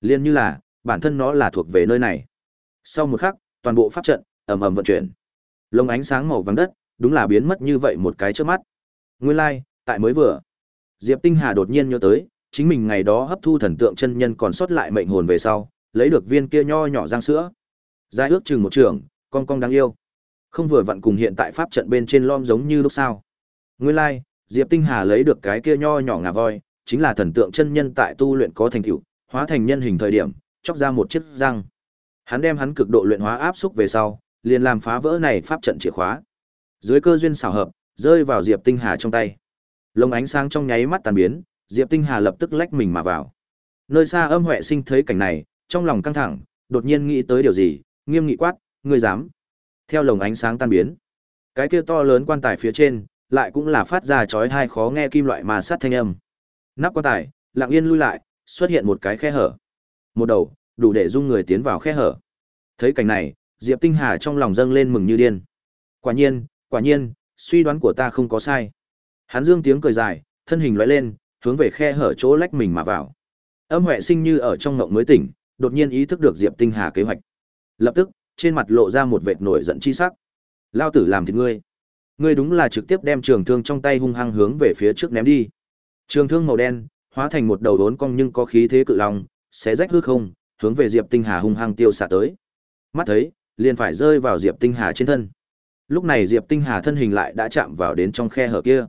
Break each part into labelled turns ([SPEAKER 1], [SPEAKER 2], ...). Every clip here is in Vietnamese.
[SPEAKER 1] Liên như là, bản thân nó là thuộc về nơi này. Sau một khắc, toàn bộ pháp trận ầm ầm vận chuyển. Lông ánh sáng màu vàng đất, đúng là biến mất như vậy một cái trước mắt. Nguyên lai, like, tại mới vừa, Diệp Tinh Hà đột nhiên nhớ tới, chính mình ngày đó hấp thu thần tượng chân nhân còn sót lại mệnh hồn về sau, lấy được viên kia nho nhỏ răng sữa. Dài ước chừng một trường, con con đáng yêu. Không vừa vặn cùng hiện tại pháp trận bên trên lom giống như lúc sao. Nguyên lai, like, Diệp Tinh Hà lấy được cái kia nho nhỏ ngà voi, chính là thần tượng chân nhân tại tu luyện có thành tựu, hóa thành nhân hình thời điểm, chóc ra một chiếc răng. Hắn đem hắn cực độ luyện hóa áp xúc về sau, liền làm phá vỡ này pháp trận chìa khóa. Dưới cơ duyên xảo hợp, rơi vào Diệp Tinh Hà trong tay. Lồng ánh sáng trong nháy mắt tan biến, Diệp Tinh Hà lập tức lách mình mà vào. Nơi xa Âm Huệ Sinh thấy cảnh này, trong lòng căng thẳng, đột nhiên nghĩ tới điều gì, nghiêm nghị quát, "Ngươi dám?" Theo lồng ánh sáng tan biến, cái kia to lớn quan tài phía trên, lại cũng là phát ra chói tai khó nghe kim loại mà sát thanh âm. Nắp quan tài, lặng yên lui lại, xuất hiện một cái khe hở. Một đầu, đủ để dung người tiến vào khe hở. Thấy cảnh này, Diệp Tinh Hà trong lòng dâng lên mừng như điên. Quả nhiên, quả nhiên, suy đoán của ta không có sai. Hắn dương tiếng cười dài, thân hình lóe lên, hướng về khe hở chỗ lách mình mà vào. Âm Huệ Sinh như ở trong ngộng mới tỉnh, đột nhiên ý thức được Diệp Tinh Hà kế hoạch. Lập tức, trên mặt lộ ra một vệt nổi giận chi sắc. Lao tử làm thịt ngươi. Ngươi đúng là trực tiếp đem trường thương trong tay hung hăng hướng về phía trước ném đi. Trường thương màu đen, hóa thành một đầu đốn cong nhưng có khí thế cự long, xé rách hư không, hướng về Diệp Tinh Hà hung hăng tiêu xạ tới. Mắt thấy, liền phải rơi vào Diệp Tinh Hà trên thân. Lúc này Diệp Tinh Hà thân hình lại đã chạm vào đến trong khe hở kia.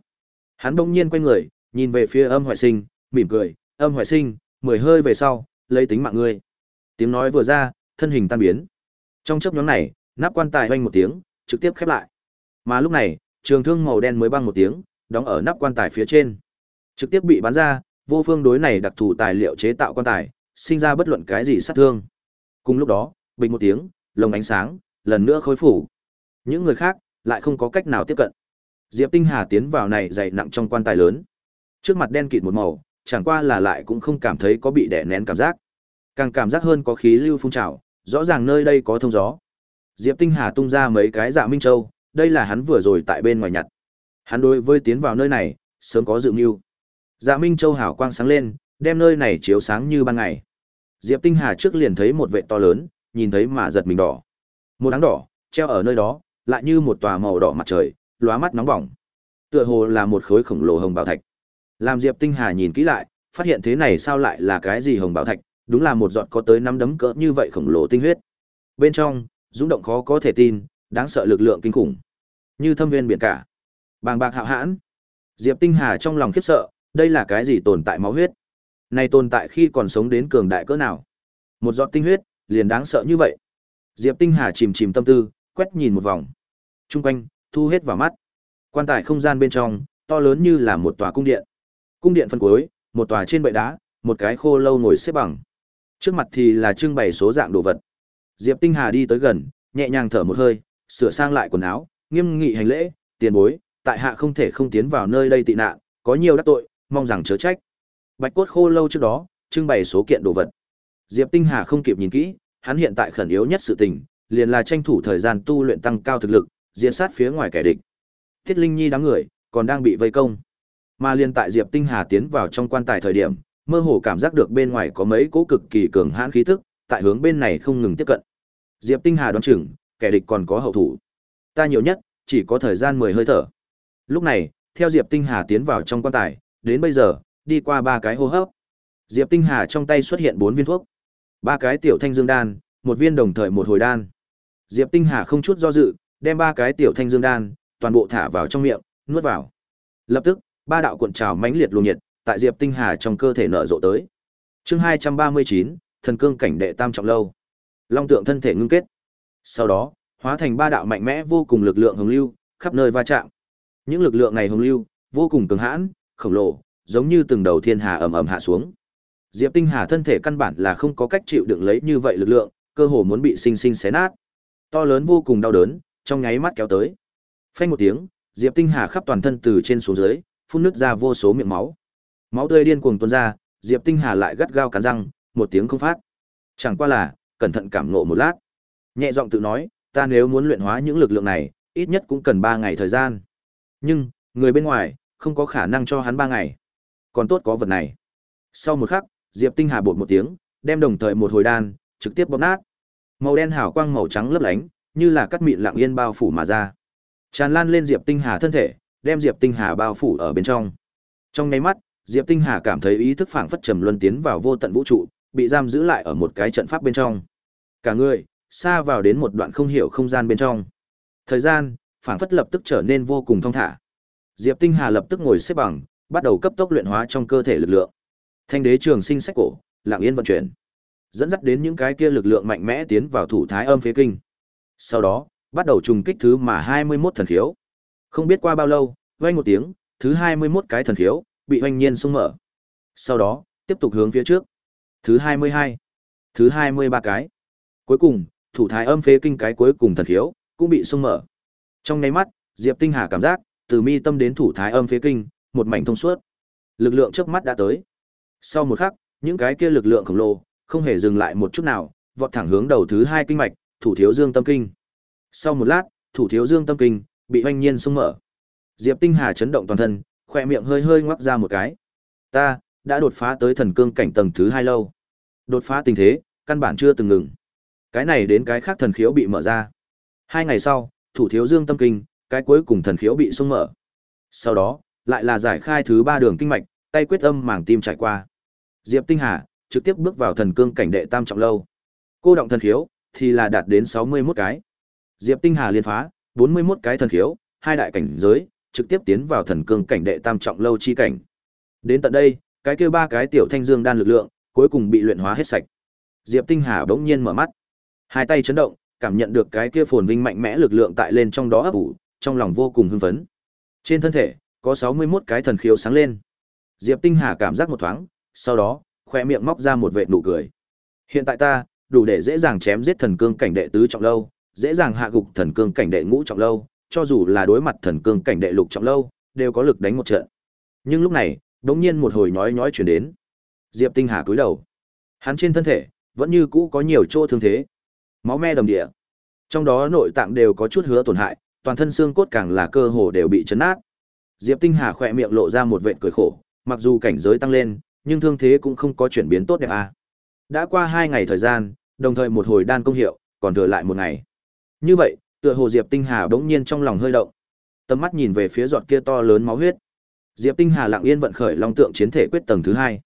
[SPEAKER 1] Hắn bỗng nhiên quay người, nhìn về phía Âm Hoại Sinh, mỉm cười, "Âm Hoại Sinh, mười hơi về sau, lấy tính mạng ngươi." Tiếng nói vừa ra, thân hình tan biến. Trong chớp nhoáng này, nắp quan tài vang một tiếng, trực tiếp khép lại. Mà lúc này, trường thương màu đen mới băng một tiếng, đóng ở nắp quan tài phía trên. Trực tiếp bị bắn ra, vô phương đối này đặc thù tài liệu chế tạo quan tài, sinh ra bất luận cái gì sát thương. Cùng lúc đó, bình một tiếng, lồng ánh sáng, lần nữa khôi phủ. Những người khác, lại không có cách nào tiếp cận. Diệp Tinh Hà tiến vào này dày nặng trong quan tài lớn. Trước mặt đen kịt một màu, chẳng qua là lại cũng không cảm thấy có bị đè nén cảm giác. Càng cảm giác hơn có khí lưu phun trào, rõ ràng nơi đây có thông gió. Diệp Tinh Hà tung ra mấy cái dạ minh châu, đây là hắn vừa rồi tại bên ngoài nhặt. Hắn đối với tiến vào nơi này, sớm có dự mưu. Dạ Minh Châu hào quang sáng lên, đem nơi này chiếu sáng như ban ngày. Diệp Tinh Hà trước liền thấy một vệ to lớn, nhìn thấy mà giật mình đỏ. Một đám đỏ, treo ở nơi đó, lại như một tòa màu đỏ mặt trời, lóa mắt nóng bỏng. Tựa hồ là một khối khổng lồ hồng bảo thạch. Làm Diệp Tinh Hà nhìn kỹ lại, phát hiện thế này sao lại là cái gì hồng bảo thạch, đúng là một giọt có tới năm đấm cỡ như vậy khổng lồ tinh huyết. Bên trong, rung động khó có thể tin, đáng sợ lực lượng kinh khủng. Như thâm nguyên biển cả. Bàng bạc hạo hãn. Diệp Tinh Hà trong lòng khiếp sợ, đây là cái gì tồn tại máu huyết? Này tồn tại khi còn sống đến cường đại cỡ nào? Một giọt tinh huyết, liền đáng sợ như vậy. Diệp Tinh Hà chìm chìm tâm tư, quét nhìn một vòng. Trung quanh, thu hết vào mắt. Quan tài không gian bên trong, to lớn như là một tòa cung điện. Cung điện phân cuối, một tòa trên bệ đá, một cái khô lâu ngồi xếp bằng. Trước mặt thì là trưng bày số dạng đồ vật. Diệp Tinh Hà đi tới gần, nhẹ nhàng thở một hơi, sửa sang lại quần áo, nghiêm nghị hành lễ, tiền bối, tại hạ không thể không tiến vào nơi đây tị nạn, có nhiều đắc tội, mong rằng chớ trách. Bạch cốt khô lâu trước đó, trưng bày số kiện đồ vật. Diệp Tinh Hà không kịp nhìn kỹ, hắn hiện tại khẩn yếu nhất sự tình, liền là tranh thủ thời gian tu luyện tăng cao thực lực, diễn sát phía ngoài kẻ địch. Thiết Linh Nhi đám người còn đang bị vây công. Mà liên tại Diệp Tinh Hà tiến vào trong quan tài thời điểm, mơ hồ cảm giác được bên ngoài có mấy cỗ cực kỳ cường hãn khí tức, tại hướng bên này không ngừng tiếp cận. Diệp Tinh Hà đoán chừng, kẻ địch còn có hậu thủ. Ta nhiều nhất, chỉ có thời gian 10 hơi thở. Lúc này, theo Diệp Tinh Hà tiến vào trong quan tài, đến bây giờ, đi qua ba cái hô hấp. Diệp Tinh Hà trong tay xuất hiện bốn viên thuốc. Ba cái tiểu thanh dương đan, một viên đồng thời một hồi đan. Diệp Tinh Hà không chút do dự, đem ba cái tiểu thanh dương đan, toàn bộ thả vào trong miệng, nuốt vào. Lập tức, ba đạo cuộn trào mãnh liệt luồng nhiệt, tại Diệp Tinh Hà trong cơ thể nở rộ tới. Chương 239, thần cương cảnh đệ tam trọng lâu. Long tượng thân thể ngưng kết. Sau đó, hóa thành ba đạo mạnh mẽ vô cùng lực lượng hồng lưu, khắp nơi va chạm. Những lực lượng này hồng lưu, vô cùng cường hãn, khổng lồ, giống như từng đầu thiên hà ầm ầm hạ xuống. Diệp Tinh Hà thân thể căn bản là không có cách chịu đựng lấy như vậy lực lượng, cơ hồ muốn bị sinh sinh xé nát. To lớn vô cùng đau đớn, trong nháy mắt kéo tới. Phanh một tiếng, Diệp Tinh Hà khắp toàn thân từ trên xuống dưới, phun nứt ra vô số miệng máu. Máu tươi điên cuồng tuôn ra, Diệp Tinh Hà lại gắt gao cắn răng, một tiếng không phát. Chẳng qua là, cẩn thận cảm ngộ một lát. Nhẹ giọng tự nói, ta nếu muốn luyện hóa những lực lượng này, ít nhất cũng cần 3 ngày thời gian. Nhưng, người bên ngoài, không có khả năng cho hắn ba ngày. Còn tốt có vật này. Sau một khắc, Diệp Tinh Hà bột một tiếng, đem đồng thời một hồi đan, trực tiếp bóp nát. Màu đen hào quang màu trắng lấp lánh, như là cắt mịn lặng yên bao phủ mà ra. Tràn lan lên Diệp Tinh Hà thân thể, đem Diệp Tinh Hà bao phủ ở bên trong. Trong nháy mắt, Diệp Tinh Hà cảm thấy ý thức phảng phất trầm luân tiến vào vô tận vũ trụ, bị giam giữ lại ở một cái trận pháp bên trong. Cả người xa vào đến một đoạn không hiểu không gian bên trong. Thời gian phảng phất lập tức trở nên vô cùng thong thả. Diệp Tinh Hà lập tức ngồi xếp bằng, bắt đầu cấp tốc luyện hóa trong cơ thể lực lượng. Thanh đế trường sinh sách cổ, lặng yên vận chuyển, dẫn dắt đến những cái kia lực lượng mạnh mẽ tiến vào thủ thái âm phế kinh. Sau đó, bắt đầu trùng kích thứ mà 21 thần khiếu. Không biết qua bao lâu, vang một tiếng, thứ 21 cái thần khiếu bị hoành nhiên xung mở. Sau đó, tiếp tục hướng phía trước. Thứ 22, thứ 23 cái. Cuối cùng, thủ thái âm phế kinh cái cuối cùng thần khiếu cũng bị xung mở. Trong nháy mắt, Diệp Tinh Hà cảm giác, từ mi tâm đến thủ thái âm phía kinh, một mảnh thông suốt. Lực lượng trước mắt đã tới. Sau một khắc, những cái kia lực lượng khổng lồ không hề dừng lại một chút nào, vọt thẳng hướng đầu thứ hai kinh mạch, thủ thiếu dương tâm kinh. Sau một lát, thủ thiếu dương tâm kinh bị hoanh nhiên xung mở. Diệp Tinh Hà chấn động toàn thân, khỏe miệng hơi hơi ngoắc ra một cái. Ta đã đột phá tới thần cương cảnh tầng thứ hai lâu. Đột phá tình thế, căn bản chưa từng ngừng. Cái này đến cái khác thần khiếu bị mở ra. Hai ngày sau, thủ thiếu dương tâm kinh, cái cuối cùng thần khiếu bị sung mở. Sau đó, lại là giải khai thứ ba đường kinh mạch, tay quyết âm màng tim trải qua. Diệp Tinh Hà trực tiếp bước vào thần cương cảnh đệ tam trọng lâu. Cô động thần khiếu thì là đạt đến 61 cái. Diệp Tinh Hà liên phá 41 cái thần khiếu, hai đại cảnh giới, trực tiếp tiến vào thần cương cảnh đệ tam trọng lâu chi cảnh. Đến tận đây, cái kia ba cái tiểu thanh dương đan lực lượng, cuối cùng bị luyện hóa hết sạch. Diệp Tinh Hà bỗng nhiên mở mắt, hai tay chấn động, cảm nhận được cái kia phồn vinh mạnh mẽ lực lượng tại lên trong đó ấp ủ, trong lòng vô cùng hưng phấn. Trên thân thể, có 61 cái thần khiếu sáng lên. Diệp Tinh Hà cảm giác một thoáng, sau đó, khỏe miệng móc ra một vệt nụ cười. Hiện tại ta, đủ để dễ dàng chém giết thần cương cảnh đệ tứ trọng lâu, dễ dàng hạ gục thần cương cảnh đệ ngũ trọng lâu, cho dù là đối mặt thần cương cảnh đệ lục trọng lâu, đều có lực đánh một trận. Nhưng lúc này, đột nhiên một hồi nhói nhói truyền đến. Diệp Tinh Hà cúi đầu. Hắn trên thân thể vẫn như cũ có nhiều chỗ thương thế, máu me đầm địa. Trong đó nội tạng đều có chút hứa tổn hại, toàn thân xương cốt càng là cơ hồ đều bị chấn nát. Diệp Tinh Hà khỏe miệng lộ ra một vệt cười khổ, mặc dù cảnh giới tăng lên, nhưng thương thế cũng không có chuyển biến tốt đẹp à. Đã qua hai ngày thời gian, đồng thời một hồi đan công hiệu, còn thừa lại một ngày. Như vậy, tựa hồ Diệp Tinh Hà bỗng nhiên trong lòng hơi động. Tầm mắt nhìn về phía giọt kia to lớn máu huyết. Diệp Tinh Hà lặng yên vận khởi Long Tượng Chiến Thể Quyết tầng thứ hai.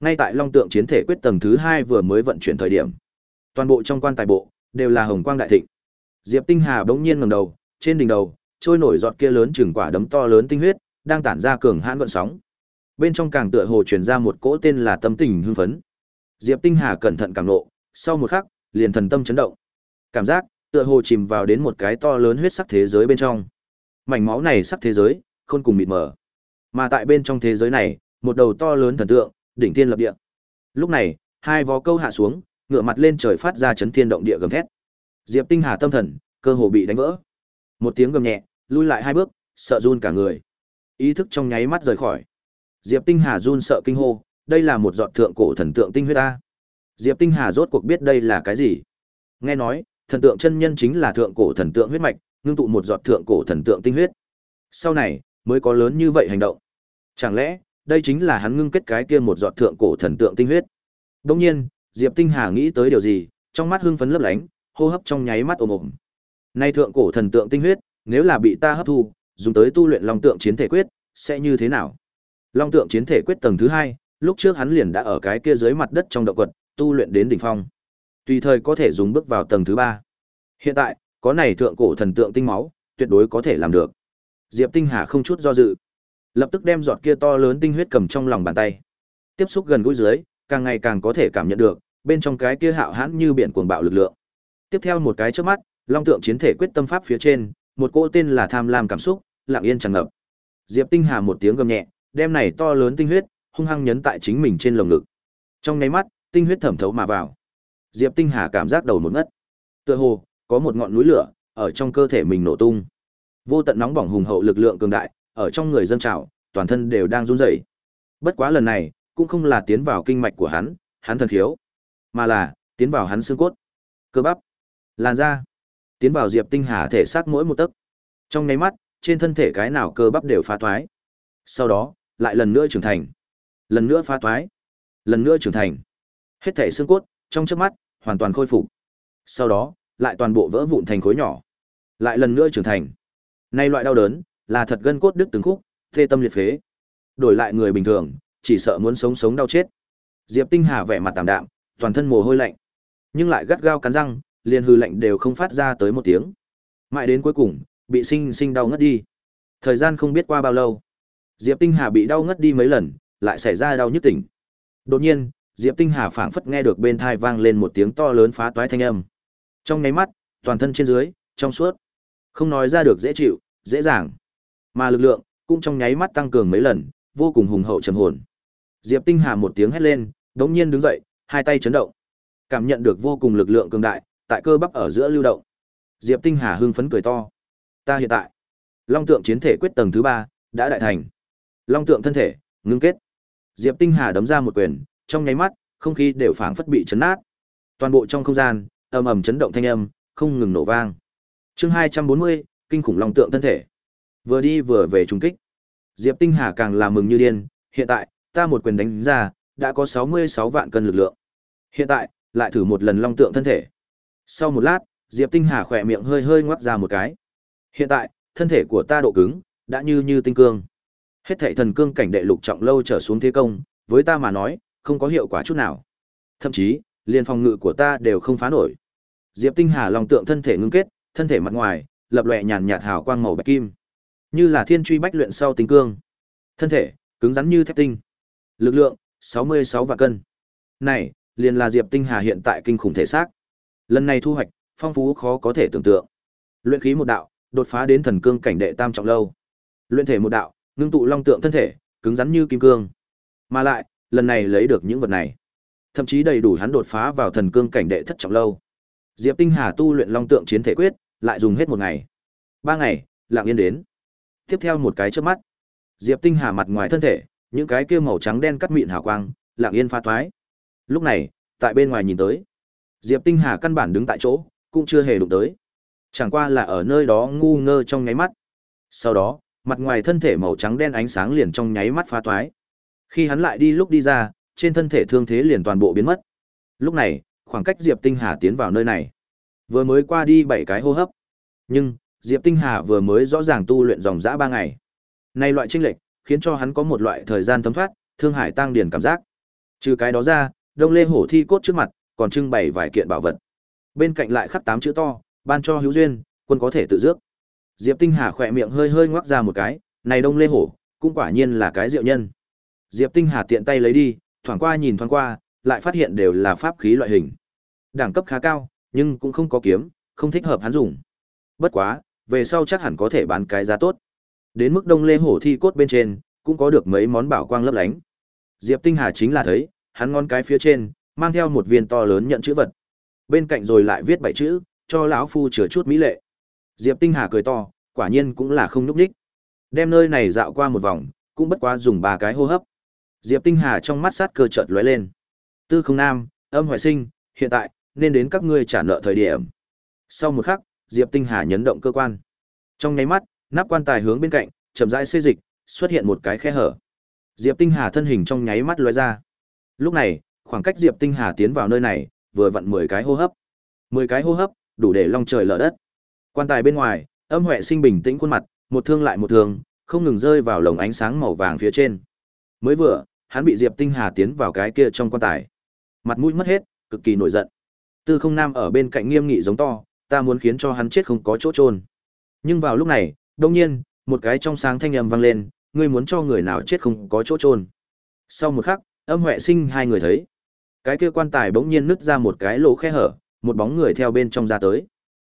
[SPEAKER 1] Ngay tại Long Tượng Chiến Thể Quyết tầng thứ hai vừa mới vận chuyển thời điểm, toàn bộ trong quan tài bộ đều là hồng quang đại thịnh. Diệp Tinh Hà bỗng nhiên ngẩng đầu, trên đỉnh đầu trôi nổi giọt kia lớn chừng quả đấm to lớn tinh huyết, đang tản ra cường hãn gợn sóng. Bên trong càng tựa hồ truyền ra một cỗ tên là tâm tình hưng phấn. Diệp Tinh Hà cẩn thận cảm nộ, sau một khắc, liền thần tâm chấn động. Cảm giác tựa hồ chìm vào đến một cái to lớn huyết sắc thế giới bên trong. Mảnh máu này sắc thế giới, khôn cùng mịt mờ. Mà tại bên trong thế giới này, một đầu to lớn thần tượng, đỉnh thiên lập địa. Lúc này, hai vó câu hạ xuống, ngửa mặt lên trời phát ra chấn thiên động địa gầm thét. Diệp Tinh Hà tâm thần, cơ hồ bị đánh vỡ. Một tiếng gầm nhẹ, lui lại hai bước, sợ run cả người. Ý thức trong nháy mắt rời khỏi. Diệp Tinh Hà run sợ kinh hô, đây là một giọt thượng cổ thần tượng tinh huyết ta. Diệp Tinh Hà rốt cuộc biết đây là cái gì. Nghe nói, thần tượng chân nhân chính là thượng cổ thần tượng huyết mạch, ngưng tụ một giọt thượng cổ thần tượng tinh huyết. Sau này, mới có lớn như vậy hành động. Chẳng lẽ, đây chính là hắn ngưng kết cái kia một giọt thượng cổ thần tượng tinh huyết. Đương nhiên, Diệp Tinh Hà nghĩ tới điều gì, trong mắt hưng phấn lấp lánh, hô hấp trong nháy mắt ồm ồm. Nay thượng cổ thần tượng tinh huyết, nếu là bị ta hấp thu, dùng tới tu luyện long tượng chiến thể quyết, sẽ như thế nào? Long tượng chiến thể quyết tầng thứ hai, lúc trước hắn liền đã ở cái kia dưới mặt đất trong động quật, tu luyện đến đỉnh phong. Tùy thời có thể dùng bước vào tầng thứ ba. Hiện tại, có này thượng cổ thần tượng tinh máu, tuyệt đối có thể làm được. Diệp Tinh Hà không chút do dự, lập tức đem giọt kia to lớn tinh huyết cầm trong lòng bàn tay. Tiếp xúc gần gũi dưới, càng ngày càng có thể cảm nhận được, bên trong cái kia hạo hãn như biển cuồng bạo lực lượng. Tiếp theo một cái chớp mắt, long tượng chiến thể quyết tâm pháp phía trên, một cỗ tên là tham lam cảm xúc, lặng yên tràn ngập. Diệp Tinh Hà một tiếng gầm nhẹ, đem này to lớn tinh huyết hung hăng nhấn tại chính mình trên lồng ngực. Trong nháy mắt, tinh huyết thẩm thấu mà vào. Diệp Tinh Hà cảm giác đầu một ngất. Tựa hồ có một ngọn núi lửa ở trong cơ thể mình nổ tung. Vô tận nóng bỏng hùng hậu lực lượng cường đại, ở trong người dân trào, toàn thân đều đang run rẩy. Bất quá lần này, cũng không là tiến vào kinh mạch của hắn, hắn thần khiếu, mà là tiến vào hắn xương cốt, cơ bắp, làn da, tiến vào Diệp Tinh Hà thể xác mỗi một tấc. Trong nháy mắt, trên thân thể cái nào cơ bắp đều phá thoái. Sau đó, lại lần nữa trưởng thành, lần nữa phá thoái, lần nữa trưởng thành. Hết thể xương cốt, trong chớp mắt, hoàn toàn khôi phục. Sau đó, lại toàn bộ vỡ vụn thành khối nhỏ. Lại lần nữa trưởng thành. Nay loại đau đớn, là thật gân cốt đứt từng khúc, thê tâm liệt phế. Đổi lại người bình thường, chỉ sợ muốn sống sống đau chết. Diệp Tinh Hà vẻ mặt tạm đạm, toàn thân mồ hôi lạnh, nhưng lại gắt gao cắn răng, liền hư lạnh đều không phát ra tới một tiếng. Mãi đến cuối cùng, bị sinh sinh đau ngất đi. Thời gian không biết qua bao lâu, Diệp Tinh Hà bị đau ngất đi mấy lần, lại xảy ra đau nhức tỉnh. Đột nhiên, Diệp Tinh Hà phảng phất nghe được bên thai vang lên một tiếng to lớn phá toái thanh âm. Trong nháy mắt, toàn thân trên dưới, trong suốt, không nói ra được dễ chịu, dễ dàng, mà lực lượng cũng trong nháy mắt tăng cường mấy lần, vô cùng hùng hậu trầm hồn. Diệp Tinh Hà một tiếng hét lên, đống nhiên đứng dậy, hai tay chấn động. Cảm nhận được vô cùng lực lượng cường đại, tại cơ bắp ở giữa lưu động. Diệp Tinh Hà hưng phấn cười to. Ta hiện tại, Long tượng chiến thể quyết tầng thứ ba đã đại thành. Long tượng thân thể, ngưng kết. Diệp Tinh Hà đấm ra một quyền, trong nháy mắt, không khí đều phảng phất bị chấn nát. Toàn bộ trong không gian, ầm ầm chấn động thanh âm, không ngừng nổ vang. Chương 240, kinh khủng long tượng thân thể. Vừa đi vừa về trùng kích. Diệp Tinh Hà càng là mừng như điên, hiện tại, ta một quyền đánh ra, đã có 66 vạn cân lực lượng. Hiện tại, lại thử một lần long tượng thân thể. Sau một lát, Diệp Tinh Hà khỏe miệng hơi hơi ngoắc ra một cái. Hiện tại, thân thể của ta độ cứng, đã như như tinh cương. Hết thảy thần cương cảnh đệ lục trọng lâu trở xuống thế công, với ta mà nói, không có hiệu quả chút nào. Thậm chí, liền phòng ngự của ta đều không phá nổi. Diệp Tinh Hà long tượng thân thể ngưng kết, thân thể mặt ngoài lập lòe nhàn nhạt hào quang màu bạch kim, như là thiên truy bách luyện sau tinh cương. Thân thể cứng rắn như thép tinh. Lực lượng 66 vạn cân. Này, liền là Diệp Tinh Hà hiện tại kinh khủng thể xác. Lần này thu hoạch, phong phú khó có thể tưởng tượng. Luyện khí một đạo, đột phá đến thần cương cảnh đệ tam trọng lâu. Luyện thể một đạo, ngưng tụ long tượng thân thể, cứng rắn như kim cương. Mà lại, lần này lấy được những vật này, thậm chí đầy đủ hắn đột phá vào thần cương cảnh đệ thất trọng lâu. Diệp Tinh Hà tu luyện long tượng chiến thể quyết, lại dùng hết một ngày. Ba ngày, lặng yên đến. Tiếp theo một cái chớp mắt, Diệp Tinh Hà mặt ngoài thân thể, những cái kia màu trắng đen cắt mịn hào quang, lặng yên pha thoái. Lúc này, tại bên ngoài nhìn tới, Diệp Tinh Hà căn bản đứng tại chỗ, cũng chưa hề đụng tới. Chẳng qua là ở nơi đó ngu ngơ trong nháy mắt. Sau đó, mặt ngoài thân thể màu trắng đen ánh sáng liền trong nháy mắt phá toái. Khi hắn lại đi lúc đi ra, trên thân thể thương thế liền toàn bộ biến mất. Lúc này, khoảng cách Diệp Tinh Hà tiến vào nơi này, vừa mới qua đi bảy cái hô hấp. Nhưng, Diệp Tinh Hà vừa mới rõ ràng tu luyện dòng dã ba ngày. Này loại chênh lệch, khiến cho hắn có một loại thời gian thấm thoát, thương hải tăng điển cảm giác. Trừ cái đó ra, Đông Lê Hổ thi cốt trước mặt, còn trưng bày vài kiện bảo vật. Bên cạnh lại khắc tám chữ to, ban cho hữu duyên, quân có thể tự dước. Diệp Tinh Hà khỏe miệng hơi hơi ngoác ra một cái, này Đông Lê Hổ, cũng quả nhiên là cái diệu nhân. Diệp Tinh Hà tiện tay lấy đi, thoảng qua nhìn thoáng qua, lại phát hiện đều là pháp khí loại hình. Đẳng cấp khá cao, nhưng cũng không có kiếm, không thích hợp hắn dùng. Bất quá, về sau chắc hẳn có thể bán cái giá tốt. Đến mức Đông Lê Hổ thi cốt bên trên, cũng có được mấy món bảo quang lấp lánh. Diệp Tinh Hà chính là thấy, hắn ngón cái phía trên, mang theo một viên to lớn nhận chữ vật. Bên cạnh rồi lại viết bảy chữ, cho lão phu chừa chút mỹ lệ. Diệp Tinh Hà cười to, quả nhiên cũng là không nhúc ních Đem nơi này dạo qua một vòng, cũng bất quá dùng ba cái hô hấp. Diệp Tinh Hà trong mắt sát cơ chợt lóe lên. Tư không nam, âm hoại sinh, hiện tại, nên đến các ngươi trả nợ thời điểm. Sau một khắc, Diệp Tinh Hà nhấn động cơ quan. Trong nháy mắt, nắp quan tài hướng bên cạnh, chậm rãi xê dịch, xuất hiện một cái khe hở. Diệp Tinh Hà thân hình trong nháy mắt lóe ra. Lúc này, khoảng cách Diệp Tinh Hà tiến vào nơi này, vừa vặn 10 cái hô hấp. 10 cái hô hấp, đủ để long trời lở đất. Quan tài bên ngoài, âm huệ sinh bình tĩnh khuôn mặt, một thương lại một thương, không ngừng rơi vào lồng ánh sáng màu vàng phía trên. Mới vừa, hắn bị Diệp Tinh Hà tiến vào cái kia trong quan tài. Mặt mũi mất hết, cực kỳ nổi giận. Tư Không Nam ở bên cạnh nghiêm nghị giống to, ta muốn khiến cho hắn chết không có chỗ trôn. Nhưng vào lúc này, đột nhiên, một cái trong sáng thanh âm vang lên, ngươi muốn cho người nào chết không có chỗ trôn. Sau một khắc, âm huệ sinh hai người thấy, cái kia quan tài bỗng nhiên nứt ra một cái lỗ khe hở, một bóng người theo bên trong ra tới.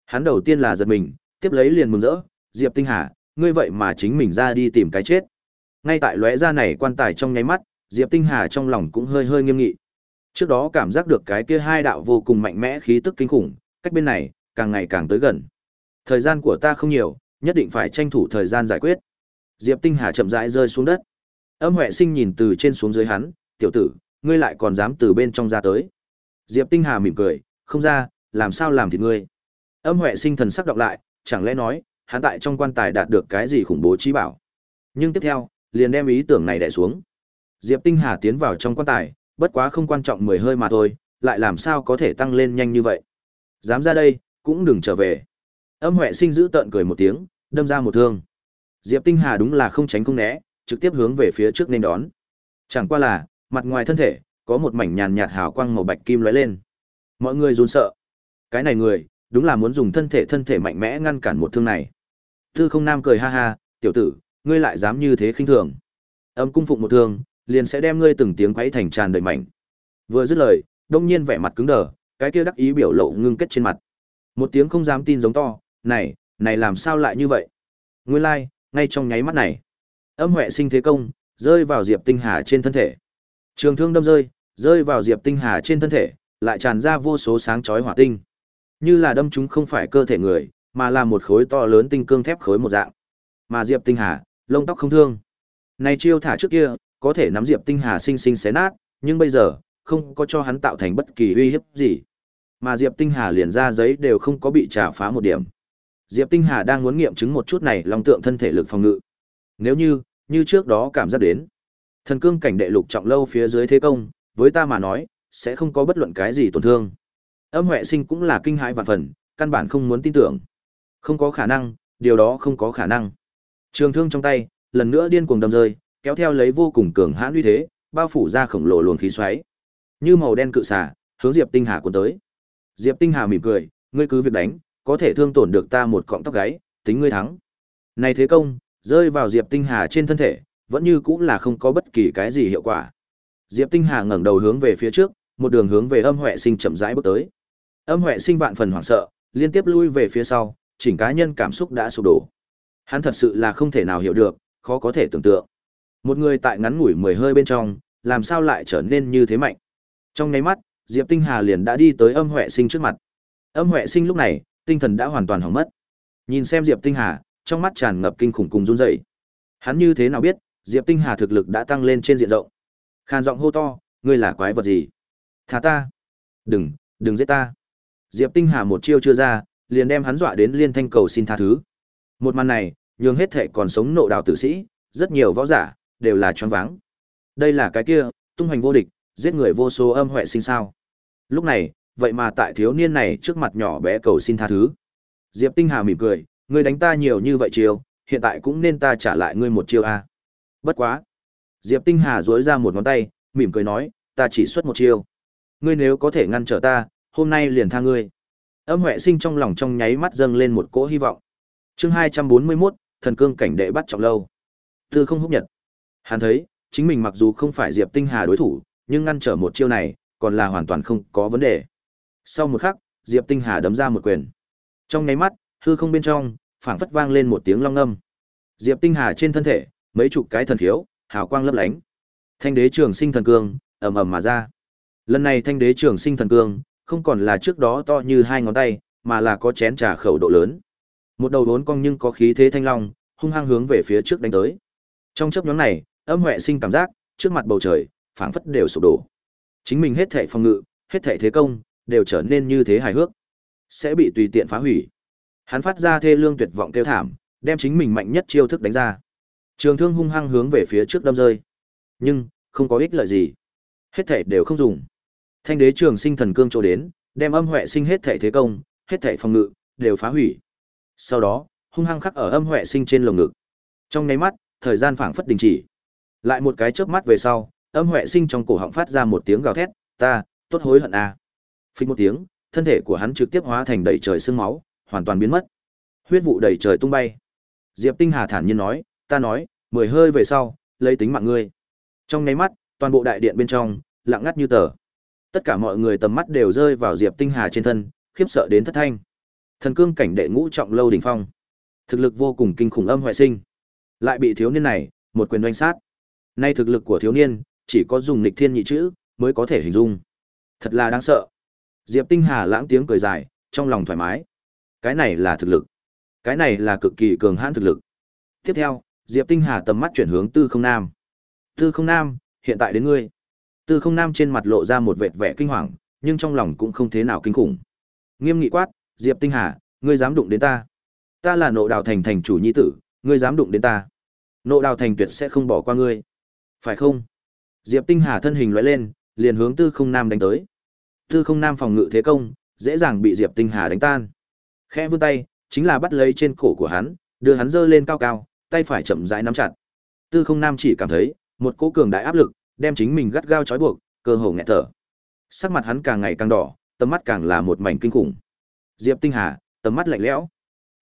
[SPEAKER 1] Hắn đầu tiên là giật mình, tiếp lấy liền mừng rỡ, Diệp Tinh Hà, ngươi vậy mà chính mình ra đi tìm cái chết. Ngay tại lóe ra này quan tài trong nháy mắt, Diệp Tinh Hà trong lòng cũng hơi hơi nghiêm nghị. Trước đó cảm giác được cái kia hai đạo vô cùng mạnh mẽ khí tức kinh khủng, cách bên này, càng ngày càng tới gần. Thời gian của ta không nhiều, nhất định phải tranh thủ thời gian giải quyết. Diệp Tinh Hà chậm rãi rơi xuống đất. Âm Huệ Sinh nhìn từ trên xuống dưới hắn, "Tiểu tử, ngươi lại còn dám từ bên trong ra tới?" Diệp Tinh Hà mỉm cười, "Không ra, làm sao làm thì ngươi?" Âm Huệ Sinh thần sắc đọc lại, chẳng lẽ nói, hắn tại trong quan tài đạt được cái gì khủng bố trí bảo. Nhưng tiếp theo, liền đem ý tưởng này đè xuống. Diệp Tinh Hà tiến vào trong quan tài, bất quá không quan trọng mười hơi mà thôi, lại làm sao có thể tăng lên nhanh như vậy. Dám ra đây, cũng đừng trở về. Âm Huệ Sinh giữ tợn cười một tiếng, đâm ra một thương. Diệp Tinh Hà đúng là không tránh không né, trực tiếp hướng về phía trước nên đón. Chẳng qua là, mặt ngoài thân thể có một mảnh nhàn nhạt hào quang màu bạch kim lóe lên. Mọi người run sợ. Cái này người, đúng là muốn dùng thân thể thân thể mạnh mẽ ngăn cản một thương này. Tư Không Nam cười ha ha, "Tiểu tử, ngươi lại dám như thế khinh thường. Âm cung phụng một thương, liền sẽ đem ngươi từng tiếng quấy thành tràn đầy mảnh." Vừa dứt lời, đông nhiên vẻ mặt cứng đờ, cái kia đắc ý biểu lộ ngưng kết trên mặt. Một tiếng không dám tin giống to, "Này, này làm sao lại như vậy?" Nguyên lai, like, ngay trong nháy mắt này, âm huệ sinh thế công, rơi vào Diệp Tinh Hà trên thân thể. Trường thương đâm rơi, rơi vào Diệp Tinh Hà trên thân thể, lại tràn ra vô số sáng chói hỏa tinh. Như là đâm chúng không phải cơ thể người, mà là một khối to lớn tinh cương thép khối một dạng. Mà Diệp Tinh Hà, lông tóc không thương. Này chiêu thả trước kia, có thể nắm Diệp Tinh Hà sinh sinh xé nát, nhưng bây giờ, không có cho hắn tạo thành bất kỳ uy hiếp gì. Mà Diệp Tinh Hà liền ra giấy đều không có bị trả phá một điểm. Diệp Tinh Hà đang muốn nghiệm chứng một chút này long tượng thân thể lực phòng ngự. Nếu như, như trước đó cảm giác đến, thần cương cảnh đệ lục trọng lâu phía dưới thế công, với ta mà nói, sẽ không có bất luận cái gì tổn thương. Âm Huệ Sinh cũng là kinh hãi vạn phần, căn bản không muốn tin tưởng. Không có khả năng, điều đó không có khả năng. Trường thương trong tay, lần nữa điên cuồng đâm rơi, kéo theo lấy vô cùng cường hãn uy thế, bao phủ ra khổng lồ luồng khí xoáy. Như màu đen cự xả, hướng Diệp Tinh Hà cuốn tới. Diệp Tinh Hà mỉm cười, ngươi cứ việc đánh, có thể thương tổn được ta một cọng tóc gáy, tính ngươi thắng. Này thế công, rơi vào Diệp Tinh Hà trên thân thể, vẫn như cũng là không có bất kỳ cái gì hiệu quả. Diệp Tinh Hà ngẩng đầu hướng về phía trước, một đường hướng về Âm Huệ Sinh chậm rãi bước tới. Âm Huệ Sinh vạn phần hoảng sợ, liên tiếp lui về phía sau, chỉnh cá nhân cảm xúc đã sụp đổ. Hắn thật sự là không thể nào hiểu được, khó có thể tưởng tượng. Một người tại ngắn ngủi mười hơi bên trong, làm sao lại trở nên như thế mạnh. Trong nháy mắt, Diệp Tinh Hà liền đã đi tới Âm Huệ Sinh trước mặt. Âm Huệ Sinh lúc này, tinh thần đã hoàn toàn hỏng mất. Nhìn xem Diệp Tinh Hà, trong mắt tràn ngập kinh khủng cùng run rẩy. Hắn như thế nào biết, Diệp Tinh Hà thực lực đã tăng lên trên diện rộng. Khan giọng hô to, ngươi là quái vật gì? Thả ta! Đừng, đừng giết ta! Diệp Tinh Hà một chiêu chưa ra, liền đem hắn dọa đến liên thanh cầu xin tha thứ. Một màn này, nhường hết thệ còn sống nộ đạo tử sĩ, rất nhiều võ giả, đều là choáng váng. Đây là cái kia, tung hoành vô địch, giết người vô số âm huệ sinh sao. Lúc này, vậy mà tại thiếu niên này trước mặt nhỏ bé cầu xin tha thứ. Diệp Tinh Hà mỉm cười, ngươi đánh ta nhiều như vậy chiêu, hiện tại cũng nên ta trả lại ngươi một chiêu a. Bất quá. Diệp Tinh Hà duỗi ra một ngón tay, mỉm cười nói, ta chỉ xuất một chiêu. Ngươi nếu có thể ngăn trở ta, hôm nay liền tha ngươi. Âm Huệ Sinh trong lòng trong nháy mắt dâng lên một cỗ hy vọng. Chương 241, thần cương cảnh đệ bắt trọng lâu. Tư không húc nhật. Hắn thấy, chính mình mặc dù không phải Diệp Tinh Hà đối thủ, nhưng ngăn trở một chiêu này, còn là hoàn toàn không có vấn đề. Sau một khắc, Diệp Tinh Hà đấm ra một quyền. Trong nháy mắt, hư không bên trong, phảng phất vang lên một tiếng long âm Diệp Tinh Hà trên thân thể, mấy chục cái thần khiếu, hào quang lấp lánh. Thanh đế trường sinh thần cương, ầm ầm mà ra. Lần này thanh đế trường sinh thần cương, không còn là trước đó to như hai ngón tay, mà là có chén trà khẩu độ lớn. Một đầu đốn cong nhưng có khí thế thanh long, hung hăng hướng về phía trước đánh tới. Trong chớp nhoáng này, âm huệ sinh cảm giác, trước mặt bầu trời, phảng phất đều sụp đổ. Chính mình hết thảy phòng ngự, hết thảy thế công, đều trở nên như thế hài hước, sẽ bị tùy tiện phá hủy. Hắn phát ra thê lương tuyệt vọng kêu thảm, đem chính mình mạnh nhất chiêu thức đánh ra. Trường thương hung hăng hướng về phía trước đâm rơi. Nhưng, không có ích lợi gì. Hết thảy đều không dùng. Thanh đế trường sinh thần cương chỗ đến, đem âm huệ sinh hết thảy thế công, hết thảy phòng ngự, đều phá hủy. Sau đó, hung hăng khắc ở âm huệ sinh trên lồng ngực. Trong nháy mắt, thời gian phảng phất đình chỉ. Lại một cái chớp mắt về sau, âm huệ sinh trong cổ họng phát ra một tiếng gào thét, "Ta, tốt hối hận à." Phình một tiếng, thân thể của hắn trực tiếp hóa thành đầy trời sương máu, hoàn toàn biến mất. Huyết vụ đầy trời tung bay. Diệp Tinh Hà thản nhiên nói, "Ta nói, mười hơi về sau, lấy tính mạng ngươi." Trong nháy mắt, toàn bộ đại điện bên trong lặng ngắt như tờ. Tất cả mọi người tầm mắt đều rơi vào Diệp Tinh Hà trên thân, khiếp sợ đến thất thanh. Thần cương cảnh đệ ngũ trọng lâu đỉnh phong, thực lực vô cùng kinh khủng âm hoại sinh, lại bị thiếu niên này một quyền đánh sát. Nay thực lực của thiếu niên, chỉ có dùng nghịch thiên nhị chữ mới có thể hình dung. Thật là đáng sợ. Diệp Tinh Hà lãng tiếng cười dài, trong lòng thoải mái. Cái này là thực lực. Cái này là cực kỳ cường hãn thực lực. Tiếp theo, Diệp Tinh Hà tầm mắt chuyển hướng Tư Không Nam. Tư Không Nam, hiện tại đến ngươi. Tư Không Nam trên mặt lộ ra một vệt vẻ kinh hoàng, nhưng trong lòng cũng không thế nào kinh khủng. Nghiêm nghị quát, Diệp Tinh Hà, ngươi dám đụng đến ta? Ta là Nộ Đào Thành thành chủ nhi tử, ngươi dám đụng đến ta? Nộ Đào Thành tuyệt sẽ không bỏ qua ngươi. Phải không? Diệp Tinh Hà thân hình lóe lên, liền hướng Tư Không Nam đánh tới. Tư Không Nam phòng ngự thế công, dễ dàng bị Diệp Tinh Hà đánh tan. Khẽ vươn tay, chính là bắt lấy trên cổ của hắn, đưa hắn dơ lên cao cao, tay phải chậm rãi nắm chặt. Tư Không Nam chỉ cảm thấy một cỗ cường đại áp lực, đem chính mình gắt gao trói buộc, cơ hồ nghẹt thở. Sắc mặt hắn càng ngày càng đỏ, tầm mắt càng là một mảnh kinh khủng. Diệp Tinh Hà, tầm mắt lạnh lẽo.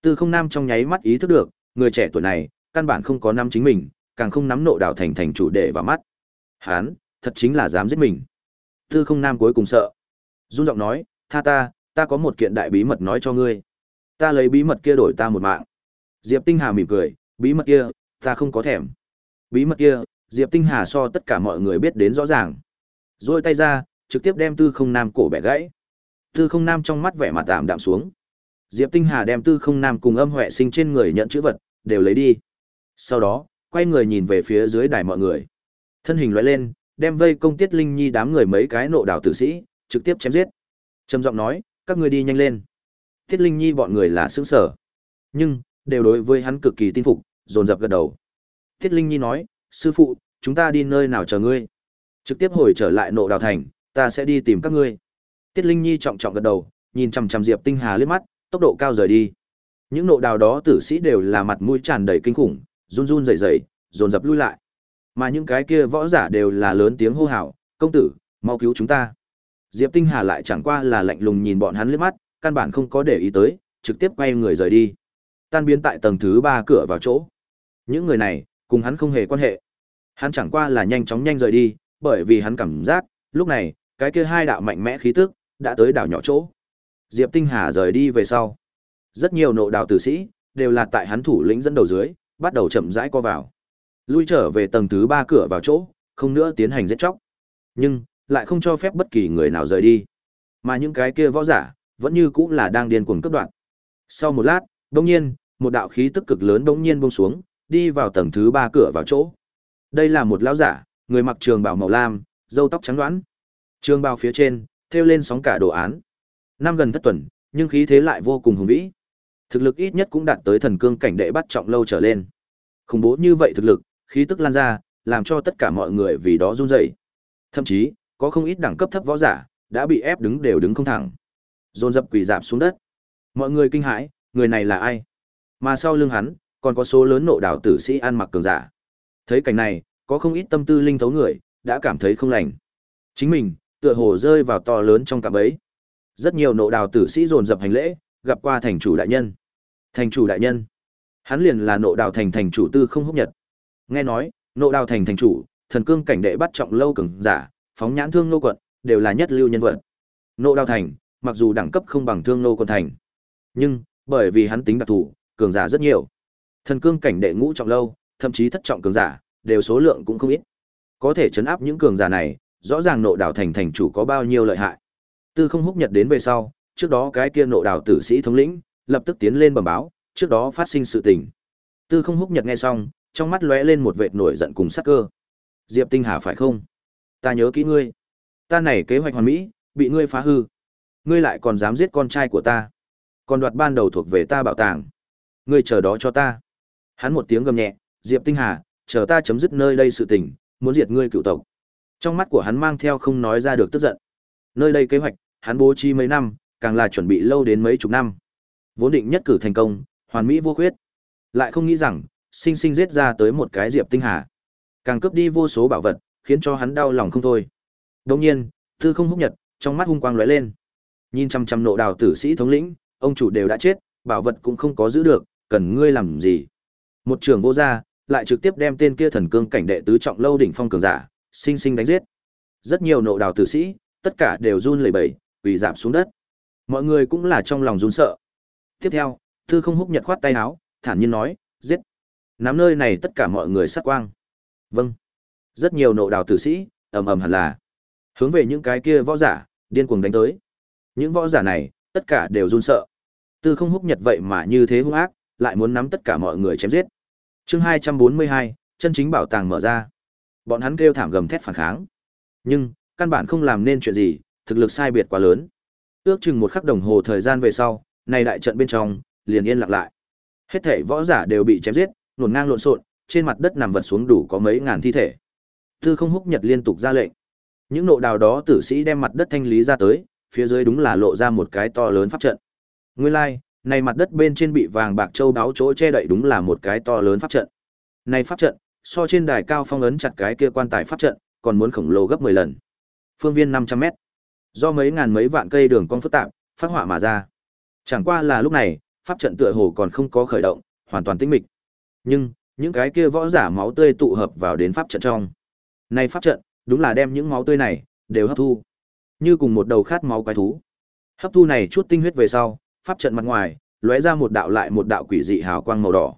[SPEAKER 1] Tư Không Nam trong nháy mắt ý thức được, người trẻ tuổi này, căn bản không có nắm chính mình, càng không nắm nộ đạo thành thành chủ để vào mắt. Hắn, thật chính là dám giết mình. Tư Không Nam cuối cùng sợ. Run giọng nói, "Tha ta, ta có một kiện đại bí mật nói cho ngươi. Ta lấy bí mật kia đổi ta một mạng." Diệp Tinh Hà mỉm cười, "Bí mật kia, ta không có thèm." Bí mật kia, Diệp Tinh Hà so tất cả mọi người biết đến rõ ràng. Rồi tay ra, trực tiếp đem Tư Không Nam cổ bẻ gãy. Tư Không Nam trong mắt vẻ mặt tạm đạm xuống. Diệp Tinh Hà đem Tư Không Nam cùng Âm Huệ Sinh trên người nhận chữ vật, đều lấy đi. Sau đó, quay người nhìn về phía dưới đài mọi người. Thân hình lóe lên, đem vây công Tiết Linh Nhi đám người mấy cái nộ đảo tử sĩ, trực tiếp chém giết. Trầm giọng nói, các ngươi đi nhanh lên. Tiết Linh Nhi bọn người là sững sở, nhưng đều đối với hắn cực kỳ tin phục, dồn dập gật đầu. Tiết Linh Nhi nói, sư phụ, chúng ta đi nơi nào chờ ngươi? Trực tiếp hồi trở lại nộ đào thành, ta sẽ đi tìm các ngươi. Tiết Linh Nhi trọng trọng gật đầu, nhìn chằm chằm Diệp Tinh Hà liếc mắt, tốc độ cao rời đi. Những nộ đào đó tử sĩ đều là mặt mũi tràn đầy kinh khủng, run run rẩy rẩy, dồn dập lui lại. Mà những cái kia võ giả đều là lớn tiếng hô hào, "Công tử, mau cứu chúng ta!" Diệp Tinh Hà lại chẳng qua là lạnh lùng nhìn bọn hắn liếc mắt, căn bản không có để ý tới, trực tiếp quay người rời đi. Tan biến tại tầng thứ ba cửa vào chỗ. Những người này, cùng hắn không hề quan hệ. Hắn chẳng qua là nhanh chóng nhanh rời đi, bởi vì hắn cảm giác, lúc này, cái kia hai đạo mạnh mẽ khí tức đã tới đảo nhỏ chỗ. Diệp Tinh Hà rời đi về sau, rất nhiều nộ đạo tử sĩ đều là tại hắn thủ lĩnh dẫn đầu dưới, bắt đầu chậm rãi co vào. Lui trở về tầng thứ ba cửa vào chỗ, không nữa tiến hành giết chóc. Nhưng lại không cho phép bất kỳ người nào rời đi. Mà những cái kia võ giả, vẫn như cũng là đang điên cuồng cướp đoạn. Sau một lát, đông nhiên, một đạo khí tức cực lớn đông nhiên buông xuống, đi vào tầng thứ ba cửa vào chỗ. Đây là một lão giả, người mặc trường bào màu lam, râu tóc trắng đoán. Trường bào phía trên, thêu lên sóng cả đồ án. Năm gần thất tuần, nhưng khí thế lại vô cùng hùng vĩ. Thực lực ít nhất cũng đạt tới thần cương cảnh đệ bắt trọng lâu trở lên. Khủng bố như vậy thực lực, khí tức lan ra, làm cho tất cả mọi người vì đó run rẩy. Thậm chí, có không ít đẳng cấp thấp võ giả đã bị ép đứng đều đứng không thẳng. Dồn dập quỳ dạp xuống đất. Mọi người kinh hãi, người này là ai? Mà sau lưng hắn, còn có số lớn nộ đạo tử sĩ ăn mặc cường giả. Thấy cảnh này, có không ít tâm tư linh thấu người, đã cảm thấy không lành. Chính mình, tựa hồ rơi vào to lớn trong cạm bẫy. Rất nhiều nộ đào tử sĩ dồn dập hành lễ, gặp qua thành chủ đại nhân. Thành chủ đại nhân. Hắn liền là nộ đào thành thành chủ tư không húc nhật. Nghe nói, nộ đào thành thành chủ, thần cương cảnh đệ bắt trọng lâu cường giả, phóng nhãn thương nô quận, đều là nhất lưu nhân vật. Nộ đào thành, mặc dù đẳng cấp không bằng thương nô quận thành, nhưng bởi vì hắn tính đặc thù, cường giả rất nhiều. Thần cương cảnh đệ ngũ trọng lâu, thậm chí thất trọng cường giả, đều số lượng cũng không ít. Có thể chấn áp những cường giả này, rõ ràng nộ đảo thành thành chủ có bao nhiêu lợi hại. Tư không húc nhật đến về sau, trước đó cái kia nộ đảo tử sĩ thống lĩnh, lập tức tiến lên bẩm báo, trước đó phát sinh sự tình. Tư không húc nhật nghe xong, trong mắt lóe lên một vệt nổi giận cùng sắc cơ. Diệp Tinh Hà phải không? Ta nhớ kỹ ngươi. Ta này kế hoạch hoàn mỹ, bị ngươi phá hư. Ngươi lại còn dám giết con trai của ta. Còn đoạt ban đầu thuộc về ta bảo tàng. Ngươi chờ đó cho ta. Hắn một tiếng gầm nhẹ, Diệp Tinh Hà, chờ ta chấm dứt nơi đây sự tình, muốn diệt ngươi cựu tộc. Trong mắt của hắn mang theo không nói ra được tức giận. Nơi đây kế hoạch, hắn bố trí mấy năm, càng là chuẩn bị lâu đến mấy chục năm. Vốn định nhất cử thành công, hoàn mỹ vô khuyết. Lại không nghĩ rằng, sinh sinh giết ra tới một cái Diệp Tinh Hà. Càng cướp đi vô số bảo vật, khiến cho hắn đau lòng không thôi. Đồng nhiên, Tư Không Húc Nhật, trong mắt hung quang lóe lên. Nhìn chăm chăm nộ đào tử sĩ thống lĩnh, ông chủ đều đã chết, bảo vật cũng không có giữ được, cần ngươi làm gì? Một trường vô gia, lại trực tiếp đem tên kia thần cương cảnh đệ tứ trọng lâu đỉnh phong cường giả, sinh sinh đánh giết. Rất nhiều nộ đào tử sĩ, tất cả đều run lẩy bẩy, quỳ rạp xuống đất. Mọi người cũng là trong lòng run sợ. Tiếp theo, Tư Không Húc nhật khoát tay áo, thản nhiên nói, "Giết!" Nắm nơi này tất cả mọi người sát quang. Vâng. Rất nhiều nộ đào tử sĩ, ầm ầm hẳn là hướng về những cái kia võ giả, điên cuồng đánh tới. Những võ giả này, tất cả đều run sợ. Tư Không Húc Nhật vậy mà như thế hung ác, lại muốn nắm tất cả mọi người chém giết. Chương 242, chân chính bảo tàng mở ra. Bọn hắn kêu thảm gầm thét phản kháng. Nhưng, căn bản không làm nên chuyện gì, thực lực sai biệt quá lớn. Ước chừng một khắc đồng hồ thời gian về sau, này đại trận bên trong, liền yên lặng lại. Hết thảy võ giả đều bị chém giết, luồn ngang lộn xộn, trên mặt đất nằm vật xuống đủ có mấy ngàn thi thể. Tư không húc nhật liên tục ra lệnh. Những nộ đào đó tử sĩ đem mặt đất thanh lý ra tới, phía dưới đúng là lộ ra một cái to lớn pháp trận. Nguyên lai, like, này mặt đất bên trên bị vàng bạc châu đáo chỗ che đậy đúng là một cái to lớn pháp trận. Này pháp trận, so trên đài cao phong ấn chặt cái kia quan tài pháp trận, còn muốn khổng lồ gấp 10 lần. Phương viên 500 mét. Do mấy ngàn mấy vạn cây đường cong phức tạp, phát họa mà ra. Chẳng qua là lúc này, pháp trận tựa hồ còn không có khởi động, hoàn toàn tĩnh mịch. Nhưng, những cái kia võ giả máu tươi tụ hợp vào đến pháp trận trong. Này pháp trận, đúng là đem những máu tươi này đều hấp thu, như cùng một đầu khát máu quái thú. Hấp thu này chút tinh huyết về sau, pháp trận mặt ngoài lóe ra một đạo lại một đạo quỷ dị hào quang màu đỏ.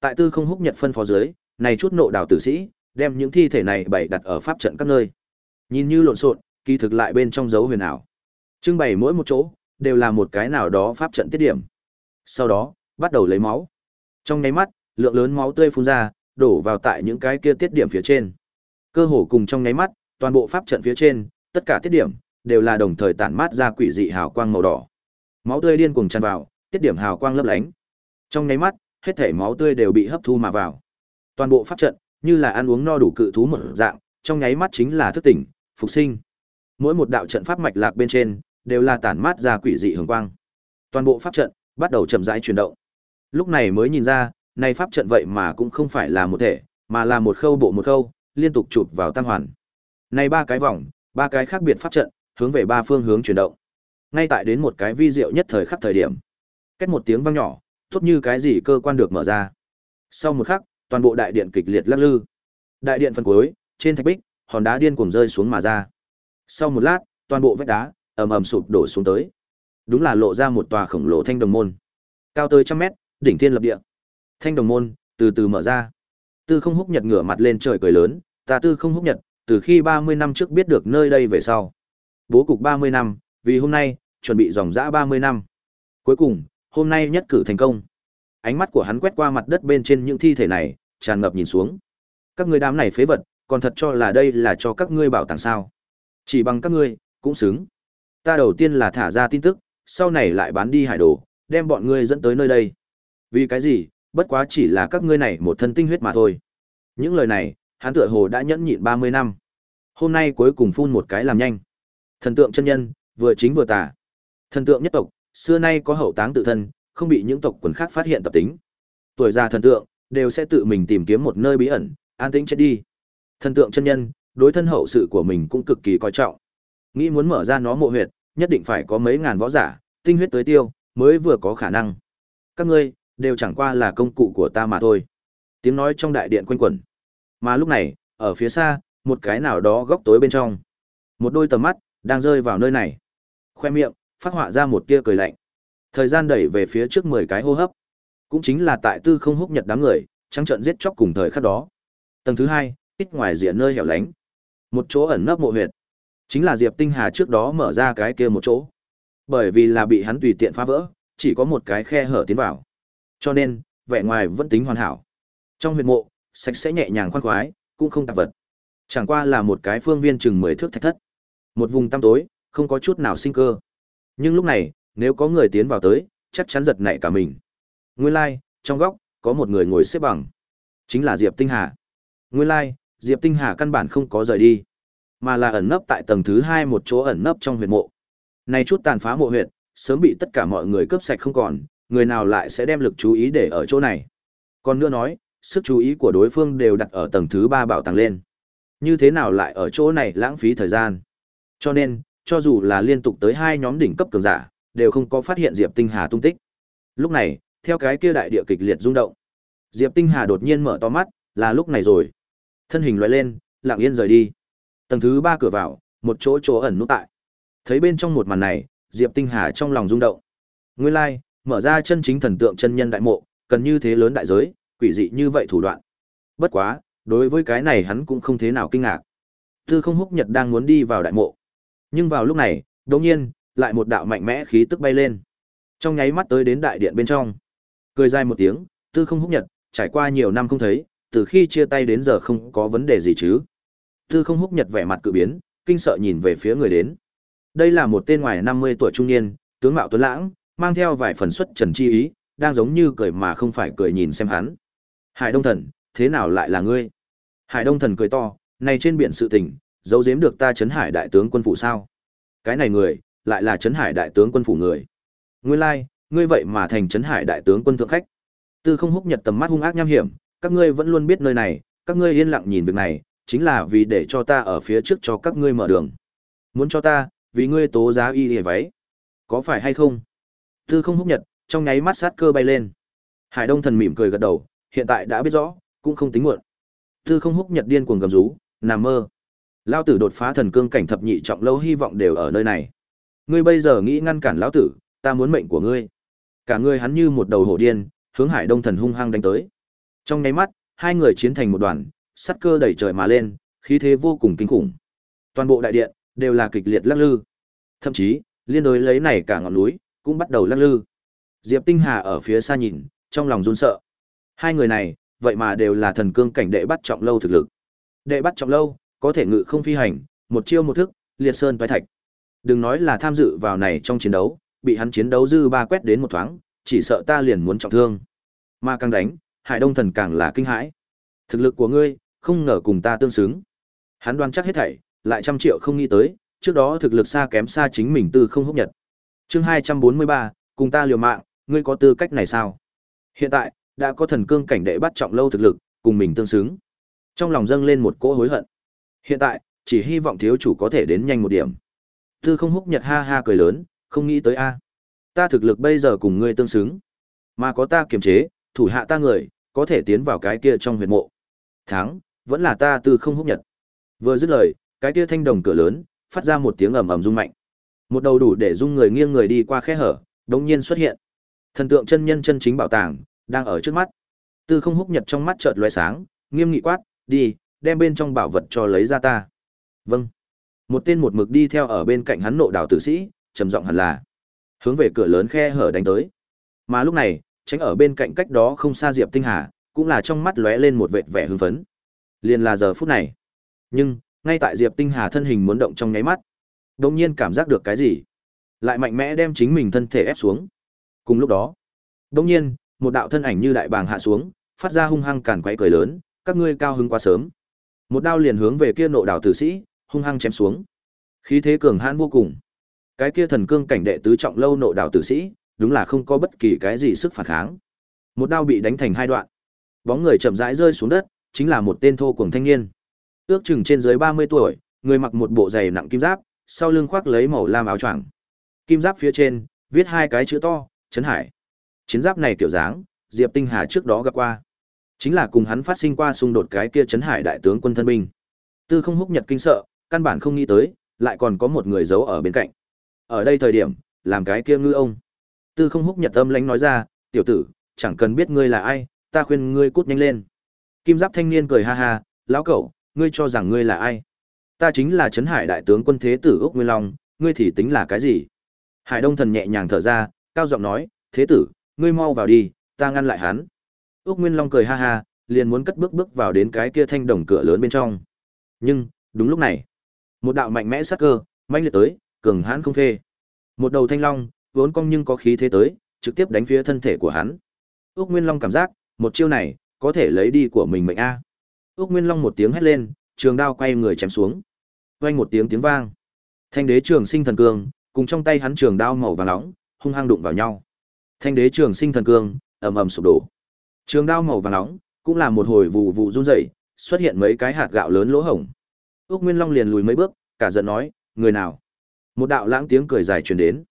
[SPEAKER 1] Tại Tư Không Húc Nhật phân phó dưới, này chút nộ đạo tử sĩ, đem những thi thể này bày đặt ở pháp trận các nơi. Nhìn như lộn xộn, kỳ thực lại bên trong dấu huyền ảo. Trưng bày mỗi một chỗ đều là một cái nào đó pháp trận tiết điểm. Sau đó, bắt đầu lấy máu. Trong nháy mắt, lượng lớn máu tươi phun ra, đổ vào tại những cái kia tiết điểm phía trên. Cơ hồ cùng trong nháy mắt, toàn bộ pháp trận phía trên, tất cả tiết điểm đều là đồng thời tản mát ra quỷ dị hào quang màu đỏ. Máu tươi điên cuồng tràn vào, tiết điểm hào quang lấp lánh. Trong nháy mắt, hết thể máu tươi đều bị hấp thu mà vào. Toàn bộ pháp trận như là ăn uống no đủ cự thú một dạng, trong nháy mắt chính là thức tỉnh, phục sinh. Mỗi một đạo trận pháp mạch lạc bên trên đều là tản mát ra quỷ dị hường quang. Toàn bộ pháp trận bắt đầu chậm rãi chuyển động. Lúc này mới nhìn ra, này pháp trận vậy mà cũng không phải là một thể, mà là một khâu bộ một khâu, liên tục chụp vào tam hoàn. Này ba cái vòng, ba cái khác biệt pháp trận, hướng về ba phương hướng chuyển động. Ngay tại đến một cái vi diệu nhất thời khắc thời điểm. Kết một tiếng vang nhỏ, tốt như cái gì cơ quan được mở ra. Sau một khắc, toàn bộ đại điện kịch liệt lắc lư. Đại điện phần cuối, trên thạch bích, hòn đá điên cuồng rơi xuống mà ra. Sau một lát, toàn bộ vách đá ầm ầm sụp đổ xuống tới. Đúng là lộ ra một tòa khổng lồ thanh đồng môn, cao tới trăm mét, đỉnh thiên lập địa. Thanh đồng môn từ từ mở ra. Tư Không Húc Nhật ngửa mặt lên trời cười lớn, ta Tư Không Húc Nhật, từ khi 30 năm trước biết được nơi đây về sau. Bố cục 30 năm, vì hôm nay, chuẩn bị dòng dã 30 năm. Cuối cùng, hôm nay nhất cử thành công. Ánh mắt của hắn quét qua mặt đất bên trên những thi thể này, tràn ngập nhìn xuống. Các ngươi đám này phế vật, còn thật cho là đây là cho các ngươi bảo tàng sao? Chỉ bằng các ngươi, cũng xứng. Ta đầu tiên là thả ra tin tức, sau này lại bán đi hải đồ, đem bọn ngươi dẫn tới nơi đây. Vì cái gì, bất quá chỉ là các ngươi này một thân tinh huyết mà thôi. Những lời này, hắn tựa hồ đã nhẫn nhịn 30 năm. Hôm nay cuối cùng phun một cái làm nhanh. Thần tượng chân nhân, vừa chính vừa tà. Thần tượng nhất tộc, xưa nay có hậu táng tự thân, không bị những tộc quần khác phát hiện tập tính. Tuổi già thần tượng, đều sẽ tự mình tìm kiếm một nơi bí ẩn, an tĩnh chết đi. Thần tượng chân nhân, đối thân hậu sự của mình cũng cực kỳ coi trọng. Nghĩ muốn mở ra nó mộ huyệt, nhất định phải có mấy ngàn võ giả, tinh huyết tới tiêu, mới vừa có khả năng. Các ngươi, đều chẳng qua là công cụ của ta mà thôi. Tiếng nói trong đại điện quanh quẩn. Mà lúc này, ở phía xa, một cái nào đó góc tối bên trong. Một đôi tầm mắt, đang rơi vào nơi này. Khoe miệng, phát họa ra một tia cười lạnh. Thời gian đẩy về phía trước 10 cái hô hấp. Cũng chính là tại tư không húc nhật đám người, trắng trận giết chóc cùng thời khắc đó. Tầng thứ hai, ít ngoài diện nơi hẻo lánh. Một chỗ ẩn nấp mộ huyệt. Chính là Diệp Tinh Hà trước đó mở ra cái kia một chỗ. Bởi vì là bị hắn tùy tiện phá vỡ, chỉ có một cái khe hở tiến vào. Cho nên, vẻ ngoài vẫn tính hoàn hảo. Trong huyệt mộ, sạch sẽ nhẹ nhàng khoan khoái, cũng không tạp vật. Chẳng qua là một cái phương viên chừng 10 thước thạch thất. Một vùng tăm tối, không có chút nào sinh cơ. Nhưng lúc này, nếu có người tiến vào tới, chắc chắn giật nảy cả mình. Nguyên lai, like, trong góc, có một người ngồi xếp bằng. Chính là Diệp Tinh Hà. Nguyên lai, like, Diệp Tinh Hà căn bản không có rời đi, mà là ẩn nấp tại tầng thứ hai một chỗ ẩn nấp trong huyệt mộ. Này chút tàn phá mộ huyệt, sớm bị tất cả mọi người cướp sạch không còn, người nào lại sẽ đem lực chú ý để ở chỗ này. Còn nữa nói, sức chú ý của đối phương đều đặt ở tầng thứ ba bảo tàng lên. Như thế nào lại ở chỗ này lãng phí thời gian. Cho nên, cho dù là liên tục tới hai nhóm đỉnh cấp cường giả, đều không có phát hiện Diệp Tinh Hà tung tích. Lúc này, theo cái kia đại địa kịch liệt rung động, Diệp Tinh Hà đột nhiên mở to mắt, là lúc này rồi. Thân hình lóe lên, lặng yên rời đi. Tầng thứ ba cửa vào, một chỗ chỗ ẩn nút tại. Thấy bên trong một màn này, Diệp Tinh Hà trong lòng rung động. Nguyên lai, like, mở ra chân chính thần tượng chân nhân đại mộ, cần như thế lớn đại giới, quỷ dị như vậy thủ đoạn. Bất quá, đối với cái này hắn cũng không thế nào kinh ngạc. Tư không húc nhật đang muốn đi vào đại mộ. Nhưng vào lúc này, đột nhiên, lại một đạo mạnh mẽ khí tức bay lên. Trong nháy mắt tới đến đại điện bên trong. Cười dài một tiếng, tư không húc nhật, trải qua nhiều năm không thấy, từ khi chia tay đến giờ không có vấn đề gì chứ. Tư không húc nhật vẻ mặt cự biến, kinh sợ nhìn về phía người đến. Đây là một tên ngoài 50 tuổi trung niên, tướng mạo tuấn lãng, mang theo vài phần xuất trần chi ý, đang giống như cười mà không phải cười nhìn xem hắn. Hải Đông Thần, thế nào lại là ngươi? Hải Đông Thần cười to, này trên biển sự tình, giấu giếm được ta Trấn Hải đại tướng quân phủ sao? Cái này người, lại là Trấn Hải đại tướng quân phủ người. Nguyên lai, like, ngươi vậy mà thành Trấn Hải đại tướng quân thượng khách. Tư không húc nhật tầm mắt hung ác nham hiểm, các ngươi vẫn luôn biết nơi này, các ngươi yên lặng nhìn việc này, chính là vì để cho ta ở phía trước cho các ngươi mở đường. Muốn cho ta, vì ngươi tố giá y hề váy. Có phải hay không? Tư không húc nhật, trong nháy mắt sát cơ bay lên. Hải Đông thần mỉm cười gật đầu, hiện tại đã biết rõ, cũng không tính muộn. Tư không húc nhật điên cuồng gầm rú, nằm mơ. Lão tử đột phá thần cương cảnh thập nhị trọng lâu hy vọng đều ở nơi này. Ngươi bây giờ nghĩ ngăn cản lão tử, ta muốn mệnh của ngươi. Cả ngươi hắn như một đầu hổ điên, hướng Hải Đông thần hung hăng đánh tới. Trong nháy mắt, hai người chiến thành một đoàn, sắt cơ đẩy trời mà lên, khí thế vô cùng kinh khủng. Toàn bộ đại điện đều là kịch liệt lắc lư. Thậm chí, liên đối lấy này cả ngọn núi cũng bắt đầu lắc lư. Diệp Tinh Hà ở phía xa nhìn, trong lòng run sợ. Hai người này, vậy mà đều là thần cương cảnh đệ bắt trọng lâu thực lực. Đệ bắt trọng lâu, có thể ngự không phi hành, một chiêu một thức, liệt sơn toái thạch. Đừng nói là tham dự vào này trong chiến đấu, bị hắn chiến đấu dư ba quét đến một thoáng, chỉ sợ ta liền muốn trọng thương. Mà càng đánh, Hải Đông Thần càng là kinh hãi. Thực lực của ngươi, không ngờ cùng ta tương xứng. Hắn đoan chắc hết thảy, lại trăm triệu không nghĩ tới, trước đó thực lực xa kém xa chính mình từ không húc nhật. Chương 243, cùng ta liều mạng, ngươi có tư cách này sao? Hiện tại, đã có thần cương cảnh đệ bắt trọng lâu thực lực, cùng mình tương xứng. Trong lòng dâng lên một cỗ hối hận. Hiện tại, chỉ hy vọng thiếu chủ có thể đến nhanh một điểm. Tư không húc nhật ha ha cười lớn, không nghĩ tới a. Ta thực lực bây giờ cùng ngươi tương xứng, mà có ta kiềm chế, thủ hạ ta người, có thể tiến vào cái kia trong huyệt mộ. Thắng, vẫn là ta tư không húc nhật. Vừa dứt lời, cái kia thanh đồng cửa lớn, phát ra một tiếng ầm ầm rung mạnh. Một đầu đủ để dung người nghiêng người đi qua khe hở, đột nhiên xuất hiện. Thần tượng chân nhân chân chính bảo tàng đang ở trước mắt. Tư không húc nhật trong mắt chợt lóe sáng, nghiêm nghị quát, "Đi, đem bên trong bảo vật cho lấy ra ta." "Vâng." Một tên một mực đi theo ở bên cạnh hắn nộ đào tử sĩ, trầm giọng hẳn là hướng về cửa lớn khe hở đánh tới. Mà lúc này, tránh ở bên cạnh cách đó không xa Diệp Tinh Hà, cũng là trong mắt lóe lên một vệt vẻ hưng phấn. Liền là giờ phút này. Nhưng, ngay tại Diệp Tinh Hà thân hình muốn động trong nháy mắt, đột nhiên cảm giác được cái gì, lại mạnh mẽ đem chính mình thân thể ép xuống. Cùng lúc đó, đột nhiên, một đạo thân ảnh như đại bàng hạ xuống, phát ra hung hăng càn quấy cười lớn, các ngươi cao hứng quá sớm. Một đao liền hướng về kia nộ đạo tử sĩ, hung hăng chém xuống. Khí thế cường hãn vô cùng. Cái kia thần cương cảnh đệ tứ trọng lâu nộ đạo tử sĩ, đúng là không có bất kỳ cái gì sức phản kháng. Một đao bị đánh thành hai đoạn. Bóng người chậm rãi rơi xuống đất, chính là một tên thô cuồng thanh niên. Ước chừng trên dưới 30 tuổi, người mặc một bộ giày nặng kim giáp, sau lưng khoác lấy màu lam áo choàng. Kim giáp phía trên viết hai cái chữ to, Trấn Hải. Chiến giáp này kiểu dáng, Diệp Tinh Hà trước đó gặp qua. Chính là cùng hắn phát sinh qua xung đột cái kia chấn Hải đại tướng quân thân binh. Tư không húc nhật kinh sợ, căn bản không nghĩ tới, lại còn có một người giấu ở bên cạnh. Ở đây thời điểm, làm cái kia ngư ông. Tư không húc nhật âm lãnh nói ra, tiểu tử, chẳng cần biết ngươi là ai, ta khuyên ngươi cút nhanh lên. Kim giáp thanh niên cười ha ha, lão cẩu, ngươi cho rằng ngươi là ai? Ta chính là Trấn Hải đại tướng quân thế tử Úc Nguyên Long, ngươi thì tính là cái gì? Hải Đông thần nhẹ nhàng thở ra, cao giọng nói, thế tử, ngươi mau vào đi, ta ngăn lại hắn. Úc Nguyên Long cười ha ha, liền muốn cất bước bước vào đến cái kia thanh đồng cửa lớn bên trong. Nhưng, đúng lúc này, một đạo mạnh mẽ sát cơ, mãnh liệt tới, cường hãn không phê. Một đầu thanh long, vốn cong nhưng có khí thế tới, trực tiếp đánh phía thân thể của hắn. Úc Nguyên Long cảm giác, một chiêu này, có thể lấy đi của mình mệnh a. Úc Nguyên Long một tiếng hét lên, trường đao quay người chém xuống. Vang một tiếng tiếng vang. Thanh đế trường sinh thần cương, cùng trong tay hắn trường đao màu vàng nóng, hung hăng đụng vào nhau. Thanh đế trường sinh thần cương, ầm ầm sụp đổ. Trường đao màu vàng nóng, cũng là một hồi vụ vụ run rẩy, xuất hiện mấy cái hạt gạo lớn lỗ hổng. Úc Nguyên Long liền lùi mấy bước, cả giận nói, người nào? Một đạo lãng tiếng cười dài truyền đến.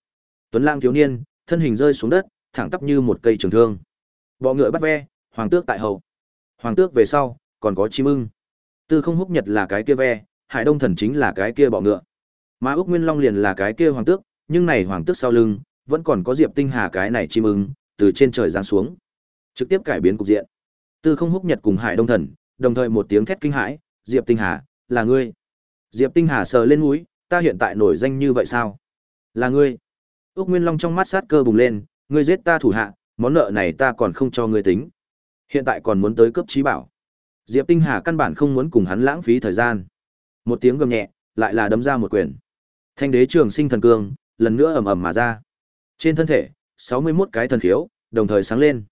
[SPEAKER 1] Tuấn Lang thiếu niên, thân hình rơi xuống đất, thẳng tắp như một cây trường thương. Bọ ngựa bắt ve, hoàng tước tại hậu. Hoàng tước về sau, còn có chim ưng. Tư không húc nhật là cái kia ve, Hải Đông thần chính là cái kia bọ ngựa. Mà Úc Nguyên Long liền là cái kia hoàng tước, nhưng này hoàng tước sau lưng, vẫn còn có Diệp Tinh Hà cái này chim ưng, từ trên trời giáng xuống. Trực tiếp cải biến cục diện. Tư không húc nhật cùng Hải Đông thần, đồng thời một tiếng thét kinh hãi, Diệp Tinh Hà, là ngươi. Diệp Tinh Hà sờ lên mũi, ta hiện tại nổi danh như vậy sao? Là ngươi. ước Nguyên Long trong mắt sát cơ bùng lên, ngươi giết ta thủ hạ, món nợ này ta còn không cho ngươi tính. Hiện tại còn muốn tới cấp trí bảo. Diệp Tinh Hà căn bản không muốn cùng hắn lãng phí thời gian. Một tiếng gầm nhẹ, lại là đấm ra một quyền. Thanh đế trường sinh thần cương, lần nữa ầm ầm mà ra. Trên thân thể, 61 cái thần khiếu, đồng thời sáng lên.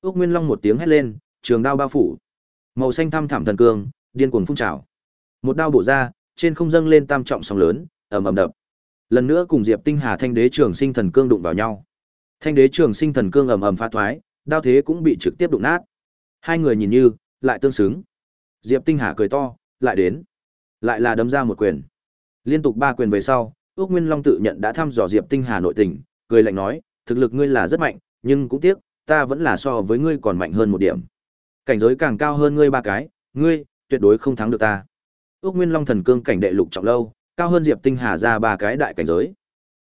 [SPEAKER 1] Úc Nguyên Long một tiếng hét lên, trường đao bao phủ. Màu xanh thăm thẳm thần cương, điên cuồng phun trào. Một đao bổ ra, trên không dâng lên tam trọng sóng lớn, ầm ầm đập. Lần nữa cùng Diệp Tinh Hà Thanh Đế Trường Sinh Thần Cương đụng vào nhau. Thanh Đế Trường Sinh Thần Cương ầm ầm phá thoái, đao thế cũng bị trực tiếp đụng nát. Hai người nhìn như lại tương xứng. Diệp Tinh Hà cười to, lại đến, lại là đấm ra một quyền. Liên tục ba quyền về sau, Úc Nguyên Long tự nhận đã thăm dò Diệp Tinh Hà nội tình, cười lạnh nói, thực lực ngươi là rất mạnh, nhưng cũng tiếc, ta vẫn là so với ngươi còn mạnh hơn một điểm. Cảnh giới càng cao hơn ngươi ba cái, ngươi tuyệt đối không thắng được ta. Ước Nguyên Long thần cương cảnh đệ lục trọng lâu, cao hơn Diệp Tinh Hà ra ba cái đại cảnh giới.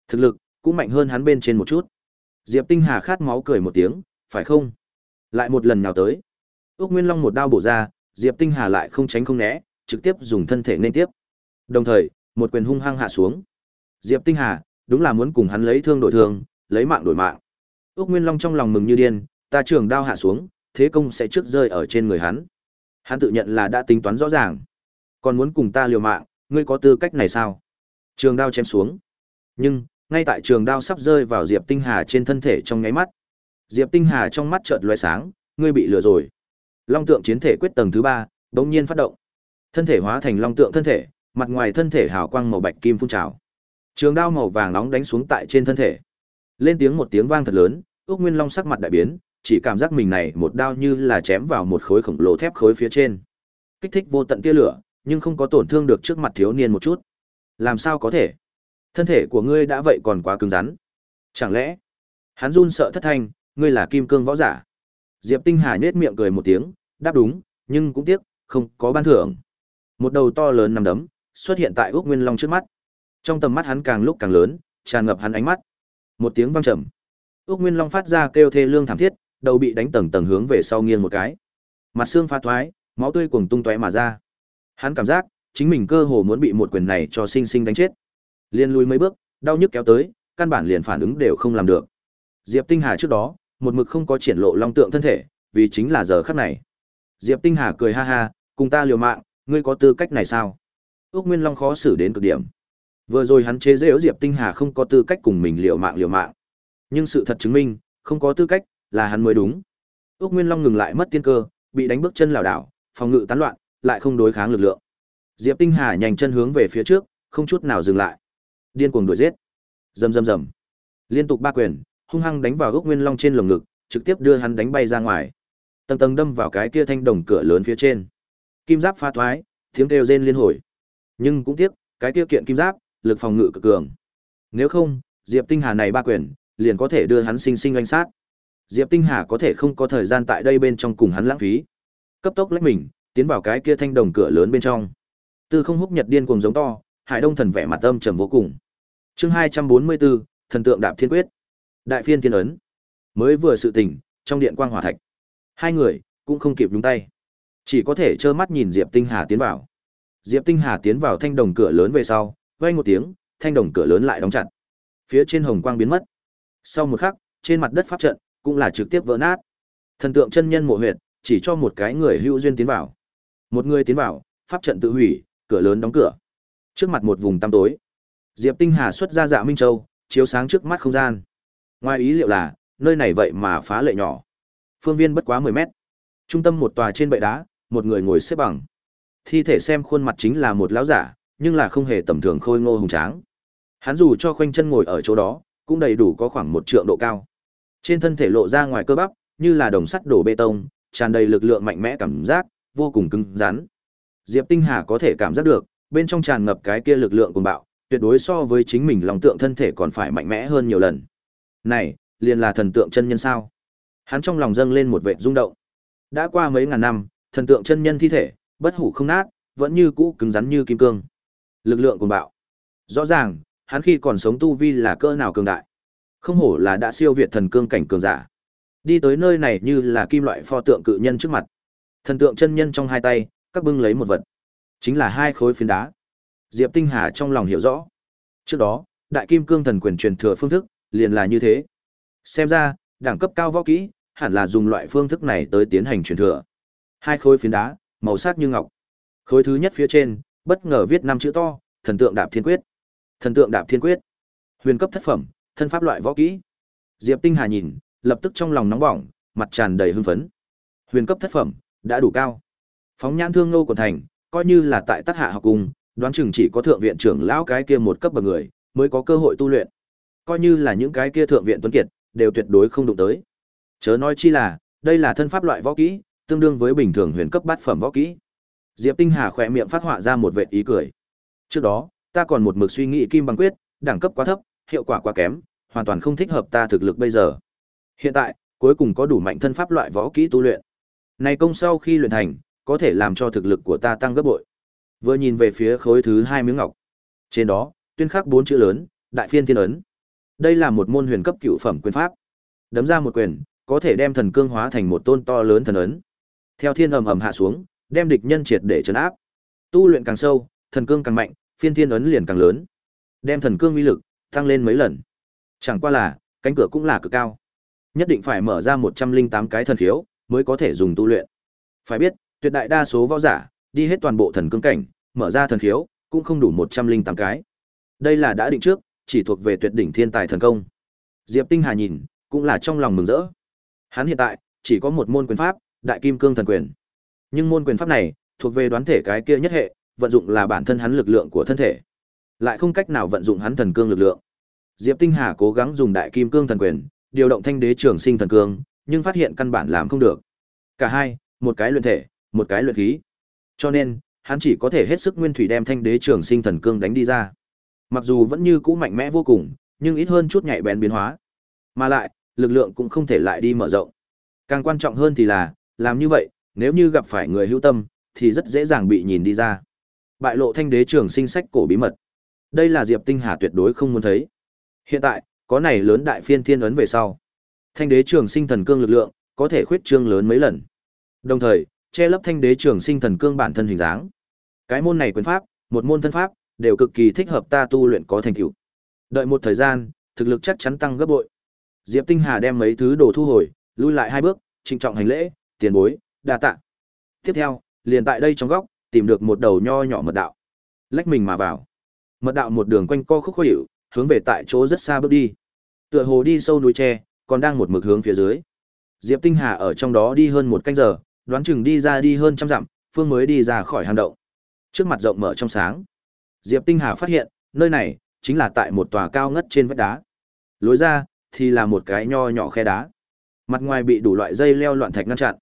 [SPEAKER 1] Thực lực cũng mạnh hơn hắn bên trên một chút. Diệp Tinh Hà khát máu cười một tiếng, phải không? Lại một lần nào tới. Ước Nguyên Long một đao bổ ra, Diệp Tinh Hà lại không tránh không né, trực tiếp dùng thân thể nên tiếp. Đồng thời, một quyền hung hăng hạ xuống. Diệp Tinh Hà, đúng là muốn cùng hắn lấy thương đổi thương, lấy mạng đổi mạng. Úc Nguyên Long trong lòng mừng như điên, ta trường đao hạ xuống, thế công sẽ trước rơi ở trên người hắn. Hắn tự nhận là đã tính toán rõ ràng. Còn muốn cùng ta liều mạng, ngươi có tư cách này sao? Trường đao chém xuống. Nhưng, ngay tại trường đao sắp rơi vào Diệp Tinh Hà trên thân thể trong nháy mắt. Diệp Tinh Hà trong mắt chợt lóe sáng, ngươi bị lừa rồi. Long tượng chiến thể quyết tầng thứ ba, đống nhiên phát động. Thân thể hóa thành long tượng thân thể, mặt ngoài thân thể hào quang màu bạch kim phun trào. Trường đao màu vàng nóng đánh xuống tại trên thân thể. Lên tiếng một tiếng vang thật lớn, Úc Nguyên Long sắc mặt đại biến, chỉ cảm giác mình này một đao như là chém vào một khối khổng lồ thép khối phía trên. Kích thích vô tận tia lửa, nhưng không có tổn thương được trước mặt thiếu niên một chút. Làm sao có thể? Thân thể của ngươi đã vậy còn quá cứng rắn. Chẳng lẽ? Hắn run sợ thất thanh, ngươi là kim cương võ giả. Diệp Tinh Hà nhếch miệng cười một tiếng, đáp đúng, nhưng cũng tiếc, không có ban thưởng. Một đầu to lớn nằm đấm xuất hiện tại Úc Nguyên Long trước mắt. Trong tầm mắt hắn càng lúc càng lớn, tràn ngập hắn ánh mắt. Một tiếng vang trầm. Úc Nguyên Long phát ra kêu thê lương thảm thiết, đầu bị đánh tầng tầng hướng về sau nghiêng một cái. Mặt xương phá thoái, máu tươi cuồng tung tóe mà ra. Hắn cảm giác, chính mình cơ hồ muốn bị một quyền này cho sinh sinh đánh chết. Liên lùi mấy bước, đau nhức kéo tới, căn bản liền phản ứng đều không làm được. Diệp Tinh Hà trước đó, một mực không có triển lộ long tượng thân thể, vì chính là giờ khắc này. Diệp Tinh Hà cười ha ha, cùng ta liều mạng, ngươi có tư cách này sao? Úc Nguyên Long khó xử đến cực điểm. Vừa rồi hắn chế giễu Diệp Tinh Hà không có tư cách cùng mình liều mạng liều mạng. Nhưng sự thật chứng minh, không có tư cách, là hắn mới đúng. Úc Nguyên Long ngừng lại mất tiên cơ, bị đánh bước chân lảo đảo, phòng ngự tán loạn, lại không đối kháng lực lượng. Diệp Tinh Hà nhanh chân hướng về phía trước, không chút nào dừng lại. Điên cuồng đuổi giết. Rầm rầm rầm. Liên tục ba quyền, hung hăng đánh vào Úc Nguyên Long trên lồng ngực, trực tiếp đưa hắn đánh bay ra ngoài. Tầng tầng đâm vào cái kia thanh đồng cửa lớn phía trên. Kim giáp phá thoái, tiếng kêu rên liên hồi. Nhưng cũng tiếc, cái kia kiện kim giáp, lực phòng ngự cực cường. Nếu không, Diệp Tinh Hà này ba quyền, liền có thể đưa hắn sinh sinh oanh sát. Diệp Tinh Hà có thể không có thời gian tại đây bên trong cùng hắn lãng phí. Cấp tốc lách mình, tiến vào cái kia thanh đồng cửa lớn bên trong. Tư không húc nhật điên cuồng giống to, Hải Đông thần vẻ mặt âm trầm vô cùng. Chương 244, thần tượng đạp thiên quyết. Đại phiên thiên ấn. Mới vừa sự tình, trong điện quang hỏa thạch. Hai người cũng không kịp nhúng tay, chỉ có thể trơ mắt nhìn Diệp Tinh Hà tiến vào. Diệp Tinh Hà tiến vào thanh đồng cửa lớn về sau, vang một tiếng, thanh đồng cửa lớn lại đóng chặt. Phía trên hồng quang biến mất. Sau một khắc, trên mặt đất pháp trận cũng là trực tiếp vỡ nát. Thần tượng chân nhân mộ huyệt, chỉ cho một cái người hữu duyên tiến vào. Một người tiến vào, pháp trận tự hủy, cửa lớn đóng cửa. Trước mặt một vùng tăm tối, Diệp Tinh Hà xuất ra Dạ Minh Châu, chiếu sáng trước mắt không gian. Ngoài ý liệu là, nơi này vậy mà phá lệ nhỏ. Phương viên bất quá 10 mét. Trung tâm một tòa trên bệ đá, một người ngồi xếp bằng. Thi thể xem khuôn mặt chính là một lão giả, nhưng là không hề tầm thường khôi ngô hùng tráng. Hắn dù cho khoanh chân ngồi ở chỗ đó, cũng đầy đủ có khoảng một trượng độ cao. Trên thân thể lộ ra ngoài cơ bắp, như là đồng sắt đổ bê tông, tràn đầy lực lượng mạnh mẽ cảm giác, vô cùng cứng rắn. Diệp Tinh Hà có thể cảm giác được, bên trong tràn ngập cái kia lực lượng cuồng bạo, tuyệt đối so với chính mình lòng tượng thân thể còn phải mạnh mẽ hơn nhiều lần. Này, liền là thần tượng chân nhân sao? Hắn trong lòng dâng lên một vẻ rung động. Đã qua mấy ngàn năm, thần tượng chân nhân thi thể, bất hủ không nát, vẫn như cũ cứng rắn như kim cương. Lực lượng cuồng bạo. Rõ ràng, hắn khi còn sống tu vi là cỡ nào cường đại. Không hổ là đã siêu việt thần cương cảnh cường giả. Đi tới nơi này như là kim loại pho tượng cự nhân trước mặt. Thần tượng chân nhân trong hai tay, các bưng lấy một vật. Chính là hai khối phiến đá. Diệp Tinh Hà trong lòng hiểu rõ. Trước đó, đại kim cương thần quyền truyền thừa phương thức, liền là như thế. Xem ra, đẳng cấp cao võ kỹ, hẳn là dùng loại phương thức này tới tiến hành truyền thừa. Hai khối phiến đá, màu sắc như ngọc. Khối thứ nhất phía trên, bất ngờ viết năm chữ to, thần tượng đạp thiên quyết. Thần tượng đạp thiên quyết. Huyền cấp thất phẩm, thân pháp loại võ kỹ. Diệp Tinh Hà nhìn, lập tức trong lòng nóng bỏng, mặt tràn đầy hưng phấn. Huyền cấp thất phẩm, đã đủ cao. Phóng nhãn thương ngô của thành, coi như là tại tác hạ học cùng, Đoán chừng chỉ có thượng viện trưởng lão cái kia một cấp bậc người mới có cơ hội tu luyện. Coi như là những cái kia thượng viện tuấn kiệt, đều tuyệt đối không đụng tới. Chớ nói chi là, đây là thân pháp loại võ kỹ, tương đương với bình thường huyền cấp bát phẩm võ kỹ. Diệp Tinh Hà khỏe miệng phát họa ra một vệt ý cười. Trước đó, ta còn một mực suy nghĩ kim bằng quyết, đẳng cấp quá thấp, hiệu quả quá kém, hoàn toàn không thích hợp ta thực lực bây giờ. Hiện tại, cuối cùng có đủ mạnh thân pháp loại võ kỹ tu luyện. Này công sau khi luyện thành, có thể làm cho thực lực của ta tăng gấp bội. Vừa nhìn về phía khối thứ hai miếng ngọc. Trên đó, tuyên khắc bốn chữ lớn, Đại Phiên Thiên ấn. Đây là một môn huyền cấp cựu phẩm quyền pháp. Đấm ra một quyền, có thể đem thần cương hóa thành một tôn to lớn thần ấn. Theo thiên ầm ầm hạ xuống, đem địch nhân triệt để trấn áp. Tu luyện càng sâu, thần cương càng mạnh, phiên thiên ấn liền càng lớn. Đem thần cương uy lực tăng lên mấy lần. Chẳng qua là, cánh cửa cũng là cực cao. Nhất định phải mở ra một trăm linh tám cái thần khiếu mới có thể dùng tu luyện. Phải biết, tuyệt đại đa số võ giả đi hết toàn bộ thần cương cảnh, mở ra thần khiếu cũng không đủ một trăm linh tám cái. Đây là đã định trước, chỉ thuộc về tuyệt đỉnh thiên tài thần công. Diệp Tinh Hà nhìn, cũng là trong lòng mừng rỡ. Hắn hiện tại chỉ có một môn quyền pháp, Đại Kim Cương Thần Quyền. Nhưng môn quyền pháp này thuộc về đoán thể cái kia nhất hệ, vận dụng là bản thân hắn lực lượng của thân thể, lại không cách nào vận dụng hắn thần cương lực lượng. Diệp Tinh Hà cố gắng dùng Đại Kim Cương Thần Quyền, điều động Thanh Đế Trường Sinh Thần Cương, nhưng phát hiện căn bản làm không được. Cả hai, một cái luyện thể, một cái luyện khí. Cho nên, hắn chỉ có thể hết sức nguyên thủy đem Thanh Đế Trường Sinh Thần Cương đánh đi ra. Mặc dù vẫn như cũ mạnh mẽ vô cùng, nhưng ít hơn chút nhạy bén biến hóa. Mà lại, lực lượng cũng không thể lại đi mở rộng. Càng quan trọng hơn thì là, làm như vậy, nếu như gặp phải người hữu tâm, thì rất dễ dàng bị nhìn đi ra. Bại lộ thanh đế trường sinh sách cổ bí mật. Đây là Diệp Tinh Hà tuyệt đối không muốn thấy. Hiện tại, có này lớn đại phiên thiên ấn về sau. Thanh đế trường sinh thần cương lực lượng, có thể khuyết trương lớn mấy lần. Đồng thời, che lấp thanh đế trường sinh thần cương bản thân hình dáng. Cái môn này quyền pháp, một môn thân pháp, đều cực kỳ thích hợp ta tu luyện có thành tựu. Đợi một thời gian, thực lực chắc chắn tăng gấp bội. Diệp Tinh Hà đem mấy thứ đồ thu hồi, lui lại hai bước, trịnh trọng hành lễ, tiền bối, đa tạ. Tiếp theo, liền tại đây trong góc, tìm được một đầu nho nhỏ mật đạo. Lách mình mà vào. Mật đạo một đường quanh co khúc khó hiệu hướng về tại chỗ rất xa bước đi. Tựa hồ đi sâu núi tre, còn đang một mực hướng phía dưới. Diệp Tinh Hà ở trong đó đi hơn một canh giờ, đoán chừng đi ra đi hơn trăm dặm, phương mới đi ra khỏi hang động. Trước mặt rộng mở trong sáng. Diệp Tinh Hà phát hiện, nơi này chính là tại một tòa cao ngất trên vách đá. Lối ra thì là một cái nho nhỏ khe đá. Mặt ngoài bị đủ loại dây leo loạn thạch ngăn chặn.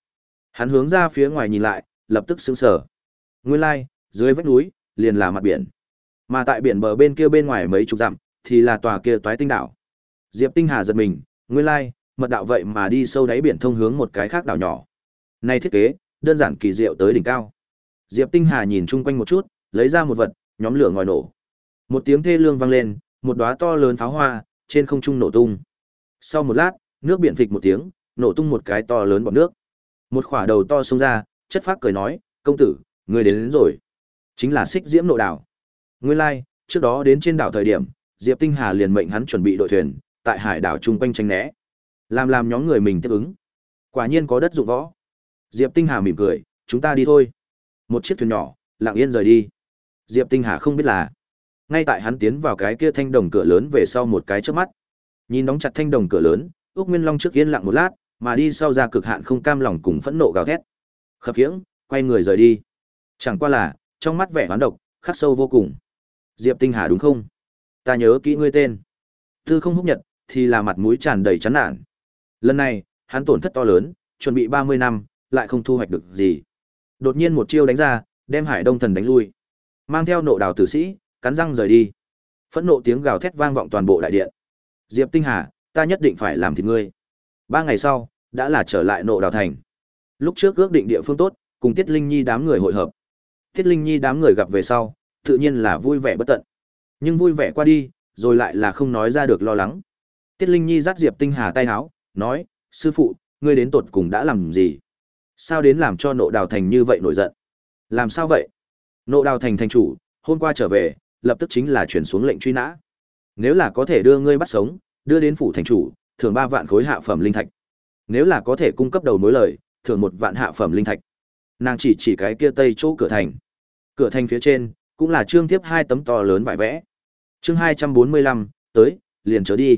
[SPEAKER 1] Hắn hướng ra phía ngoài nhìn lại, lập tức sững sờ. Nguyên lai, like, dưới vách núi liền là mặt biển. Mà tại biển bờ bên kia bên ngoài mấy chục dặm thì là tòa kia toái tinh đảo. Diệp Tinh Hà giật mình, nguyên lai, like, mật đạo vậy mà đi sâu đáy biển thông hướng một cái khác đảo nhỏ. Này thiết kế, đơn giản kỳ diệu tới đỉnh cao. Diệp Tinh Hà nhìn chung quanh một chút, lấy ra một vật, nhóm lửa ngòi nổ. Một tiếng thê lương vang lên, một đóa to lớn pháo hoa trên không trung nổ tung. Sau một lát, nước biển phịch một tiếng, nổ tung một cái to lớn bọt nước. Một khỏa đầu to xông ra, chất phác cười nói, công tử, người đến, đến rồi. Chính là xích diễm nội đảo. Nguyên lai, like, trước đó đến trên đảo thời điểm, Diệp Tinh Hà liền mệnh hắn chuẩn bị đội thuyền, tại hải đảo chung quanh tranh né. Làm làm nhóm người mình tiếp ứng. Quả nhiên có đất dụng võ. Diệp Tinh Hà mỉm cười, chúng ta đi thôi. Một chiếc thuyền nhỏ, lặng yên rời đi. Diệp Tinh Hà không biết là, ngay tại hắn tiến vào cái kia thanh đồng cửa lớn về sau một cái trước mắt. Nhìn đóng chặt thanh đồng cửa lớn, Úc Nguyên Long trước yên lặng một lát, mà đi sau ra cực hạn không cam lòng cùng phẫn nộ gào thét. Khập khiễng, quay người rời đi. Chẳng qua là, trong mắt vẻ hoán độc, khắc sâu vô cùng. Diệp Tinh Hà đúng không? Ta nhớ kỹ ngươi tên. Tư không húc nhật, thì là mặt mũi tràn đầy chán nản. Lần này, hắn tổn thất to lớn, chuẩn bị 30 năm, lại không thu hoạch được gì. Đột nhiên một chiêu đánh ra, đem Hải Đông Thần đánh lui. Mang theo nộ đào tử sĩ, cắn răng rời đi. Phẫn nộ tiếng gào thét vang vọng toàn bộ đại điện. Diệp Tinh Hà, ta nhất định phải làm thịt ngươi. Ba ngày sau, đã là trở lại nộ đào thành. Lúc trước ước định địa phương tốt, cùng Tiết Linh Nhi đám người hội hợp. Tiết Linh Nhi đám người gặp về sau, tự nhiên là vui vẻ bất tận. Nhưng vui vẻ qua đi, rồi lại là không nói ra được lo lắng. Tiết Linh Nhi dắt Diệp Tinh Hà tay háo, nói, sư phụ, ngươi đến tột cùng đã làm gì? Sao đến làm cho nộ đào thành như vậy nổi giận? Làm sao vậy? Nộ đào thành thành chủ, hôm qua trở về, lập tức chính là chuyển xuống lệnh truy nã. Nếu là có thể đưa ngươi bắt sống, đưa đến phủ thành chủ, thưởng ba vạn khối hạ phẩm linh thạch. Nếu là có thể cung cấp đầu mối lời, thưởng một vạn hạ phẩm linh thạch. Nàng chỉ chỉ cái kia tây chỗ cửa thành. Cửa thành phía trên, cũng là trương tiếp hai tấm to lớn vải vẽ. Chương hai trăm bốn mươi lăm tới, liền trở đi.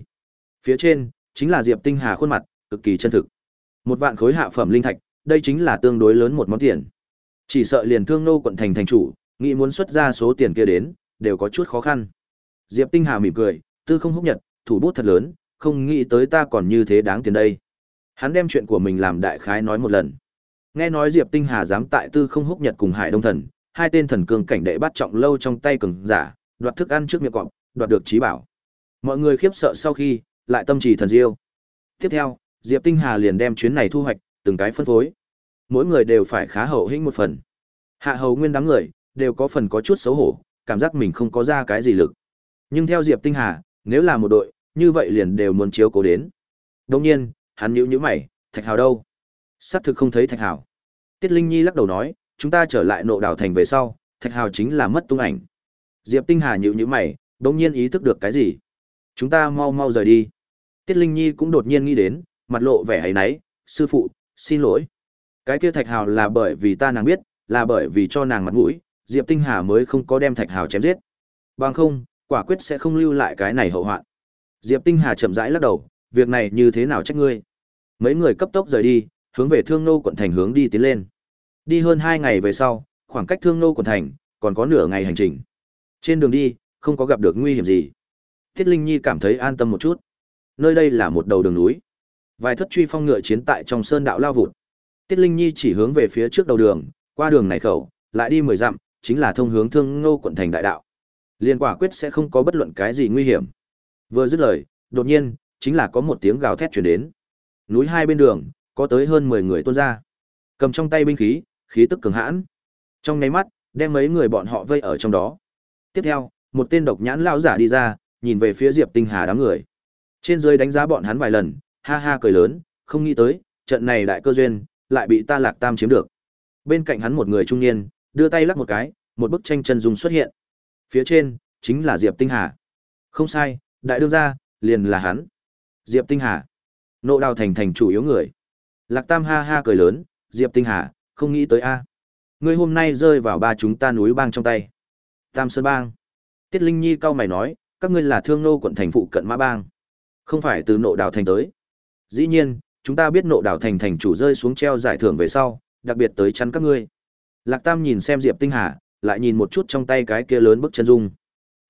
[SPEAKER 1] Phía trên, chính là Diệp Tinh Hà khuôn mặt, cực kỳ chân thực. Một vạn khối hạ phẩm linh thạch, đây chính là tương đối lớn một món tiền. Chỉ sợ liền thương nô quận thành thành chủ, Nghĩ muốn xuất ra số tiền kia đến, đều có chút khó khăn. Diệp Tinh Hà mỉm cười, tư không húc nhật, thủ bút thật lớn, không nghĩ tới ta còn như thế đáng tiền đây. Hắn đem chuyện của mình làm đại khái nói một lần. Nghe nói Diệp Tinh Hà dám tại tư không húc nhật cùng Hải Đông Thần, hai tên thần cương cảnh đệ bắt trọng lâu trong tay cường giả, đoạt thức ăn trước miệng cọp, đoạt được trí bảo. Mọi người khiếp sợ sau khi, lại tâm trì thần diêu. Tiếp theo, Diệp Tinh Hà liền đem chuyến này thu hoạch, từng cái phân phối. Mỗi người đều phải khá hậu hĩnh một phần. Hạ hầu nguyên đám người, đều có phần có chút xấu hổ, cảm giác mình không có ra cái gì lực. Nhưng theo Diệp Tinh Hà, nếu là một đội, như vậy liền đều muốn chiếu cố đến. Đồng nhiên, hắn nhíu nhíu mày, Thạch Hào đâu? xác thực không thấy Thạch Hào. Tiết Linh Nhi lắc đầu nói, chúng ta trở lại nộ đảo thành về sau, Thạch Hào chính là mất tung ảnh. Diệp Tinh Hà nhíu nhíu mày, đột nhiên ý thức được cái gì. Chúng ta mau mau rời đi. Tiết Linh Nhi cũng đột nhiên nghĩ đến, mặt lộ vẻ ấy náy, sư phụ, xin lỗi. Cái kia Thạch Hào là bởi vì ta nàng biết, là bởi vì cho nàng mặt mũi, Diệp Tinh Hà mới không có đem Thạch Hào chém giết. Bằng không, quả quyết sẽ không lưu lại cái này hậu hoạn. Diệp Tinh Hà chậm rãi lắc đầu, việc này như thế nào trách ngươi? Mấy người cấp tốc rời đi, hướng về Thương Nô quận thành hướng đi tiến lên. Đi hơn 2 ngày về sau, khoảng cách Thương Nô quận thành còn có nửa ngày hành trình. Trên đường đi, không có gặp được nguy hiểm gì. Tiết Linh Nhi cảm thấy an tâm một chút. Nơi đây là một đầu đường núi. Vài thất truy phong ngựa chiến tại trong sơn đạo lao vụt. Tiết Linh Nhi chỉ hướng về phía trước đầu đường, qua đường này khẩu, lại đi 10 dặm, chính là thông hướng Thương Nô quận thành đại đạo. Liên quả quyết sẽ không có bất luận cái gì nguy hiểm. Vừa dứt lời, đột nhiên, chính là có một tiếng gào thét truyền đến. Núi hai bên đường, có tới hơn 10 người tuôn ra. Cầm trong tay binh khí, khí tức cường hãn. Trong nháy mắt, đem mấy người bọn họ vây ở trong đó. Tiếp theo, một tên độc nhãn lão giả đi ra, nhìn về phía Diệp Tinh Hà đám người. Trên dưới đánh giá bọn hắn vài lần, ha ha cười lớn, không nghĩ tới, trận này đại cơ duyên, lại bị ta Lạc Tam chiếm được. Bên cạnh hắn một người trung niên, đưa tay lắc một cái, một bức tranh chân dung xuất hiện. Phía trên, chính là Diệp Tinh Hà. Không sai, đại đương gia, liền là hắn. Diệp Tinh Hà. Nộ đào thành thành chủ yếu người. Lạc Tam ha ha cười lớn, Diệp Tinh Hà, không nghĩ tới a. Ngươi hôm nay rơi vào ba chúng ta núi bang trong tay. Tam Sơn bang. Tiết Linh Nhi cao mày nói, các ngươi là thương nô quận thành phụ cận mã bang. Không phải từ nộ đào thành tới. Dĩ nhiên, chúng ta biết nộ đào thành thành chủ rơi xuống treo giải thưởng về sau, đặc biệt tới chắn các ngươi. Lạc Tam nhìn xem Diệp Tinh Hà, lại nhìn một chút trong tay cái kia lớn bức chân dung.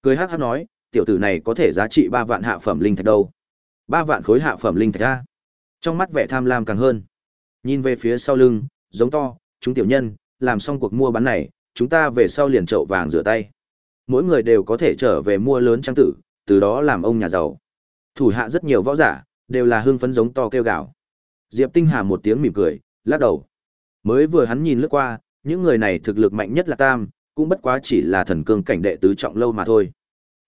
[SPEAKER 1] Cười hắc hắc nói, tiểu tử này có thể giá trị ba vạn hạ phẩm linh thạch đâu. ba vạn khối hạ phẩm linh thạch ra Trong mắt vẻ tham lam càng hơn. Nhìn về phía sau lưng, giống to, chúng tiểu nhân, làm xong cuộc mua bán này, chúng ta về sau liền chậu vàng rửa tay. Mỗi người đều có thể trở về mua lớn trang tử, từ đó làm ông nhà giàu. Thủ hạ rất nhiều võ giả, đều là hương phấn giống to kêu gào. Diệp Tinh Hà một tiếng mỉm cười, lắc đầu. Mới vừa hắn nhìn lướt qua, những người này thực lực mạnh nhất là Tam, cũng bất quá chỉ là thần cương cảnh đệ tứ trọng lâu mà thôi.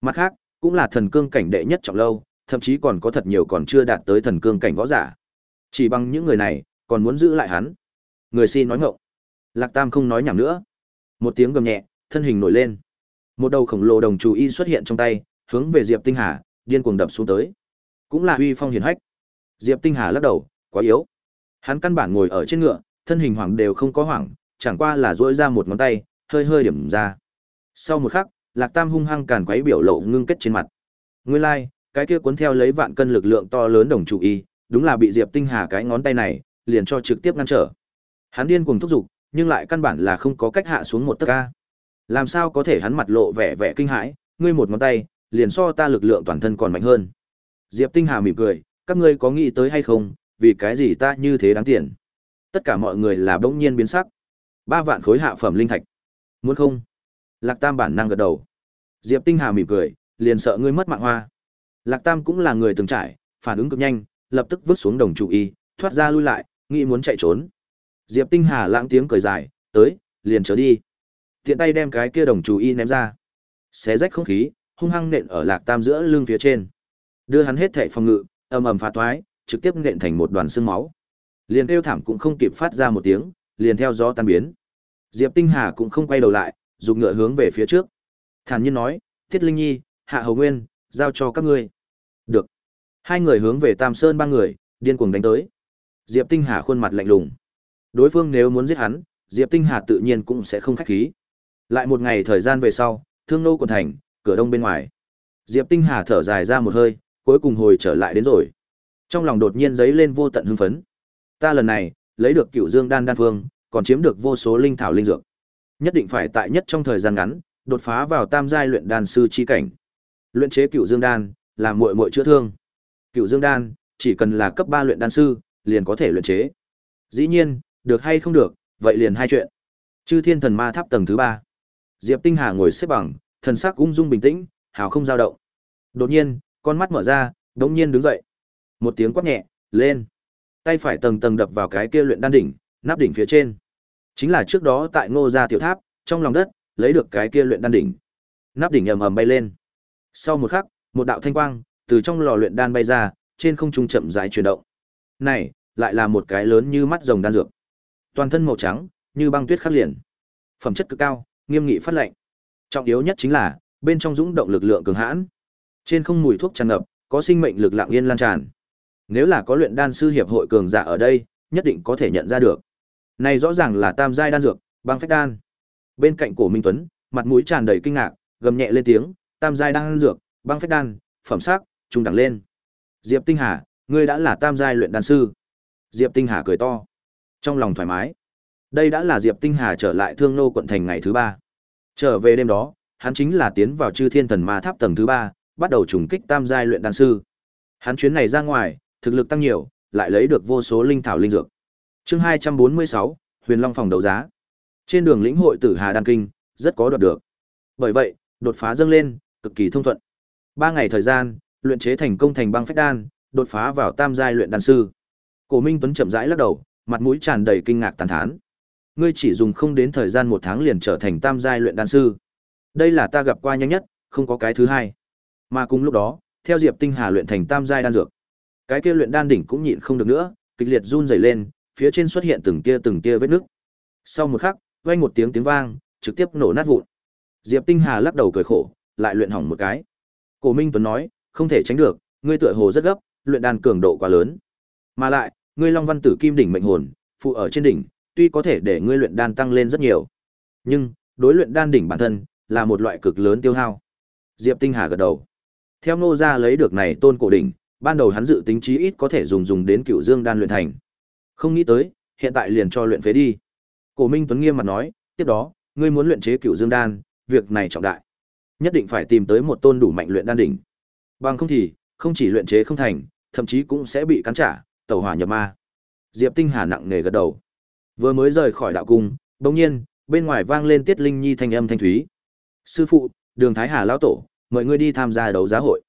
[SPEAKER 1] Mặt khác, cũng là thần cương cảnh đệ nhất trọng lâu, thậm chí còn có thật nhiều còn chưa đạt tới thần cương cảnh võ giả. Chỉ bằng những người này, còn muốn giữ lại hắn. Người si nói ngọng. Lạc Tam không nói nhảm nữa. Một tiếng gầm nhẹ, thân hình nổi lên. Một đầu khổng lồ đồng chủ y xuất hiện trong tay, hướng về Diệp Tinh Hà, điên cuồng đập xuống tới. Cũng là uy phong hiển hách. Diệp Tinh Hà lắc đầu, quá yếu. Hắn căn bản ngồi ở trên ngựa, thân hình hoảng đều không có hoảng, chẳng qua là duỗi ra một ngón tay, hơi hơi điểm ra. Sau một khắc, Lạc Tam hung hăng càn quấy biểu lộ ngưng kết trên mặt. Nguyên lai, like, cái kia cuốn theo lấy vạn cân lực lượng to lớn đồng chủ y, đúng là bị Diệp Tinh Hà cái ngón tay này, liền cho trực tiếp ngăn trở. Hắn điên cuồng thúc giục, nhưng lại căn bản là không có cách hạ xuống một tấc ca. Làm sao có thể hắn mặt lộ vẻ vẻ kinh hãi, ngươi một ngón tay, liền so ta lực lượng toàn thân còn mạnh hơn. Diệp Tinh Hà mỉm cười, các ngươi có nghĩ tới hay không, vì cái gì ta như thế đáng tiền. Tất cả mọi người là bỗng nhiên biến sắc. Ba vạn khối hạ phẩm linh thạch. Muốn không? Lạc Tam bản năng gật đầu. Diệp Tinh Hà mỉm cười, liền sợ ngươi mất mạng hoa. Lạc Tam cũng là người từng trải, phản ứng cực nhanh, lập tức vứt xuống đồng chủ y, thoát ra lui lại, nghĩ muốn chạy trốn. Diệp Tinh Hà lãng tiếng cười dài, tới, liền trở đi. Tiện tay đem cái kia đồng chú y ném ra. Xé rách không khí, hung hăng nện ở Lạc Tam giữa lưng phía trên. Đưa hắn hết thảy phòng ngự, ầm ầm phá toái, trực tiếp nện thành một đoàn xương máu. Liền kêu thảm cũng không kịp phát ra một tiếng, liền theo gió tan biến. Diệp Tinh Hà cũng không quay đầu lại, dùng ngựa hướng về phía trước. Thản nhiên nói, Tiết Linh Nhi, Hạ Hầu Nguyên, giao cho các ngươi. Được. Hai người hướng về Tam Sơn ba người, điên cuồng đánh tới. Diệp Tinh Hà khuôn mặt lạnh lùng. Đối phương nếu muốn giết hắn, Diệp Tinh Hà tự nhiên cũng sẽ không khách khí. Lại một ngày thời gian về sau, Thương Nô quận thành, cửa đông bên ngoài. Diệp Tinh Hà thở dài ra một hơi, cuối cùng hồi trở lại đến rồi. Trong lòng đột nhiên dấy lên vô tận hưng phấn. Ta lần này, lấy được Cựu Dương đan đan phương, còn chiếm được vô số linh thảo linh dược. Nhất định phải tại nhất trong thời gian ngắn, đột phá vào tam giai luyện đan sư chi cảnh. Luyện chế cựu dương đan, là muội muội chữa thương. Cựu dương đan, chỉ cần là cấp 3 luyện đan sư, liền có thể luyện chế. Dĩ nhiên, được hay không được, vậy liền hai chuyện. Chư Thiên Thần Ma Tháp tầng thứ ba, Diệp Tinh Hà ngồi xếp bằng, thần sắc ung dung bình tĩnh, hào không dao động. Đột nhiên, con mắt mở ra, đống nhiên đứng dậy. Một tiếng quát nhẹ, lên. Tay phải tầng tầng đập vào cái kia luyện đan đỉnh, nắp đỉnh phía trên. Chính là trước đó tại Ngô gia tiểu tháp, trong lòng đất, lấy được cái kia luyện đan đỉnh. Nắp đỉnh ầm ầm bay lên. Sau một khắc, một đạo thanh quang từ trong lò luyện đan bay ra, trên không trung chậm rãi chuyển động. Này, lại là một cái lớn như mắt rồng đan dược. Toàn thân màu trắng, như băng tuyết khắc liền. Phẩm chất cực cao, nghiêm nghị phát lệnh. Trọng yếu nhất chính là, bên trong dũng động lực lượng cường hãn. Trên không mùi thuốc tràn ngập, có sinh mệnh lực lặng yên lan tràn. Nếu là có luyện đan sư hiệp hội cường giả ở đây, nhất định có thể nhận ra được. Này rõ ràng là tam giai đan dược, băng phách đan. Bên cạnh cổ Minh Tuấn, mặt mũi tràn đầy kinh ngạc, gầm nhẹ lên tiếng, tam giai đan dược, băng phách đan, phẩm sắc, trung đẳng lên. Diệp Tinh Hà, ngươi đã là tam giai luyện đan sư. Diệp Tinh Hà cười to, trong lòng thoải mái. Đây đã là Diệp Tinh Hà trở lại Thương Nô quận thành ngày thứ ba. Trở về đêm đó, hắn chính là tiến vào Chư Thiên Thần Ma Tháp tầng thứ ba, bắt đầu trùng kích tam giai luyện đan sư. Hắn chuyến này ra ngoài, thực lực tăng nhiều, lại lấy được vô số linh thảo linh dược. Chương 246, Huyền Long phòng đấu giá. Trên đường lĩnh hội Tử Hà đan kinh, rất có đoạt được. Bởi vậy, đột phá dâng lên, cực kỳ thông thuận. Ba ngày thời gian, luyện chế thành công thành băng phách đan, đột phá vào tam giai luyện đan sư. Cổ Minh Tuấn chậm rãi lắc đầu, mặt mũi tràn đầy kinh ngạc tàn thán. Ngươi chỉ dùng không đến thời gian một tháng liền trở thành tam giai luyện đan sư. Đây là ta gặp qua nhanh nhất, không có cái thứ hai. Mà cùng lúc đó, theo Diệp Tinh Hà luyện thành tam giai đan dược, cái kia luyện đan đỉnh cũng nhịn không được nữa, kịch liệt run rẩy lên, phía trên xuất hiện từng tia từng tia vết nứt. Sau một khắc, vang một tiếng tiếng vang, trực tiếp nổ nát vụn. Diệp Tinh Hà lắc đầu cười khổ, lại luyện hỏng một cái. Cổ Minh Tuấn nói, không thể tránh được, ngươi tựa hồ rất gấp, luyện đan cường độ quá lớn. Mà lại, ngươi Long Văn Tử Kim đỉnh mệnh hồn, phụ ở trên đỉnh, tuy có thể để ngươi luyện đan tăng lên rất nhiều, nhưng đối luyện đan đỉnh bản thân là một loại cực lớn tiêu hao. Diệp Tinh Hà gật đầu. Theo Ngô gia lấy được này tôn cổ đỉnh, ban đầu hắn dự tính chí ít có thể dùng dùng đến Cựu Dương đan luyện thành. Không nghĩ tới, hiện tại liền cho luyện phế đi. Cổ Minh Tuấn nghiêm mặt nói, tiếp đó, ngươi muốn luyện chế Cựu Dương đan, việc này trọng đại. Nhất định phải tìm tới một tôn đủ mạnh luyện đan đỉnh. Bằng không thì, không chỉ luyện chế không thành, thậm chí cũng sẽ bị cắn trả, tẩu hỏa nhập ma. Diệp Tinh Hà nặng nề gật đầu. Vừa mới rời khỏi đạo cung, bỗng nhiên, bên ngoài vang lên Tiết Linh Nhi thanh âm thanh thúy. "Sư phụ, Đường Thái Hà lão tổ, mời ngươi đi tham gia đấu giá hội."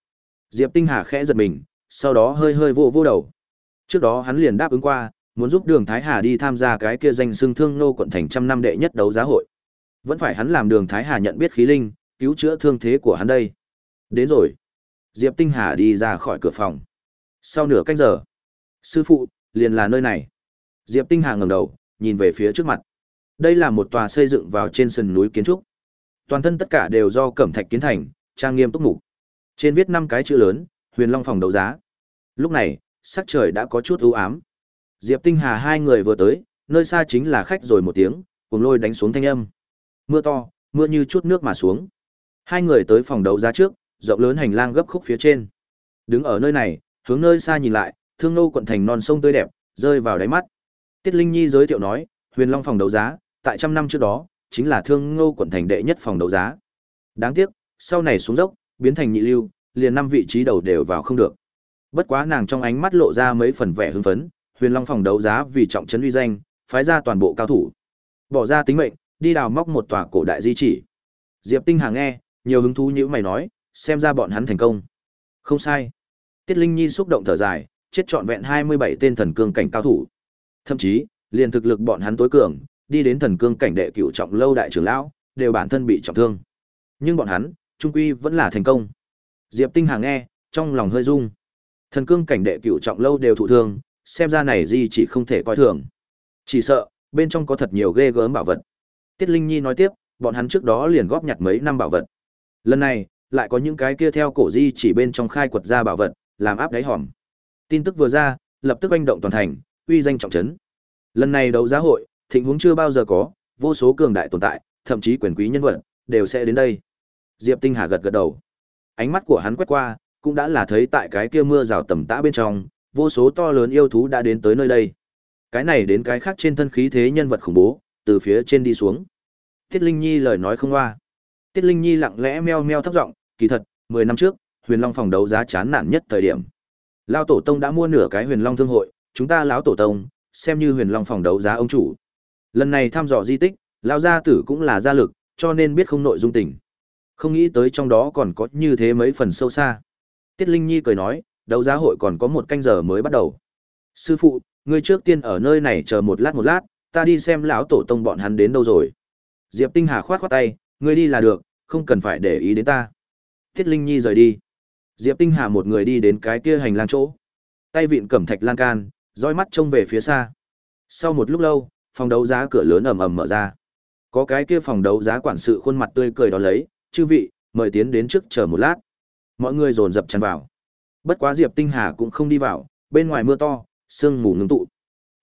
[SPEAKER 1] Diệp Tinh Hà khẽ giật mình, sau đó hơi hơi vô vô đầu. Trước đó hắn liền đáp ứng qua, muốn giúp Đường Thái Hà đi tham gia cái kia danh xưng thương nô quận thành trăm năm đệ nhất đấu giá hội. Vẫn phải hắn làm Đường Thái Hà nhận biết khí linh, cứu chữa thương thế của hắn đây. Đến rồi. Diệp Tinh Hà đi ra khỏi cửa phòng. Sau nửa canh giờ, sư phụ, liền là nơi này. Diệp Tinh Hà ngẩng đầu, nhìn về phía trước mặt. Đây là một tòa xây dựng vào trên sườn núi kiến trúc. Toàn thân tất cả đều do cẩm thạch kiến thành, trang nghiêm túc mục. Trên viết năm cái chữ lớn, Huyền Long phòng đấu giá. Lúc này, sắc trời đã có chút u ám. Diệp Tinh Hà hai người vừa tới, nơi xa chính là khách rồi một tiếng, cùng lôi đánh xuống thanh âm. Mưa to, mưa như chút nước mà xuống. Hai người tới phòng đấu giá trước, rộng lớn hành lang gấp khúc phía trên. Đứng ở nơi này, hướng nơi xa nhìn lại, thương nô quận thành non sông tươi đẹp, rơi vào đáy mắt. Tiết Linh Nhi giới thiệu nói, Huyền Long phòng đấu giá, tại trăm năm trước đó, chính là thương nô quận thành đệ nhất phòng đấu giá. Đáng tiếc, sau này xuống dốc, biến thành nhị lưu, liền năm vị trí đầu đều vào không được. Bất quá nàng trong ánh mắt lộ ra mấy phần vẻ hưng phấn, Huyền Long phòng đấu giá vì trọng trấn uy danh, phái ra toàn bộ cao thủ, bỏ ra tính mệnh, đi đào móc một tòa cổ đại di chỉ. Diệp Tinh Hà nghe, nhiều hứng thú như mày nói, xem ra bọn hắn thành công. Không sai. Tiết Linh Nhi xúc động thở dài, chết trọn vẹn 27 tên thần cương cảnh cao thủ. Thậm chí, liền thực lực bọn hắn tối cường, đi đến thần cương cảnh đệ cửu trọng lâu đại trưởng lão, đều bản thân bị trọng thương. Nhưng bọn hắn, trung quy vẫn là thành công. Diệp Tinh Hà nghe, trong lòng hơi rung. Thần cương cảnh đệ cửu trọng lâu đều thụ thương, xem ra này gì chỉ không thể coi thường. Chỉ sợ, bên trong có thật nhiều ghê gớm bảo vật. Tiết Linh Nhi nói tiếp, bọn hắn trước đó liền góp nhặt mấy năm bảo vật. Lần này, lại có những cái kia theo cổ di chỉ bên trong khai quật ra bảo vật, làm áp đáy hòm. Tin tức vừa ra, lập tức oanh động toàn thành, uy danh trọng trấn. Lần này đấu giá hội, thịnh huống chưa bao giờ có, vô số cường đại tồn tại, thậm chí quyền quý nhân vật đều sẽ đến đây. Diệp Tinh Hà gật gật đầu. Ánh mắt của hắn quét qua, cũng đã là thấy tại cái kia mưa rào tầm tã bên trong, vô số to lớn yêu thú đã đến tới nơi đây. Cái này đến cái khác trên thân khí thế nhân vật khủng bố, từ phía trên đi xuống. Tiết Linh Nhi lời nói không hoa. Tiết Linh Nhi lặng lẽ meo meo thấp giọng, kỳ thật, 10 năm trước, Huyền Long phòng đấu giá chán nản nhất thời điểm. Lão tổ tông đã mua nửa cái Huyền Long thương hội, chúng ta lão tổ tông xem như Huyền Long phòng đấu giá ông chủ. Lần này thăm dò di tích, lão gia tử cũng là gia lực, cho nên biết không nội dung tình. Không nghĩ tới trong đó còn có như thế mấy phần sâu xa. Tiết Linh Nhi cười nói, đấu giá hội còn có một canh giờ mới bắt đầu. Sư phụ, ngươi trước tiên ở nơi này chờ một lát một lát, ta đi xem lão tổ tông bọn hắn đến đâu rồi. Diệp Tinh Hà khoát khoát tay, ngươi đi là được, không cần phải để ý đến ta. Tiết Linh Nhi rời đi. Diệp Tinh Hà một người đi đến cái kia hành lang chỗ. Tay vịn cẩm thạch lan can, dõi mắt trông về phía xa. Sau một lúc lâu, phòng đấu giá cửa lớn ầm ầm mở ra. Có cái kia phòng đấu giá quản sự khuôn mặt tươi cười đó lấy, "Chư vị, mời tiến đến trước chờ một lát." Mọi người dồn dập tràn vào. Bất quá Diệp Tinh Hà cũng không đi vào, bên ngoài mưa to, sương mù ngưng tụ.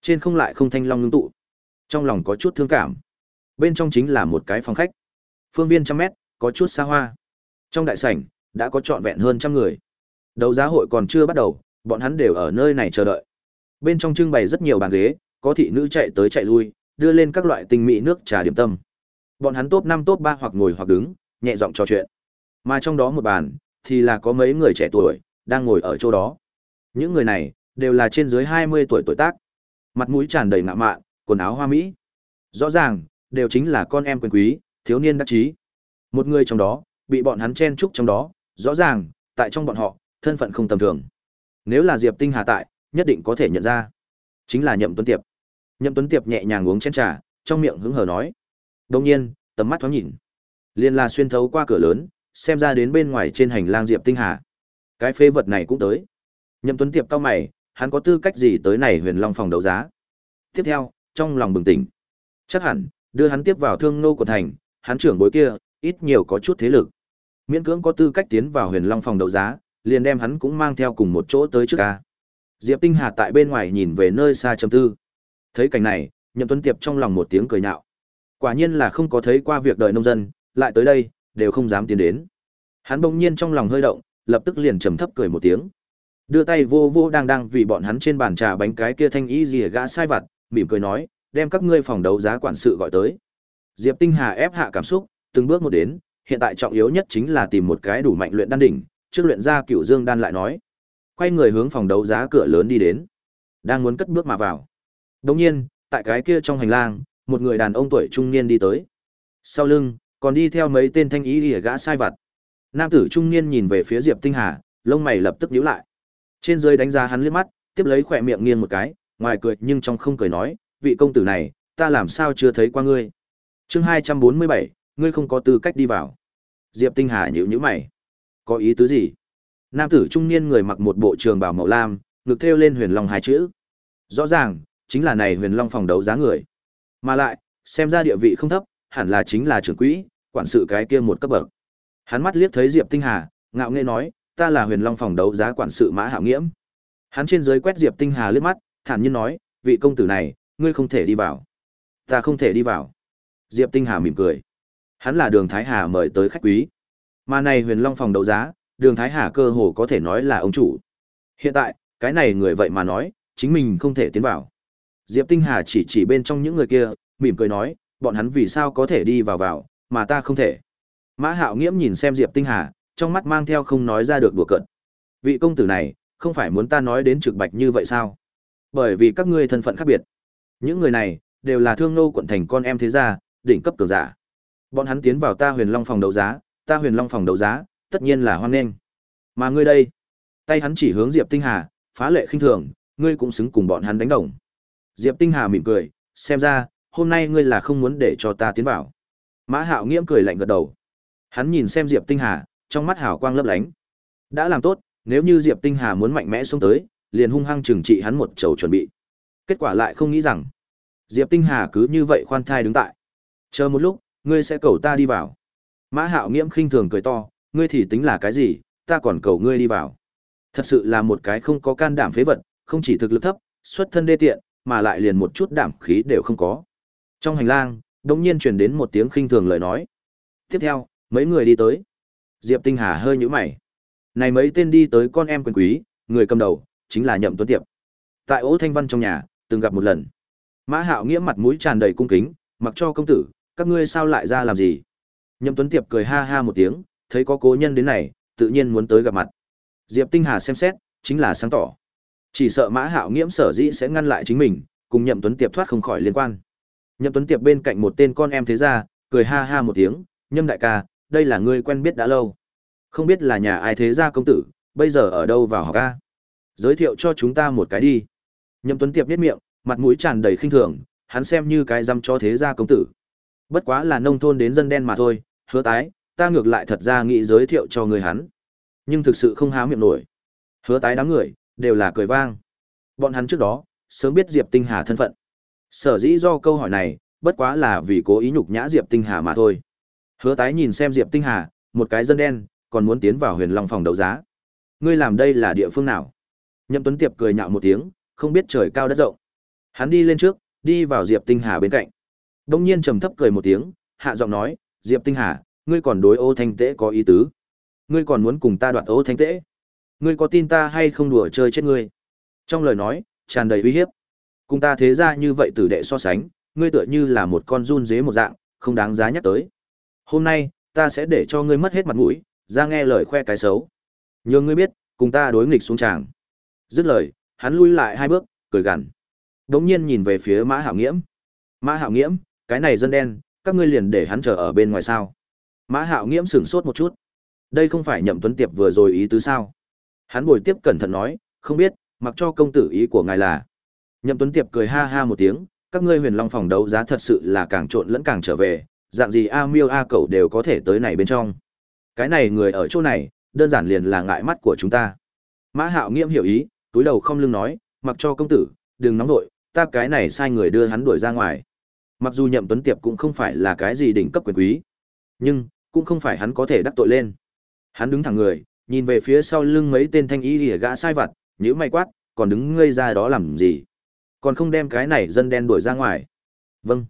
[SPEAKER 1] Trên không lại không thanh long ngưng tụ. Trong lòng có chút thương cảm. Bên trong chính là một cái phòng khách. Phương viên trăm mét, có chút xa hoa. Trong đại sảnh, đã có trọn vẹn hơn trăm người. Đấu giá hội còn chưa bắt đầu, bọn hắn đều ở nơi này chờ đợi. Bên trong trưng bày rất nhiều bàn ghế, có thị nữ chạy tới chạy lui, đưa lên các loại tinh mỹ nước trà điểm tâm. Bọn hắn top 5 top 3 hoặc ngồi hoặc đứng, nhẹ giọng trò chuyện. Mà trong đó một bàn, thì là có mấy người trẻ tuổi, đang ngồi ở chỗ đó. Những người này, đều là trên dưới 20 tuổi tuổi tác. Mặt mũi tràn đầy ngạ mạn, quần áo hoa mỹ. Rõ ràng, đều chính là con em quyền quý, thiếu niên đắc chí. Một người trong đó, bị bọn hắn chen chúc trong đó, rõ ràng, tại trong bọn họ, thân phận không tầm thường. Nếu là Diệp Tinh Hà tại, nhất định có thể nhận ra. Chính là Nhậm Tuấn Tiệp. Nhậm Tuấn Tiệp nhẹ nhàng uống chén trà, trong miệng hứng hờ nói. Đồng nhiên, tầm mắt thoáng nhìn. Liên la xuyên thấu qua cửa lớn, xem ra đến bên ngoài trên hành lang Diệp Tinh Hà. Cái phê vật này cũng tới. Nhậm Tuấn Tiệp cao mày, hắn có tư cách gì tới này huyền long phòng đấu giá. Tiếp theo, trong lòng bừng tỉnh. Chắc hẳn, đưa hắn tiếp vào thương nô của thành, hắn trưởng bối kia, ít nhiều có chút thế lực. Miễn cưỡng có tư cách tiến vào huyền long phòng đấu giá, liền đem hắn cũng mang theo cùng một chỗ tới trước ca. Diệp Tinh Hà tại bên ngoài nhìn về nơi xa chầm tư. Thấy cảnh này, Nhậm Tuấn Tiệp trong lòng một tiếng cười nhạo. Quả nhiên là không có thấy qua việc đời nông dân, lại tới đây, đều không dám tiến đến. Hắn bỗng nhiên trong lòng hơi động, lập tức liền trầm thấp cười một tiếng. Đưa tay vô vô đang đang vì bọn hắn trên bàn trà bánh cái kia thanh ý gì gã sai vặt, mỉm cười nói, đem các ngươi phòng đấu giá quản sự gọi tới. Diệp Tinh Hà ép hạ cảm xúc, từng bước một đến, hiện tại trọng yếu nhất chính là tìm một cái đủ mạnh luyện đan đỉnh, trước luyện ra Cửu Dương đan lại nói. Quay người hướng phòng đấu giá cửa lớn đi đến, đang muốn cất bước mà vào. Đương nhiên, tại cái kia trong hành lang, một người đàn ông tuổi trung niên đi tới. Sau lưng, còn đi theo mấy tên thanh ý lìa gã sai vặt. Nam tử trung niên nhìn về phía Diệp Tinh Hà, lông mày lập tức nhíu lại. Trên dưới đánh giá hắn liếc mắt, tiếp lấy khỏe miệng nghiêng một cái, ngoài cười nhưng trong không cười nói, vị công tử này, ta làm sao chưa thấy qua ngươi. Chương 247, ngươi không có tư cách đi vào. Diệp Tinh Hà nhíu nhíu mày. Có ý tứ gì? Nam tử trung niên người mặc một bộ trường bào màu lam, ngực thêu lên huyền long hai chữ. Rõ ràng, chính là này huyền long phòng đấu giá người. Mà lại, xem ra địa vị không thấp, hẳn là chính là trưởng quỹ, quản sự cái kia một cấp bậc. Hắn mắt liếc thấy Diệp Tinh Hà, ngạo nghễ nói, ta là huyền long phòng đấu giá quản sự Mã Hạo Nghiễm. Hắn trên dưới quét Diệp Tinh Hà liếc mắt, thản nhiên nói, vị công tử này, ngươi không thể đi vào. Ta không thể đi vào. Diệp Tinh Hà mỉm cười. Hắn là Đường Thái Hà mời tới khách quý. Mà này Huyền Long phòng đấu giá, Đường Thái Hà cơ hồ có thể nói là ông chủ. Hiện tại, cái này người vậy mà nói, chính mình không thể tiến vào. Diệp Tinh Hà chỉ chỉ bên trong những người kia, mỉm cười nói, bọn hắn vì sao có thể đi vào vào, mà ta không thể. Mã Hạo Nghiễm nhìn xem Diệp Tinh Hà, trong mắt mang theo không nói ra được đùa cợt. Vị công tử này, không phải muốn ta nói đến trực bạch như vậy sao? Bởi vì các ngươi thân phận khác biệt. Những người này đều là thương nô quận thành con em thế gia, đỉnh cấp cường giả. Bọn hắn tiến vào ta Huyền Long phòng đấu giá, ta Huyền Long phòng đấu giá, tất nhiên là hoan nghênh. Mà ngươi đây, tay hắn chỉ hướng Diệp Tinh Hà, phá lệ khinh thường, ngươi cũng xứng cùng bọn hắn đánh đồng. Diệp Tinh Hà mỉm cười, xem ra, hôm nay ngươi là không muốn để cho ta tiến vào. Mã Hạo Nghiễm cười lạnh gật đầu. Hắn nhìn xem Diệp Tinh Hà, trong mắt hào quang lấp lánh. Đã làm tốt, nếu như Diệp Tinh Hà muốn mạnh mẽ xuống tới, liền hung hăng trừng trị hắn một chầu chuẩn bị. Kết quả lại không nghĩ rằng, Diệp Tinh Hà cứ như vậy khoan thai đứng tại. Chờ một lúc, ngươi sẽ cầu ta đi vào. Mã Hạo Nghiễm khinh thường cười to, ngươi thì tính là cái gì, ta còn cầu ngươi đi vào. Thật sự là một cái không có can đảm phế vật, không chỉ thực lực thấp, xuất thân đê tiện, mà lại liền một chút đảm khí đều không có. Trong hành lang, đột nhiên truyền đến một tiếng khinh thường lời nói. Tiếp theo, mấy người đi tới. Diệp Tinh Hà hơi nhũ mày. Này mấy tên đi tới con em quyền quý, người cầm đầu chính là Nhậm Tuấn Tiệp. Tại Ố Thanh Văn trong nhà, từng gặp một lần. Mã Hạo Nghĩa mặt mũi tràn đầy cung kính, mặc cho công tử, các ngươi sao lại ra làm gì? Nhậm Tuấn Tiệp cười ha ha một tiếng, thấy có cố nhân đến này, tự nhiên muốn tới gặp mặt. Diệp Tinh Hà xem xét, chính là sáng tỏ. Chỉ sợ Mã Hạo Nghiễm sở dĩ sẽ ngăn lại chính mình, cùng Nhậm Tuấn Tiệp thoát không khỏi liên quan. Nhậm Tuấn Tiệp bên cạnh một tên con em thế gia, cười ha ha một tiếng, "Nhâm đại ca, đây là ngươi quen biết đã lâu. Không biết là nhà ai thế gia công tử, bây giờ ở đâu vào học a? Giới thiệu cho chúng ta một cái đi." Nhậm Tuấn Tiệp nhếch miệng, mặt mũi tràn đầy khinh thường, hắn xem như cái dăm cho thế gia công tử. Bất quá là nông thôn đến dân đen mà thôi, hứa tái, ta ngược lại thật ra nghĩ giới thiệu cho người hắn. Nhưng thực sự không há miệng nổi. Hứa tái đám người, đều là cười vang. Bọn hắn trước đó, sớm biết Diệp Tinh Hà thân phận. Sở dĩ do câu hỏi này, bất quá là vì cố ý nhục nhã Diệp Tinh Hà mà thôi. Hứa tái nhìn xem Diệp Tinh Hà, một cái dân đen, còn muốn tiến vào huyền long phòng đấu giá. Ngươi làm đây là địa phương nào? Nhậm Tuấn Tiệp cười nhạo một tiếng, không biết trời cao đất rộng. Hắn đi lên trước, đi vào Diệp Tinh Hà bên cạnh. Đông nhiên trầm thấp cười một tiếng, hạ giọng nói, Diệp Tinh Hà, ngươi còn đối ô thanh tễ có ý tứ. Ngươi còn muốn cùng ta đoạt ô thanh tễ. Ngươi có tin ta hay không đùa chơi chết ngươi? Trong lời nói, tràn đầy uy hiếp. Cùng ta thế ra như vậy tử đệ so sánh, ngươi tựa như là một con run dế một dạng, không đáng giá nhắc tới. Hôm nay, ta sẽ để cho ngươi mất hết mặt mũi, ra nghe lời khoe cái xấu. Nhường ngươi biết, cùng ta đối nghịch xuống tràng. Dứt lời, hắn lui lại hai bước, cười gằn. Đống nhiên nhìn về phía Mã Hạo Nghiễm. Mã Hạo Nghiễm, cái này dân đen, các ngươi liền để hắn chờ ở bên ngoài sao? Mã Hạo Nghiễm sửng sốt một chút. Đây không phải Nhậm Tuấn Tiệp vừa rồi ý tứ sao? Hắn bồi tiếp cẩn thận nói, không biết, mặc cho công tử ý của ngài là. Nhậm Tuấn Tiệp cười ha ha một tiếng, các ngươi huyền long phòng đấu giá thật sự là càng trộn lẫn càng trở về, dạng gì A Miêu A Cẩu đều có thể tới này bên trong. Cái này người ở chỗ này, đơn giản liền là ngại mắt của chúng ta. Mã Hạo Nghiễm hiểu ý, túi đầu không lưng nói, mặc cho công tử, đừng nóng vội, ta cái này sai người đưa hắn đuổi ra ngoài. Mặc dù Nhậm Tuấn Tiệp cũng không phải là cái gì đỉnh cấp quyền quý, nhưng cũng không phải hắn có thể đắc tội lên. Hắn đứng thẳng người, nhìn về phía sau lưng mấy tên thanh y lìa gã sai vặt, nhíu mày quát, còn đứng ngây ra đó làm gì? Còn không đem cái này dân đen đuổi ra ngoài. Vâng.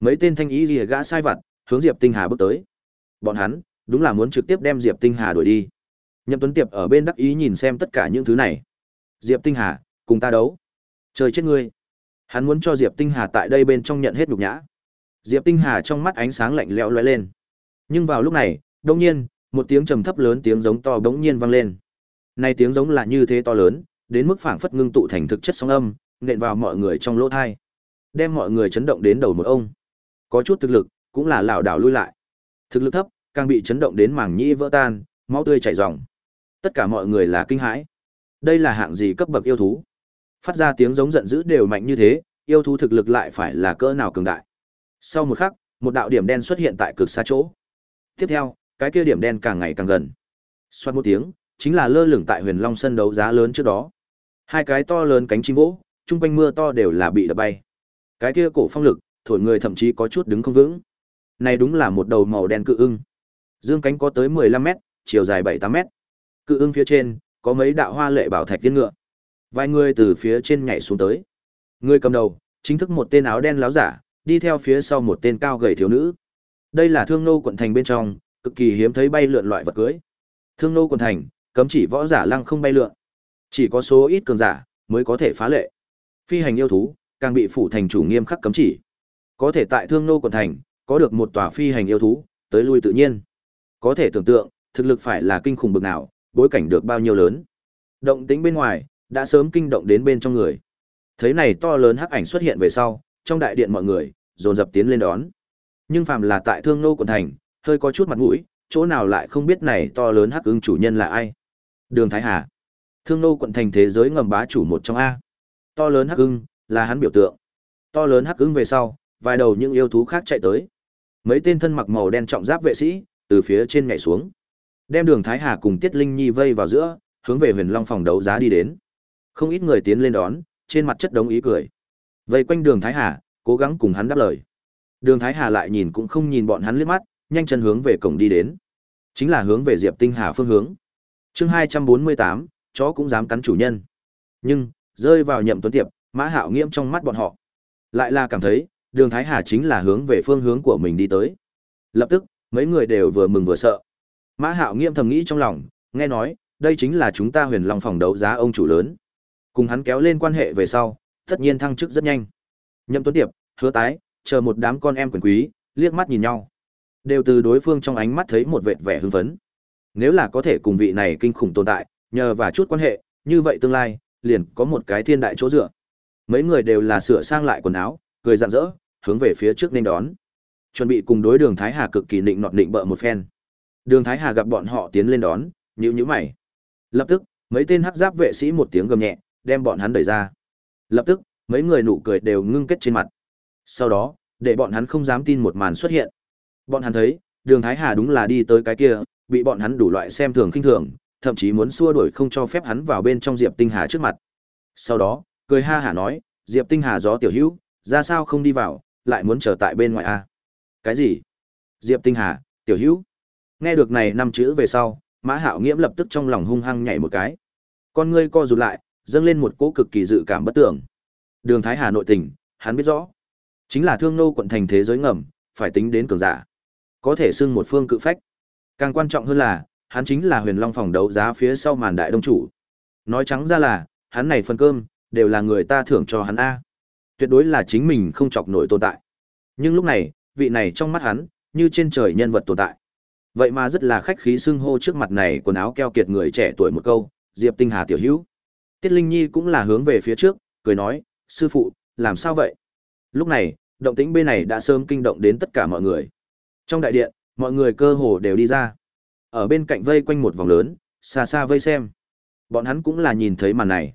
[SPEAKER 1] Mấy tên thanh y lìa gã sai vặt, hướng Diệp Tinh Hà bước tới. Bọn hắn, đúng là muốn trực tiếp đem Diệp Tinh Hà đuổi đi. Nhậm Tuấn Tiệp ở bên đắc ý nhìn xem tất cả những thứ này. Diệp Tinh Hà, cùng ta đấu. Trời chết ngươi. Hắn muốn cho Diệp Tinh Hà tại đây bên trong nhận hết nhục nhã. Diệp Tinh Hà trong mắt ánh sáng lạnh lẽo lóe lên. Nhưng vào lúc này, đột nhiên, một tiếng trầm thấp lớn tiếng giống to bỗng nhiên vang lên. Này tiếng giống là như thế to lớn, đến mức phảng phất ngưng tụ thành thực chất sóng âm, nện vào mọi người trong lỗ tai, đem mọi người chấn động đến đầu một ông. Có chút thực lực, cũng là lảo đảo lui lại. Thực lực thấp, càng bị chấn động đến màng nhĩ vỡ tan, máu tươi chảy ròng. Tất cả mọi người là kinh hãi. Đây là hạng gì cấp bậc yêu thú? Phát ra tiếng giống giận dữ đều mạnh như thế, yêu thú thực lực lại phải là cỡ nào cường đại. Sau một khắc, một đạo điểm đen xuất hiện tại cực xa chỗ. Tiếp theo, cái kia điểm đen càng ngày càng gần. Xoát một tiếng, chính là lơ lửng tại Huyền Long sân đấu giá lớn trước đó. Hai cái to lớn cánh chim vỗ, trung quanh mưa to đều là bị đập bay. Cái kia cổ phong lực, thổi người thậm chí có chút đứng không vững. Này đúng là một đầu màu đen cự ưng. Dương cánh có tới 15 mét, chiều dài 7-8 mét. Cự ưng phía trên, có mấy đạo hoa lệ bảo thạch tiên ngựa. Vài người từ phía trên nhảy xuống tới. Người cầm đầu, chính thức một tên áo đen láo giả, đi theo phía sau một tên cao gầy thiếu nữ. Đây là thương nô quận thành bên trong, cực kỳ hiếm thấy bay lượn loại vật cưới. Thương nô quận thành, cấm chỉ võ giả lăng không bay lượn. Chỉ có số ít cường giả mới có thể phá lệ. Phi hành yêu thú, càng bị phủ thành chủ nghiêm khắc cấm chỉ. Có thể tại Thương nô quận thành, có được một tòa phi hành yêu thú, tới lui tự nhiên. Có thể tưởng tượng, thực lực phải là kinh khủng bực nào, bối cảnh được bao nhiêu lớn. Động tĩnh bên ngoài, đã sớm kinh động đến bên trong người. Thấy này to lớn hắc ảnh xuất hiện về sau, trong đại điện mọi người dồn dập tiến lên đón. Nhưng phàm là tại Thương Nô quận thành, hơi có chút mặt mũi, chỗ nào lại không biết này to lớn hắc ứng chủ nhân là ai. Đường Thái Hà, Thương Nô quận thành thế giới ngầm bá chủ một trong a. To lớn hắc ưng là hắn biểu tượng. To lớn hắc ưng về sau, vài đầu những yêu thú khác chạy tới. Mấy tên thân mặc màu đen trọng giáp vệ sĩ từ phía trên nhảy xuống, đem Đường Thái Hà cùng Tiết Linh Nhi vây vào giữa, hướng về Huyền Long phòng đấu giá đi đến. Không ít người tiến lên đón, trên mặt chất đống ý cười. Vây quanh Đường Thái Hà, cố gắng cùng hắn đáp lời. Đường Thái Hà lại nhìn cũng không nhìn bọn hắn liếc mắt, nhanh chân hướng về cổng đi đến. Chính là hướng về Diệp Tinh Hà phương hướng. Chương 248, chó cũng dám cắn chủ nhân. Nhưng, rơi vào Nhậm Tuấn Tiệp, Mã Hạo Nghiễm trong mắt bọn họ, lại là cảm thấy, Đường Thái Hà chính là hướng về phương hướng của mình đi tới. Lập tức, mấy người đều vừa mừng vừa sợ. Mã Hạo Nghiễm thầm nghĩ trong lòng, nghe nói, đây chính là chúng ta Huyền Long phòng đấu giá ông chủ lớn. Cùng hắn kéo lên quan hệ về sau, tất nhiên thăng chức rất nhanh. Nhậm Tuấn Tiệp, Hứa Tái, chờ một đám con em quyền quý, liếc mắt nhìn nhau. Đều từ đối phương trong ánh mắt thấy một vệt vẻ hưng phấn. Nếu là có thể cùng vị này kinh khủng tồn tại, nhờ và chút quan hệ, như vậy tương lai, liền có một cái thiên đại chỗ dựa. Mấy người đều là sửa sang lại quần áo, cười rạng rỡ, hướng về phía trước nên đón. Chuẩn bị cùng đối đường Thái Hà cực kỳ định nọt định bợ một phen. Đường Thái Hà gặp bọn họ tiến lên đón, nhíu nhíu mày. Lập tức, mấy tên hắc giáp vệ sĩ một tiếng gầm nhẹ, đem bọn hắn đẩy ra. Lập tức, mấy người nụ cười đều ngưng kết trên mặt. Sau đó, để bọn hắn không dám tin một màn xuất hiện. Bọn hắn thấy, Đường Thái Hà đúng là đi tới cái kia, bị bọn hắn đủ loại xem thường khinh thường, thậm chí muốn xua đuổi không cho phép hắn vào bên trong Diệp Tinh Hà trước mặt. Sau đó, cười ha hả nói, Diệp Tinh Hà gió tiểu hữu, ra sao không đi vào, lại muốn chờ tại bên ngoài a? À? Cái gì? Diệp Tinh Hà, tiểu hữu. Nghe được này năm chữ về sau, Mã Hạo Nghiễm lập tức trong lòng hung hăng nhảy một cái. Con ngươi co rụt lại, dâng lên một cỗ cực kỳ dự cảm bất tưởng. Đường Thái Hà nội tình, hắn biết rõ, chính là thương nô quận thành thế giới ngầm, phải tính đến cường giả. Có thể xưng một phương cự phách. Càng quan trọng hơn là, hắn chính là Huyền Long phòng đấu giá phía sau màn đại đông chủ. Nói trắng ra là, hắn này phần cơm đều là người ta thưởng cho hắn a. Tuyệt đối là chính mình không chọc nổi tồn tại. Nhưng lúc này, vị này trong mắt hắn, như trên trời nhân vật tồn tại. Vậy mà rất là khách khí xưng hô trước mặt này quần áo keo kiệt người trẻ tuổi một câu, Diệp Tinh Hà tiểu hữu. Tiết Linh Nhi cũng là hướng về phía trước, cười nói, sư phụ, làm sao vậy? Lúc này, động tĩnh bên này đã sớm kinh động đến tất cả mọi người. Trong đại điện, mọi người cơ hồ đều đi ra. Ở bên cạnh vây quanh một vòng lớn, xa xa vây xem. Bọn hắn cũng là nhìn thấy màn này.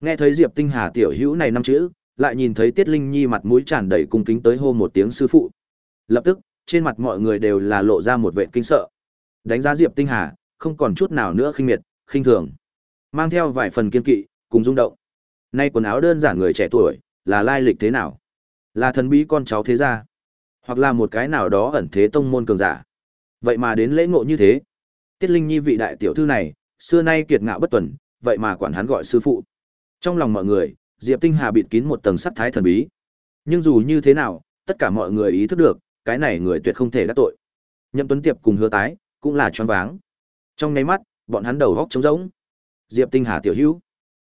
[SPEAKER 1] Nghe thấy Diệp Tinh Hà tiểu hữu này năm chữ, lại nhìn thấy Tiết Linh Nhi mặt mũi tràn đầy cung kính tới hô một tiếng sư phụ. Lập tức, trên mặt mọi người đều là lộ ra một vẻ kinh sợ. Đánh giá Diệp Tinh Hà, không còn chút nào nữa khinh miệt, khinh thường. Mang theo vài phần kiên kỵ, cùng rung động. Nay quần áo đơn giản người trẻ tuổi, là lai lịch thế nào? Là thần bí con cháu thế gia, hoặc là một cái nào đó ẩn thế tông môn cường giả. Vậy mà đến lễ ngộ như thế. Tiết Linh Nhi vị đại tiểu thư này, xưa nay kiệt ngạo bất tuần, vậy mà quản hắn gọi sư phụ. Trong lòng mọi người, Diệp Tinh Hà bịt kín một tầng sắc thái thần bí. Nhưng dù như thế nào, tất cả mọi người ý thức được, cái này người tuyệt không thể đắc tội. Nhậm Tuấn Tiệp cùng Hứa Tái, cũng là choáng váng. Trong nháy mắt, bọn hắn đầu góc trống rỗng. Diệp Tinh Hà tiểu hữu,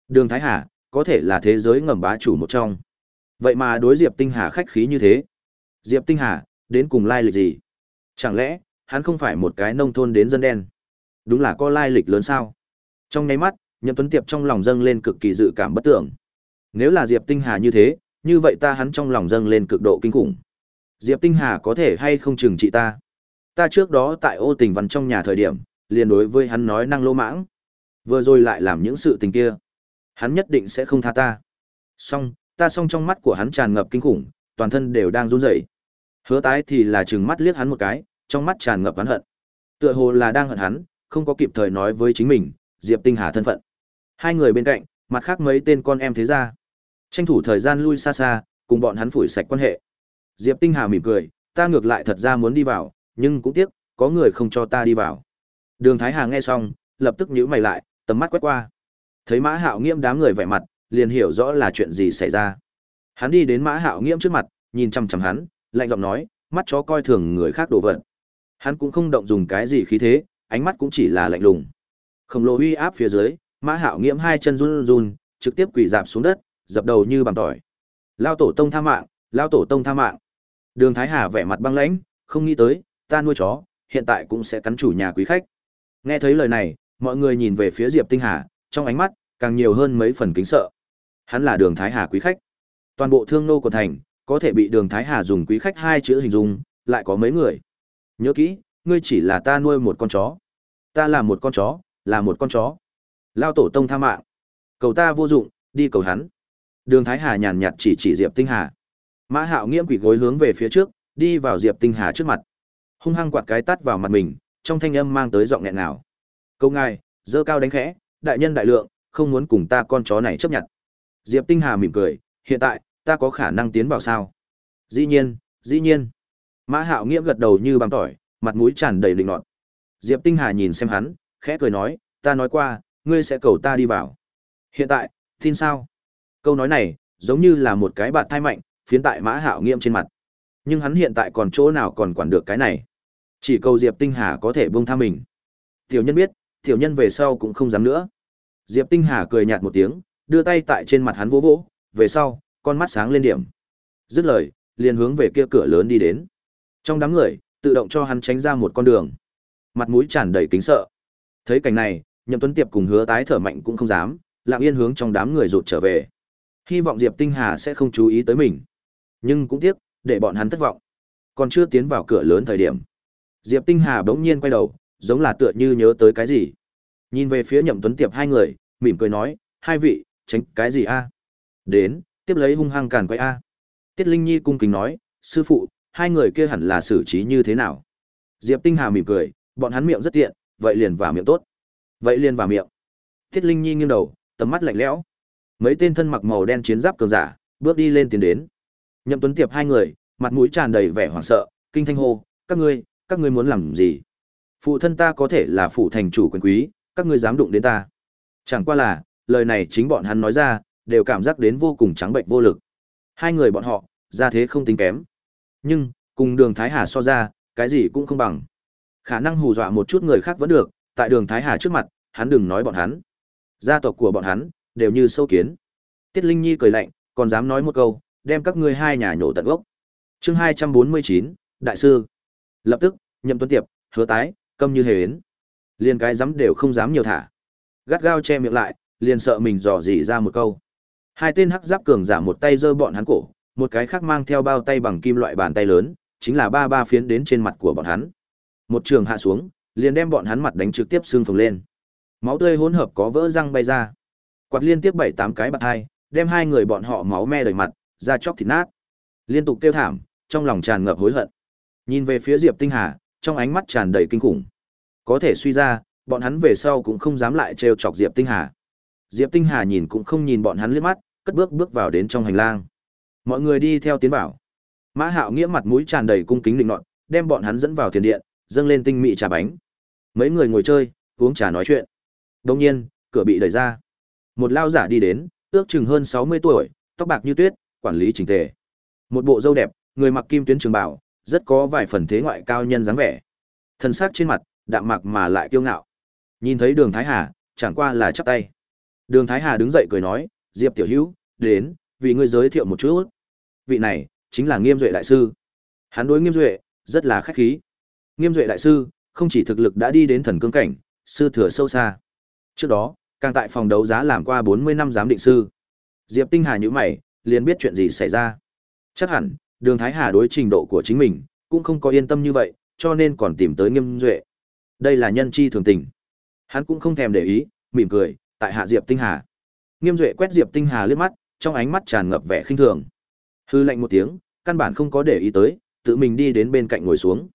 [SPEAKER 1] Đường Thái Hà, có thể là thế giới ngầm bá chủ một trong. Vậy mà đối Diệp Tinh Hà khách khí như thế. Diệp Tinh Hà, đến cùng lai lịch gì? Chẳng lẽ, hắn không phải một cái nông thôn đến dân đen? Đúng là có lai lịch lớn sao? Trong nháy mắt, Nhậm Tuấn Tiệp trong lòng dâng lên cực kỳ dự cảm bất tưởng. Nếu là Diệp Tinh Hà như thế, như vậy ta hắn trong lòng dâng lên cực độ kinh khủng. Diệp Tinh Hà có thể hay không chừng trị ta? Ta trước đó tại ô tình văn trong nhà thời điểm, liền đối với hắn nói năng lô mãng. Vừa rồi lại làm những sự tình kia. Hắn nhất định sẽ không tha ta. Song, ta song trong mắt của hắn tràn ngập kinh khủng, toàn thân đều đang run rẩy. Hứa tái thì là trừng mắt liếc hắn một cái, trong mắt tràn ngập hắn hận. Tựa hồ là đang hận hắn, không có kịp thời nói với chính mình, Diệp Tinh Hà thân phận. Hai người bên cạnh, mặt khác mấy tên con em thế ra. Tranh thủ thời gian lui xa xa, cùng bọn hắn phủi sạch quan hệ. Diệp Tinh Hà mỉm cười, ta ngược lại thật ra muốn đi vào, nhưng cũng tiếc, có người không cho ta đi vào. Đường Thái Hà nghe xong, lập tức nhíu mày lại, tầm mắt quét qua. Thấy Mã Hạo Nghiễm đám người vẻ mặt, liền hiểu rõ là chuyện gì xảy ra. Hắn đi đến Mã Hạo Nghiễm trước mặt, nhìn chằm chằm hắn, lạnh giọng nói, mắt chó coi thường người khác đồ vật. Hắn cũng không động dùng cái gì khí thế, ánh mắt cũng chỉ là lạnh lùng. Khổng lồ uy áp phía dưới, Mã Hạo Nghiễm hai chân run run, trực tiếp quỳ dạp xuống đất, dập đầu như bằng tỏi. Lao tổ tông tha mạng, lao tổ tông tha mạng. Đường Thái Hà vẻ mặt băng lãnh, không nghĩ tới, ta nuôi chó, hiện tại cũng sẽ cắn chủ nhà quý khách. Nghe thấy lời này, mọi người nhìn về phía Diệp Tinh Hà, trong ánh mắt càng nhiều hơn mấy phần kính sợ. Hắn là Đường Thái Hà quý khách. Toàn bộ thương nô của thành, có thể bị Đường Thái Hà dùng quý khách hai chữ hình dung, lại có mấy người. Nhớ kỹ, ngươi chỉ là ta nuôi một con chó. Ta là một con chó, là một con chó. Lao tổ tông tha mạng. Cầu ta vô dụng, đi cầu hắn. Đường Thái Hà nhàn nhạt chỉ chỉ Diệp Tinh Hà. Mã Hạo nghiêm quỷ gối hướng về phía trước, đi vào Diệp Tinh Hà trước mặt. Hung hăng quạt cái tát vào mặt mình, trong thanh âm mang tới giọng nghẹn nào. Câu ngài, dơ cao đánh khẽ, đại nhân đại lượng, không muốn cùng ta con chó này chấp nhận. Diệp Tinh Hà mỉm cười, hiện tại, ta có khả năng tiến vào sao? Dĩ nhiên, dĩ nhiên. Mã Hạo Nghiễm gật đầu như băm tỏi, mặt mũi tràn đầy định nọt. Diệp Tinh Hà nhìn xem hắn, khẽ cười nói, ta nói qua, ngươi sẽ cầu ta đi vào. Hiện tại, tin sao? Câu nói này, giống như là một cái bạt thai mạnh, phiến tại Mã Hạo Nghiễm trên mặt. Nhưng hắn hiện tại còn chỗ nào còn quản được cái này? Chỉ cầu Diệp Tinh Hà có thể buông tha mình. Tiểu nhân biết, tiểu nhân về sau cũng không dám nữa. Diệp Tinh Hà cười nhạt một tiếng, đưa tay tại trên mặt hắn vỗ vỗ, về sau, con mắt sáng lên điểm. Dứt lời, liền hướng về kia cửa lớn đi đến. Trong đám người, tự động cho hắn tránh ra một con đường. Mặt mũi tràn đầy kính sợ. Thấy cảnh này, Nhậm Tuấn Tiệp cùng Hứa Tái thở mạnh cũng không dám, lặng yên hướng trong đám người rụt trở về. Hy vọng Diệp Tinh Hà sẽ không chú ý tới mình. Nhưng cũng tiếc, để bọn hắn thất vọng. Còn chưa tiến vào cửa lớn thời điểm, Diệp Tinh Hà bỗng nhiên quay đầu, giống là tựa như nhớ tới cái gì. Nhìn về phía Nhậm Tuấn Tiệp hai người, mỉm cười nói, hai vị, tránh cái gì a? Đến, tiếp lấy hung hăng càn quay a. Tiết Linh Nhi cung kính nói, sư phụ, hai người kia hẳn là xử trí như thế nào? Diệp Tinh Hà mỉm cười, bọn hắn miệng rất tiện, vậy liền vào miệng tốt. Vậy liền vào miệng. Tiết Linh Nhi nghiêng đầu, tầm mắt lạnh lẽo. Mấy tên thân mặc màu đen chiến giáp cường giả, bước đi lên tiến đến. Nhậm Tuấn Tiệp hai người, mặt mũi tràn đầy vẻ hoảng sợ, kinh thanh hô, các ngươi, các ngươi muốn làm gì? Phụ thân ta có thể là phụ thành chủ quyền quý, các ngươi dám đụng đến ta. Chẳng qua là, lời này chính bọn hắn nói ra, đều cảm giác đến vô cùng trắng bệnh vô lực. Hai người bọn họ, ra thế không tính kém. Nhưng, cùng đường Thái Hà so ra, cái gì cũng không bằng. Khả năng hù dọa một chút người khác vẫn được, tại đường Thái Hà trước mặt, hắn đừng nói bọn hắn. Gia tộc của bọn hắn, đều như sâu kiến. Tiết Linh Nhi cười lạnh, còn dám nói một câu, đem các ngươi hai nhà nhổ tận gốc. Chương hai trăm bốn mươi chín, Đại sư. Lập tức, Nhậm Tuấn Tiệp, Hứa Tái, câm như hề yến liền cái dám đều không dám nhiều thả. Gắt gao che miệng lại, liền sợ mình dò dỉ ra một câu. Hai tên hắc giáp cường giả một tay giơ bọn hắn cổ, một cái khác mang theo bao tay bằng kim loại bàn tay lớn, chính là ba ba phiến đến trên mặt của bọn hắn. Một trường hạ xuống, liền đem bọn hắn mặt đánh trực tiếp xương phồng lên. Máu tươi hỗn hợp có vỡ răng bay ra. Quạt liên tiếp bảy tám cái bạc hai, đem hai người bọn họ máu me đầy mặt, da chóc thịt nát. Liên tục kêu thảm, trong lòng tràn ngập hối hận. Nhìn về phía Diệp Tinh Hà, trong ánh mắt tràn đầy kinh khủng. Có thể suy ra, bọn hắn về sau cũng không dám lại trêu chọc Diệp Tinh Hà. Diệp Tinh Hà nhìn cũng không nhìn bọn hắn liếc mắt, cất bước bước vào đến trong hành lang. Mọi người đi theo tiến vào. Mã Hạo nghĩa mặt mũi tràn đầy cung kính định nọt, đem bọn hắn dẫn vào tiền điện, dâng lên tinh mỹ trà bánh. Mấy người ngồi chơi, uống trà nói chuyện. Đương nhiên, cửa bị đẩy ra. Một lao giả đi đến, ước chừng hơn 60 tuổi, tóc bạc như tuyết, quản lý chỉnh tề. Một bộ râu đẹp, người mặc kim tuyến trường bào, rất có vài phần thế ngoại cao nhân dáng vẻ. Thân sắc trên mặt, đạm mạc mà lại kiêu ngạo. Nhìn thấy Đường Thái Hà, chẳng qua là chắp tay. Đường Thái Hà đứng dậy cười nói, "Diệp tiểu hữu, đến, vì ngươi giới thiệu một chút. Vị này chính là Nghiêm Duệ đại sư." Hắn đối Nghiêm Duệ rất là khách khí. Nghiêm Duệ đại sư, không chỉ thực lực đã đi đến thần cương cảnh, sư thừa sâu xa. Trước đó, càng tại phòng đấu giá làm qua 40 năm giám định sư. Diệp Tinh Hà nhíu mày, liền biết chuyện gì xảy ra. Chắc hẳn, Đường Thái Hà đối trình độ của chính mình cũng không có yên tâm như vậy, cho nên còn tìm tới Nghiêm Duệ. Đây là nhân chi thường tình. Hắn cũng không thèm để ý, mỉm cười, tại hạ Diệp Tinh Hà. Nghiêm Duệ quét Diệp Tinh Hà liếc mắt, trong ánh mắt tràn ngập vẻ khinh thường. Hư lạnh một tiếng, căn bản không có để ý tới, tự mình đi đến bên cạnh ngồi xuống.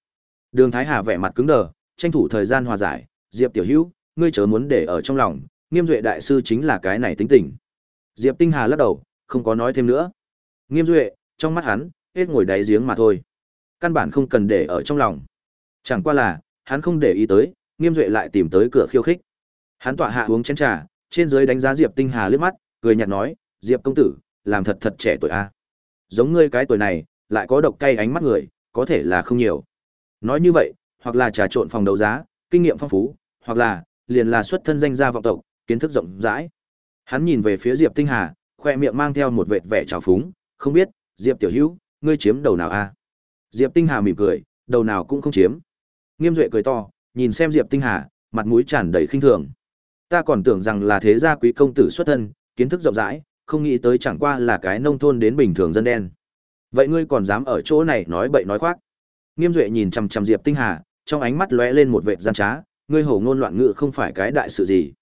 [SPEAKER 1] Đường Thái Hà vẻ mặt cứng đờ, tranh thủ thời gian hòa giải, "Diệp tiểu hữu, ngươi chớ muốn để ở trong lòng, Nghiêm Duệ đại sư chính là cái này tính tình." Diệp Tinh Hà lắc đầu, không có nói thêm nữa. Nghiêm Duệ, trong mắt hắn, hết ngồi đáy giếng mà thôi. Căn bản không cần để ở trong lòng. Chẳng qua là, hắn không để ý tới, Nghiêm Duệ lại tìm tới cửa khiêu khích. Hắn tọa hạ uống chén trà, trên dưới đánh giá Diệp Tinh Hà liếc mắt, cười nhạt nói, "Diệp công tử, làm thật thật trẻ tuổi a. Giống ngươi cái tuổi này, lại có độc cay ánh mắt người, có thể là không nhiều." Nói như vậy, hoặc là trà trộn phòng đấu giá, kinh nghiệm phong phú, hoặc là liền là xuất thân danh gia vọng tộc, kiến thức rộng rãi. Hắn nhìn về phía Diệp Tinh Hà, khoe miệng mang theo một vệt vẻ trào phúng, không biết, Diệp tiểu hữu, ngươi chiếm đầu nào a? Diệp Tinh Hà mỉm cười, đầu nào cũng không chiếm. Nghiêm Duệ cười to, nhìn xem Diệp Tinh Hà, mặt mũi tràn đầy khinh thường. Ta còn tưởng rằng là thế gia quý công tử xuất thân, kiến thức rộng rãi, không nghĩ tới chẳng qua là cái nông thôn đến bình thường dân đen. Vậy ngươi còn dám ở chỗ này nói bậy nói khoác? Nghiêm Duệ nhìn chằm chằm Diệp Tinh Hà, trong ánh mắt lóe lên một vệt gian trá, ngươi hổ ngôn loạn ngữ không phải cái đại sự gì.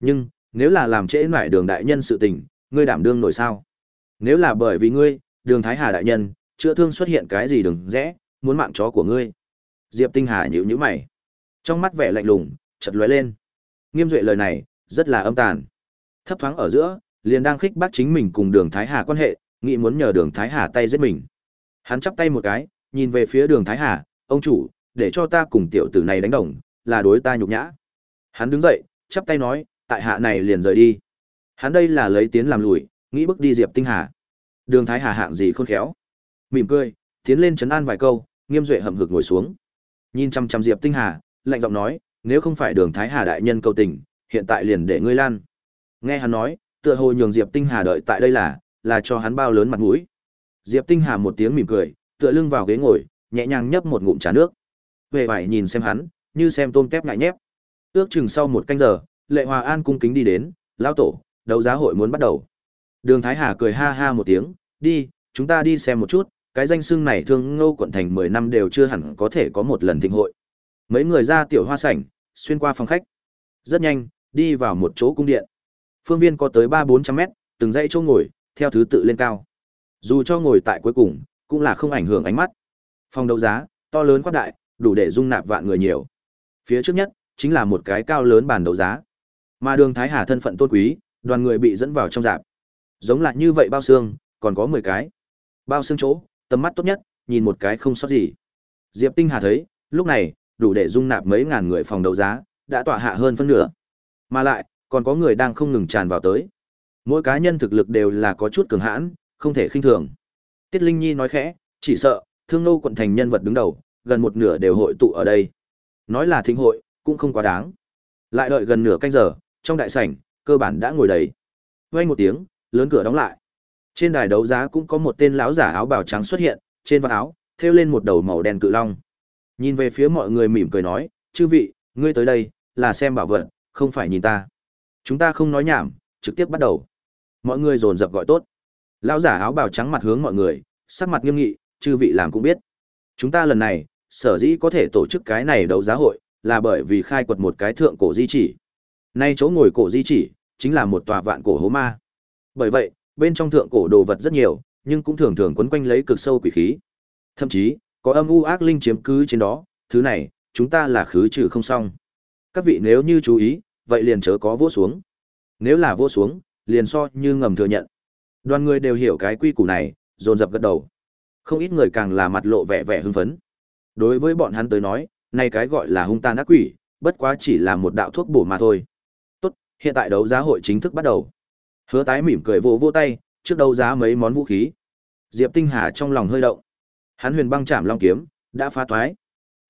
[SPEAKER 1] Nhưng, nếu là làm trễ nải đường đại nhân sự tình, ngươi đảm đương nổi sao? Nếu là bởi vì ngươi, đường Thái Hà đại nhân, chữa thương xuất hiện cái gì đừng rẽ, muốn mạng chó của ngươi. Diệp Tinh Hà nhíu nhíu mày. Trong mắt vẻ lạnh lùng, chợt lóe lên. Nghiêm Duệ lời này, rất là âm tàn. Thấp thoáng ở giữa, liền đang khích bác chính mình cùng Đường Thái Hà quan hệ, nghĩ muốn nhờ Đường Thái Hà tay giết mình. Hắn chắp tay một cái, nhìn về phía Đường Thái Hà, "Ông chủ, để cho ta cùng tiểu tử này đánh đồng, là đối ta nhục nhã." Hắn đứng dậy, chắp tay nói, "Tại hạ này liền rời đi." Hắn đây là lấy tiến làm lùi, nghĩ bước đi Diệp Tinh Hà. Đường Thái Hà hạng gì khôn khéo. Mỉm cười, tiến lên chấn an vài câu, Nghiêm Duệ hậm hực ngồi xuống. Nhìn chăm chăm Diệp Tinh Hà, lạnh giọng nói, nếu không phải Đường Thái Hà đại nhân cầu tình, hiện tại liền để ngươi lan. Nghe hắn nói, tựa hồ nhường Diệp Tinh Hà đợi tại đây là, là cho hắn bao lớn mặt mũi. Diệp Tinh Hà một tiếng mỉm cười, tựa lưng vào ghế ngồi, nhẹ nhàng nhấp một ngụm trà nước. Về vải nhìn xem hắn, như xem tôm tép ngại nhép. Ước chừng sau một canh giờ, Lệ Hòa An cung kính đi đến, lão tổ, đấu giá hội muốn bắt đầu. Đường Thái Hà cười ha ha một tiếng, đi, chúng ta đi xem một chút, cái danh xưng này thương ngô quận thành 10 năm đều chưa hẳn có thể có một lần thịnh hội. Mấy người ra tiểu hoa sảnh, xuyên qua phòng khách. Rất nhanh, đi vào một chỗ cung điện. Phương viên có tới 3-400 mét, từng dãy chỗ ngồi, theo thứ tự lên cao. Dù cho ngồi tại cuối cùng, cũng là không ảnh hưởng ánh mắt. Phòng đấu giá, to lớn quát đại, đủ để dung nạp vạn người nhiều. Phía trước nhất, chính là một cái cao lớn bàn đấu giá. Mà đường Thái Hà thân phận tôn quý, đoàn người bị dẫn vào trong dạp. Giống lại như vậy bao xương, còn có 10 cái. Bao xương chỗ, tầm mắt tốt nhất, nhìn một cái không sót gì. Diệp Tinh Hà thấy, lúc này, đủ để dung nạp mấy ngàn người phòng đấu giá, đã tọa hạ hơn phân nửa. Mà lại, còn có người đang không ngừng tràn vào tới. Mỗi cá nhân thực lực đều là có chút cường hãn, không thể khinh thường. Tiết Linh Nhi nói khẽ, chỉ sợ, Thương Nô quận thành nhân vật đứng đầu, gần một nửa đều hội tụ ở đây. Nói là thính hội, cũng không quá đáng. Lại đợi gần nửa canh giờ, trong đại sảnh, cơ bản đã ngồi đầy. Vang một tiếng, lớn cửa đóng lại. Trên đài đấu giá cũng có một tên lão giả áo bào trắng xuất hiện, trên vạt áo thêu lên một đầu màu đen cự long. Nhìn về phía mọi người mỉm cười nói, "Chư vị, ngươi tới đây là xem bảo vật, không phải nhìn ta." Chúng ta không nói nhảm, trực tiếp bắt đầu. Mọi người dồn dập gọi tốt. Lão giả áo bào trắng mặt hướng mọi người, sắc mặt nghiêm nghị, chư vị làm cũng biết. Chúng ta lần này, sở dĩ có thể tổ chức cái này đấu giá hội, là bởi vì khai quật một cái thượng cổ di chỉ. Nay chỗ ngồi cổ di chỉ, chính là một tòa vạn cổ hố ma. Bởi vậy, bên trong thượng cổ đồ vật rất nhiều, nhưng cũng thường thường quấn quanh lấy cực sâu quỷ khí. Thậm chí, có âm u ác linh chiếm cứ trên đó, thứ này, chúng ta là khứ trừ không xong. Các vị nếu như chú ý, vậy liền chớ có vỗ xuống. Nếu là vỗ xuống, liền so như ngầm thừa nhận. Đoàn người đều hiểu cái quy củ này, dồn dập gật đầu. Không ít người càng là mặt lộ vẻ vẻ hưng phấn. Đối với bọn hắn tới nói, này cái gọi là hung tàn ác quỷ, bất quá chỉ là một đạo thuốc bổ mà thôi. Tốt, hiện tại đấu giá hội chính thức bắt đầu. Hứa tái mỉm cười vỗ vỗ tay, trước đấu giá mấy món vũ khí. Diệp Tinh Hà trong lòng hơi động. Hắn huyền băng chạm long kiếm, đã phá toái.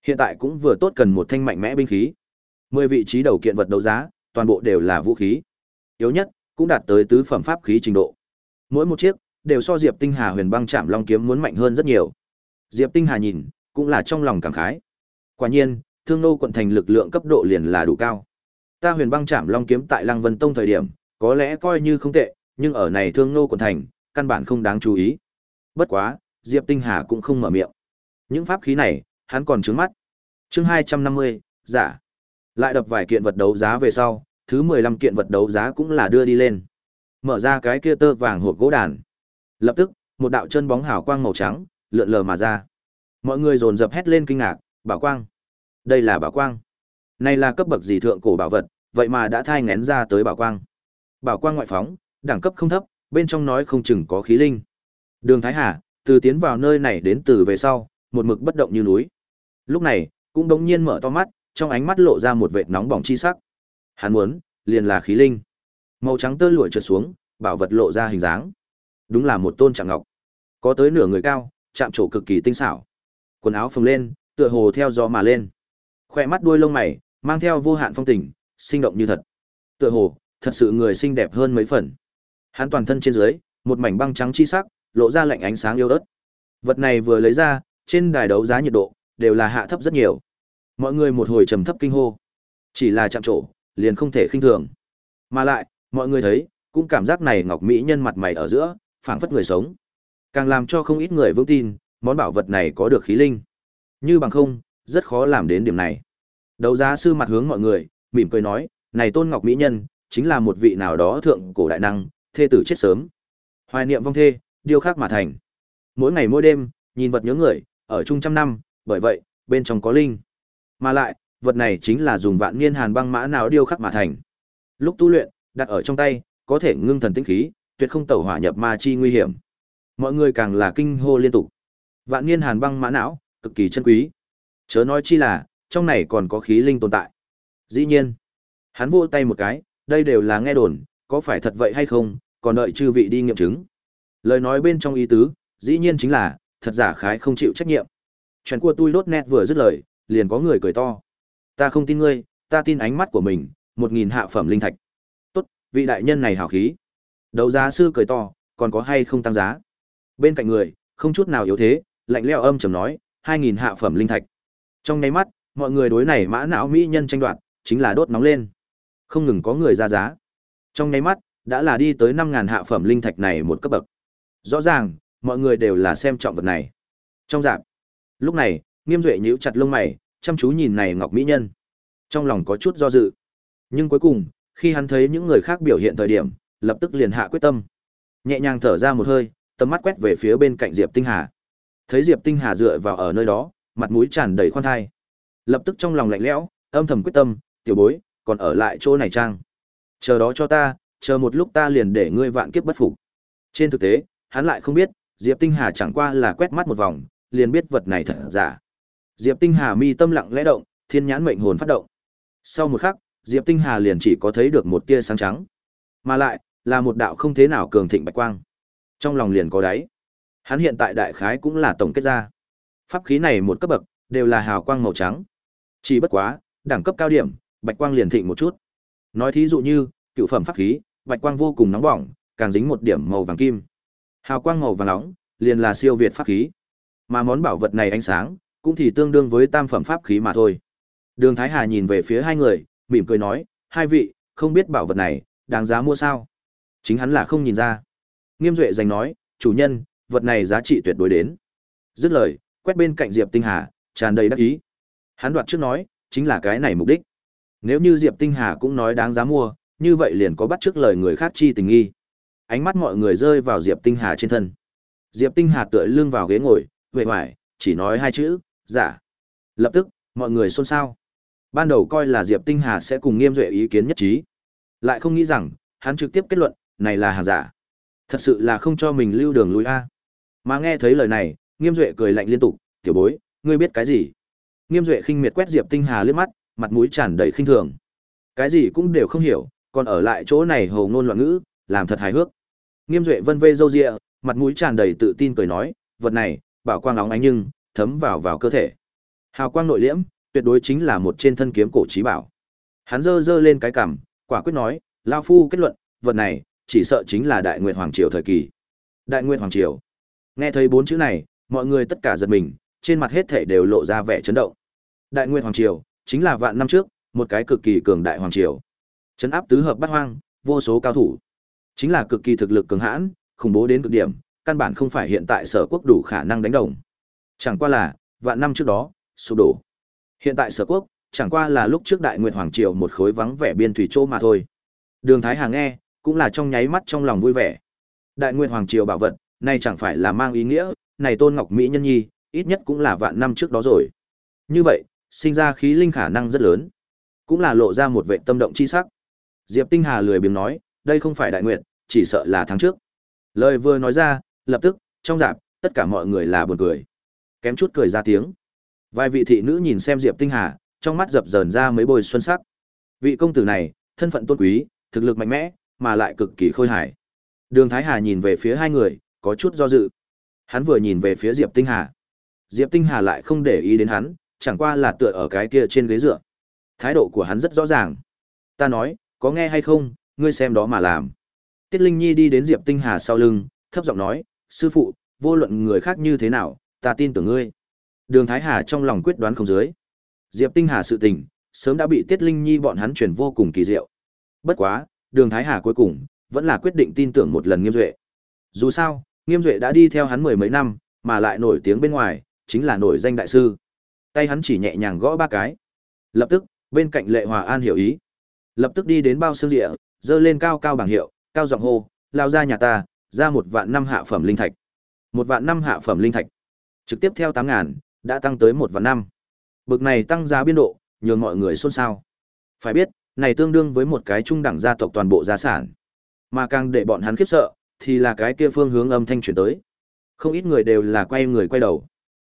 [SPEAKER 1] Hiện tại cũng vừa tốt cần một thanh mạnh mẽ binh khí. Mười vị trí đầu kiện vật đấu giá, toàn bộ đều là vũ khí. Yếu nhất, cũng đạt tới tứ phẩm pháp khí trình độ. Mỗi một chiếc đều so Diệp Tinh Hà huyền băng chạm long kiếm muốn mạnh hơn rất nhiều. Diệp Tinh Hà nhìn, cũng là trong lòng cảm khái. Quả nhiên, Thương Nô quận thành lực lượng cấp độ liền là đủ cao. Ta huyền băng chạm long kiếm tại Lăng Vân Tông thời điểm, có lẽ coi như không tệ, nhưng ở này Thương Nô quận thành, căn bản không đáng chú ý. Bất quá, Diệp Tinh Hà cũng không mở miệng. Những pháp khí này, hắn còn trướng mắt. Chương 250, giả. Lại đập vài kiện vật đấu giá về sau, thứ 15 kiện vật đấu giá cũng là đưa đi lên. Mở ra cái kia tơ vàng hộp gỗ đàn. Lập tức, một đạo chân bóng hào quang màu trắng lượn lờ mà ra. Mọi người dồn dập hét lên kinh ngạc, "Bảo quang! Đây là bảo quang! Này là cấp bậc gì thượng cổ bảo vật, vậy mà đã thai ngén ra tới bảo quang." Bảo quang ngoại phóng, đẳng cấp không thấp, bên trong nói không chừng có khí linh. Đường Thái Hà, từ tiến vào nơi này đến từ về sau, một mực bất động như núi. Lúc này, cũng đống nhiên mở to mắt, trong ánh mắt lộ ra một vệt nóng bỏng chi sắc. Hắn muốn, liền là khí linh. Màu trắng tơ lụa trượt xuống, bảo vật lộ ra hình dáng. Đúng là một tôn trạng ngọc. Có tới nửa người cao, chạm trổ cực kỳ tinh xảo. Quần áo phồng lên, tựa hồ theo gió mà lên. Khoe mắt đuôi lông mày, mang theo vô hạn phong tình, sinh động như thật. Tựa hồ, thật sự người xinh đẹp hơn mấy phần. Hắn toàn thân trên dưới, một mảnh băng trắng chi sắc, lộ ra lạnh ánh sáng yếu ớt. Vật này vừa lấy ra, trên đài đấu giá nhiệt độ đều là hạ thấp rất nhiều. Mọi người một hồi trầm thấp kinh hô. Chỉ là chạm trổ, liền không thể khinh thường. Mà lại, mọi người thấy, cũng cảm giác này ngọc mỹ nhân mặt mày ở giữa, phảng phất người sống. Càng làm cho không ít người vững tin, món bảo vật này có được khí linh. Như bằng không, rất khó làm đến điểm này. Đấu giá sư mặt hướng mọi người, mỉm cười nói, này tôn ngọc mỹ nhân, chính là một vị nào đó thượng cổ đại năng, thê tử chết sớm. Hoài niệm vong thê, điêu khắc mà thành. Mỗi ngày mỗi đêm, nhìn vật nhớ người, ở chung trăm năm, bởi vậy, bên trong có linh. Mà lại, vật này chính là dùng vạn niên hàn băng mã nào điêu khắc mà thành. Lúc tu luyện, đặt ở trong tay, có thể ngưng thần tinh khí, tuyệt không tẩu hỏa nhập ma chi nguy hiểm. Mọi người càng là kinh hô liên tục. Vạn niên hàn băng mã não, cực kỳ chân quý. Chớ nói chi là, trong này còn có khí linh tồn tại. Dĩ nhiên, hắn vỗ tay một cái, đây đều là nghe đồn, có phải thật vậy hay không, còn đợi chư vị đi nghiệm chứng. Lời nói bên trong ý tứ, dĩ nhiên chính là, thật giả khái không chịu trách nhiệm. Chuyện của tôi đốt nét vừa dứt lời, liền có người cười to. Ta không tin ngươi, ta tin ánh mắt của mình, một nghìn hạ phẩm linh thạch. Tốt, vị đại nhân này hào khí. Đấu giá sư cười to, còn có hay không tăng giá? Bên cạnh người, không chút nào yếu thế, lạnh lẽo âm trầm nói, 2.000 hạ phẩm linh thạch. Trong nháy mắt, mọi người đối này mã não mỹ nhân tranh đoạt, chính là đốt nóng lên. Không ngừng có người ra giá. Trong nháy mắt, đã là đi tới 5000 hạ phẩm linh thạch này một cấp bậc. Rõ ràng, mọi người đều là xem trọng vật này. Trong dạ. lúc này, Nghiêm Duệ nhíu chặt lông mày, chăm chú nhìn này ngọc mỹ nhân. Trong lòng có chút do dự. Nhưng cuối cùng, khi hắn thấy những người khác biểu hiện thời điểm, lập tức liền hạ quyết tâm. Nhẹ nhàng thở ra một hơi, tầm mắt quét về phía bên cạnh Diệp Tinh Hà. Thấy Diệp Tinh Hà dựa vào ở nơi đó, mặt mũi tràn đầy khoan thai. Lập tức trong lòng lạnh lẽo, âm thầm quyết tâm, tiểu bối, còn ở lại chỗ này trang. Chờ đó cho ta, chờ một lúc ta liền để ngươi vạn kiếp bất phục. Trên thực tế, hắn lại không biết, Diệp Tinh Hà chẳng qua là quét mắt một vòng, liền biết vật này thật giả. Diệp Tinh Hà mi tâm lặng lẽ động, thiên nhãn mệnh hồn phát động. Sau một khắc, Diệp Tinh Hà liền chỉ có thấy được một tia sáng trắng, mà lại là một đạo không thế nào cường thịnh bạch quang. Trong lòng liền có đáy. Hắn hiện tại đại khái cũng là tổng kết ra. Pháp khí này một cấp bậc, đều là hào quang màu trắng. Chỉ bất quá, đẳng cấp cao điểm, bạch quang liền thịnh một chút. Nói thí dụ như, cựu phẩm pháp khí, bạch quang vô cùng nóng bỏng, càng dính một điểm màu vàng kim. Hào quang màu vàng nóng, liền là siêu việt pháp khí. Mà món bảo vật này ánh sáng, cũng thì tương đương với tam phẩm pháp khí mà thôi. Đường Thái Hà nhìn về phía hai người, mỉm cười nói, hai vị, không biết bảo vật này, đáng giá mua sao? Chính hắn là không nhìn ra. Nghiêm Duệ giành nói, chủ nhân, vật này giá trị tuyệt đối đến. Dứt lời, quét bên cạnh Diệp Tinh Hà, tràn đầy đắc ý. Hắn đoạt trước nói, chính là cái này mục đích. Nếu như Diệp Tinh Hà cũng nói đáng giá mua, như vậy liền có bắt trước lời người khác chi tình nghi. Ánh mắt mọi người rơi vào Diệp Tinh Hà trên thân. Diệp Tinh Hà tựa lưng vào ghế ngồi, huệ hoài, chỉ nói hai chữ, giả. Lập tức, mọi người xôn xao. Ban đầu coi là Diệp Tinh Hà sẽ cùng Nghiêm Duệ ý kiến nhất trí, lại không nghĩ rằng, hắn trực tiếp kết luận, này là hàng giả. Thật sự là không cho mình lưu đường lui a. Mà nghe thấy lời này, Nghiêm Duệ cười lạnh liên tục, "Tiểu bối, ngươi biết cái gì?" Nghiêm Duệ khinh miệt quét Diệp Tinh Hà liếc mắt, mặt mũi tràn đầy khinh thường. Cái gì cũng đều không hiểu, còn ở lại chỗ này hồ ngôn loạn ngữ, làm thật hài hước. Nghiêm Duệ vân vê râu ria, mặt mũi tràn đầy tự tin cười nói, "Vật này, bảo quang nóng ánh nhưng thấm vào vào cơ thể. Hào quang nội liễm, tuyệt đối chính là một trên thân kiếm cổ trí bảo." Hắn giơ giơ lên cái cằm, quả quyết nói, "Lão phu kết luận, vật này chỉ sợ chính là Đại Nguyệt Hoàng triều thời kỳ." Đại Nguyệt Hoàng triều. Nghe thấy bốn chữ này, mọi người tất cả giật mình, trên mặt hết thảy đều lộ ra vẻ chấn động. Đại Nguyên Hoàng Triều, chính là vạn năm trước, một cái cực kỳ cường đại hoàng triều. Trấn áp tứ hợp bát hoang, vô số cao thủ. Chính là cực kỳ thực lực cường hãn, khủng bố đến cực điểm, căn bản không phải hiện tại sở quốc đủ khả năng đánh đồng. Chẳng qua là, vạn năm trước đó, sụp đổ. Hiện tại sở quốc, chẳng qua là lúc trước đại nguyệt hoàng triều một khối vắng vẻ biên thủy châu mà thôi. Đường Thái Hà nghe, cũng là trong nháy mắt trong lòng vui vẻ. Đại nguyệt hoàng triều bảo vật, này chẳng phải là mang ý nghĩa, này tôn ngọc mỹ nhân nhi, ít nhất cũng là vạn năm trước đó rồi. Như vậy, sinh ra khí linh khả năng rất lớn. Cũng là lộ ra một vệ tâm động chi sắc. Diệp Tinh Hà lười biếng nói, đây không phải đại nguyện, chỉ sợ là tháng trước. Lời vừa nói ra, lập tức, trong dạp, tất cả mọi người là buồn cười. Kém chút cười ra tiếng. Vài vị thị nữ nhìn xem Diệp Tinh Hà, trong mắt dập dờn ra mấy bồi xuân sắc. Vị công tử này, thân phận tôn quý, thực lực mạnh mẽ, mà lại cực kỳ khôi hài. Đường Thái Hà nhìn về phía hai người, có chút do dự. Hắn vừa nhìn về phía Diệp Tinh Hà. Diệp Tinh Hà lại không để ý đến hắn, chẳng qua là tựa ở cái kia trên ghế dựa. Thái độ của hắn rất rõ ràng. Ta nói, có nghe hay không, ngươi xem đó mà làm. Tiết Linh Nhi đi đến Diệp Tinh Hà sau lưng, thấp giọng nói, sư phụ, vô luận người khác như thế nào, ta tin tưởng ngươi. Đường Thái Hà trong lòng quyết đoán không dưới. Diệp Tinh Hà sự tình, sớm đã bị Tiết Linh Nhi bọn hắn truyền vô cùng kỳ diệu. Bất quá, Đường Thái Hà cuối cùng vẫn là quyết định tin tưởng một lần Nghiêm Duệ. Dù sao, Nghiêm Duệ đã đi theo hắn mười mấy năm, mà lại nổi tiếng bên ngoài, chính là nổi danh đại sư. Tay hắn chỉ nhẹ nhàng gõ ba cái. Lập tức, bên cạnh Lệ Hòa An hiểu ý. Lập tức đi đến bao xương địa dơ lên cao cao bảng hiệu, cao giọng hô, lao ra nhà ta, ra một vạn năm hạ phẩm linh thạch. Một vạn năm hạ phẩm linh thạch. Trực tiếp theo tám ngàn, đã tăng tới một vạn năm. Bực này tăng giá biên độ, nhường mọi người xôn xao. Phải biết, này tương đương với một cái trung đẳng gia tộc toàn bộ gia sản. Mà càng để bọn hắn khiếp sợ, thì là cái kia phương hướng âm thanh chuyển tới. Không ít người đều là quay người quay đầu.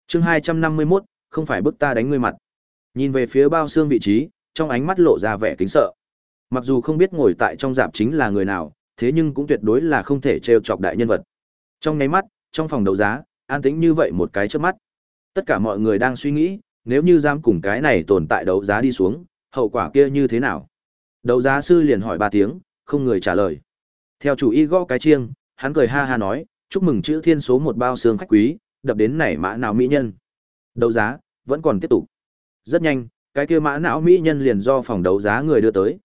[SPEAKER 1] Chương 251, không phải bức ta đánh ngươi mặt. Nhìn về phía bao xương vị trí, trong ánh mắt lộ ra vẻ kính sợ. Mặc dù không biết ngồi tại trong dạp chính là người nào, thế nhưng cũng tuyệt đối là không thể trêu chọc đại nhân vật. Trong nháy mắt, trong phòng đấu giá, an tĩnh như vậy một cái chớp mắt. Tất cả mọi người đang suy nghĩ, nếu như giam cùng cái này tồn tại đấu giá đi xuống, hậu quả kia như thế nào? Đấu giá sư liền hỏi ba tiếng, không người trả lời. Theo chủ y gõ cái chiêng, hắn cười ha ha nói, chúc mừng chữ thiên số một bao xương khách quý, đập đến nảy mã nào mỹ nhân. Đấu giá vẫn còn tiếp tục. Rất nhanh, cái kia mã não mỹ nhân liền do phòng đấu giá người đưa tới.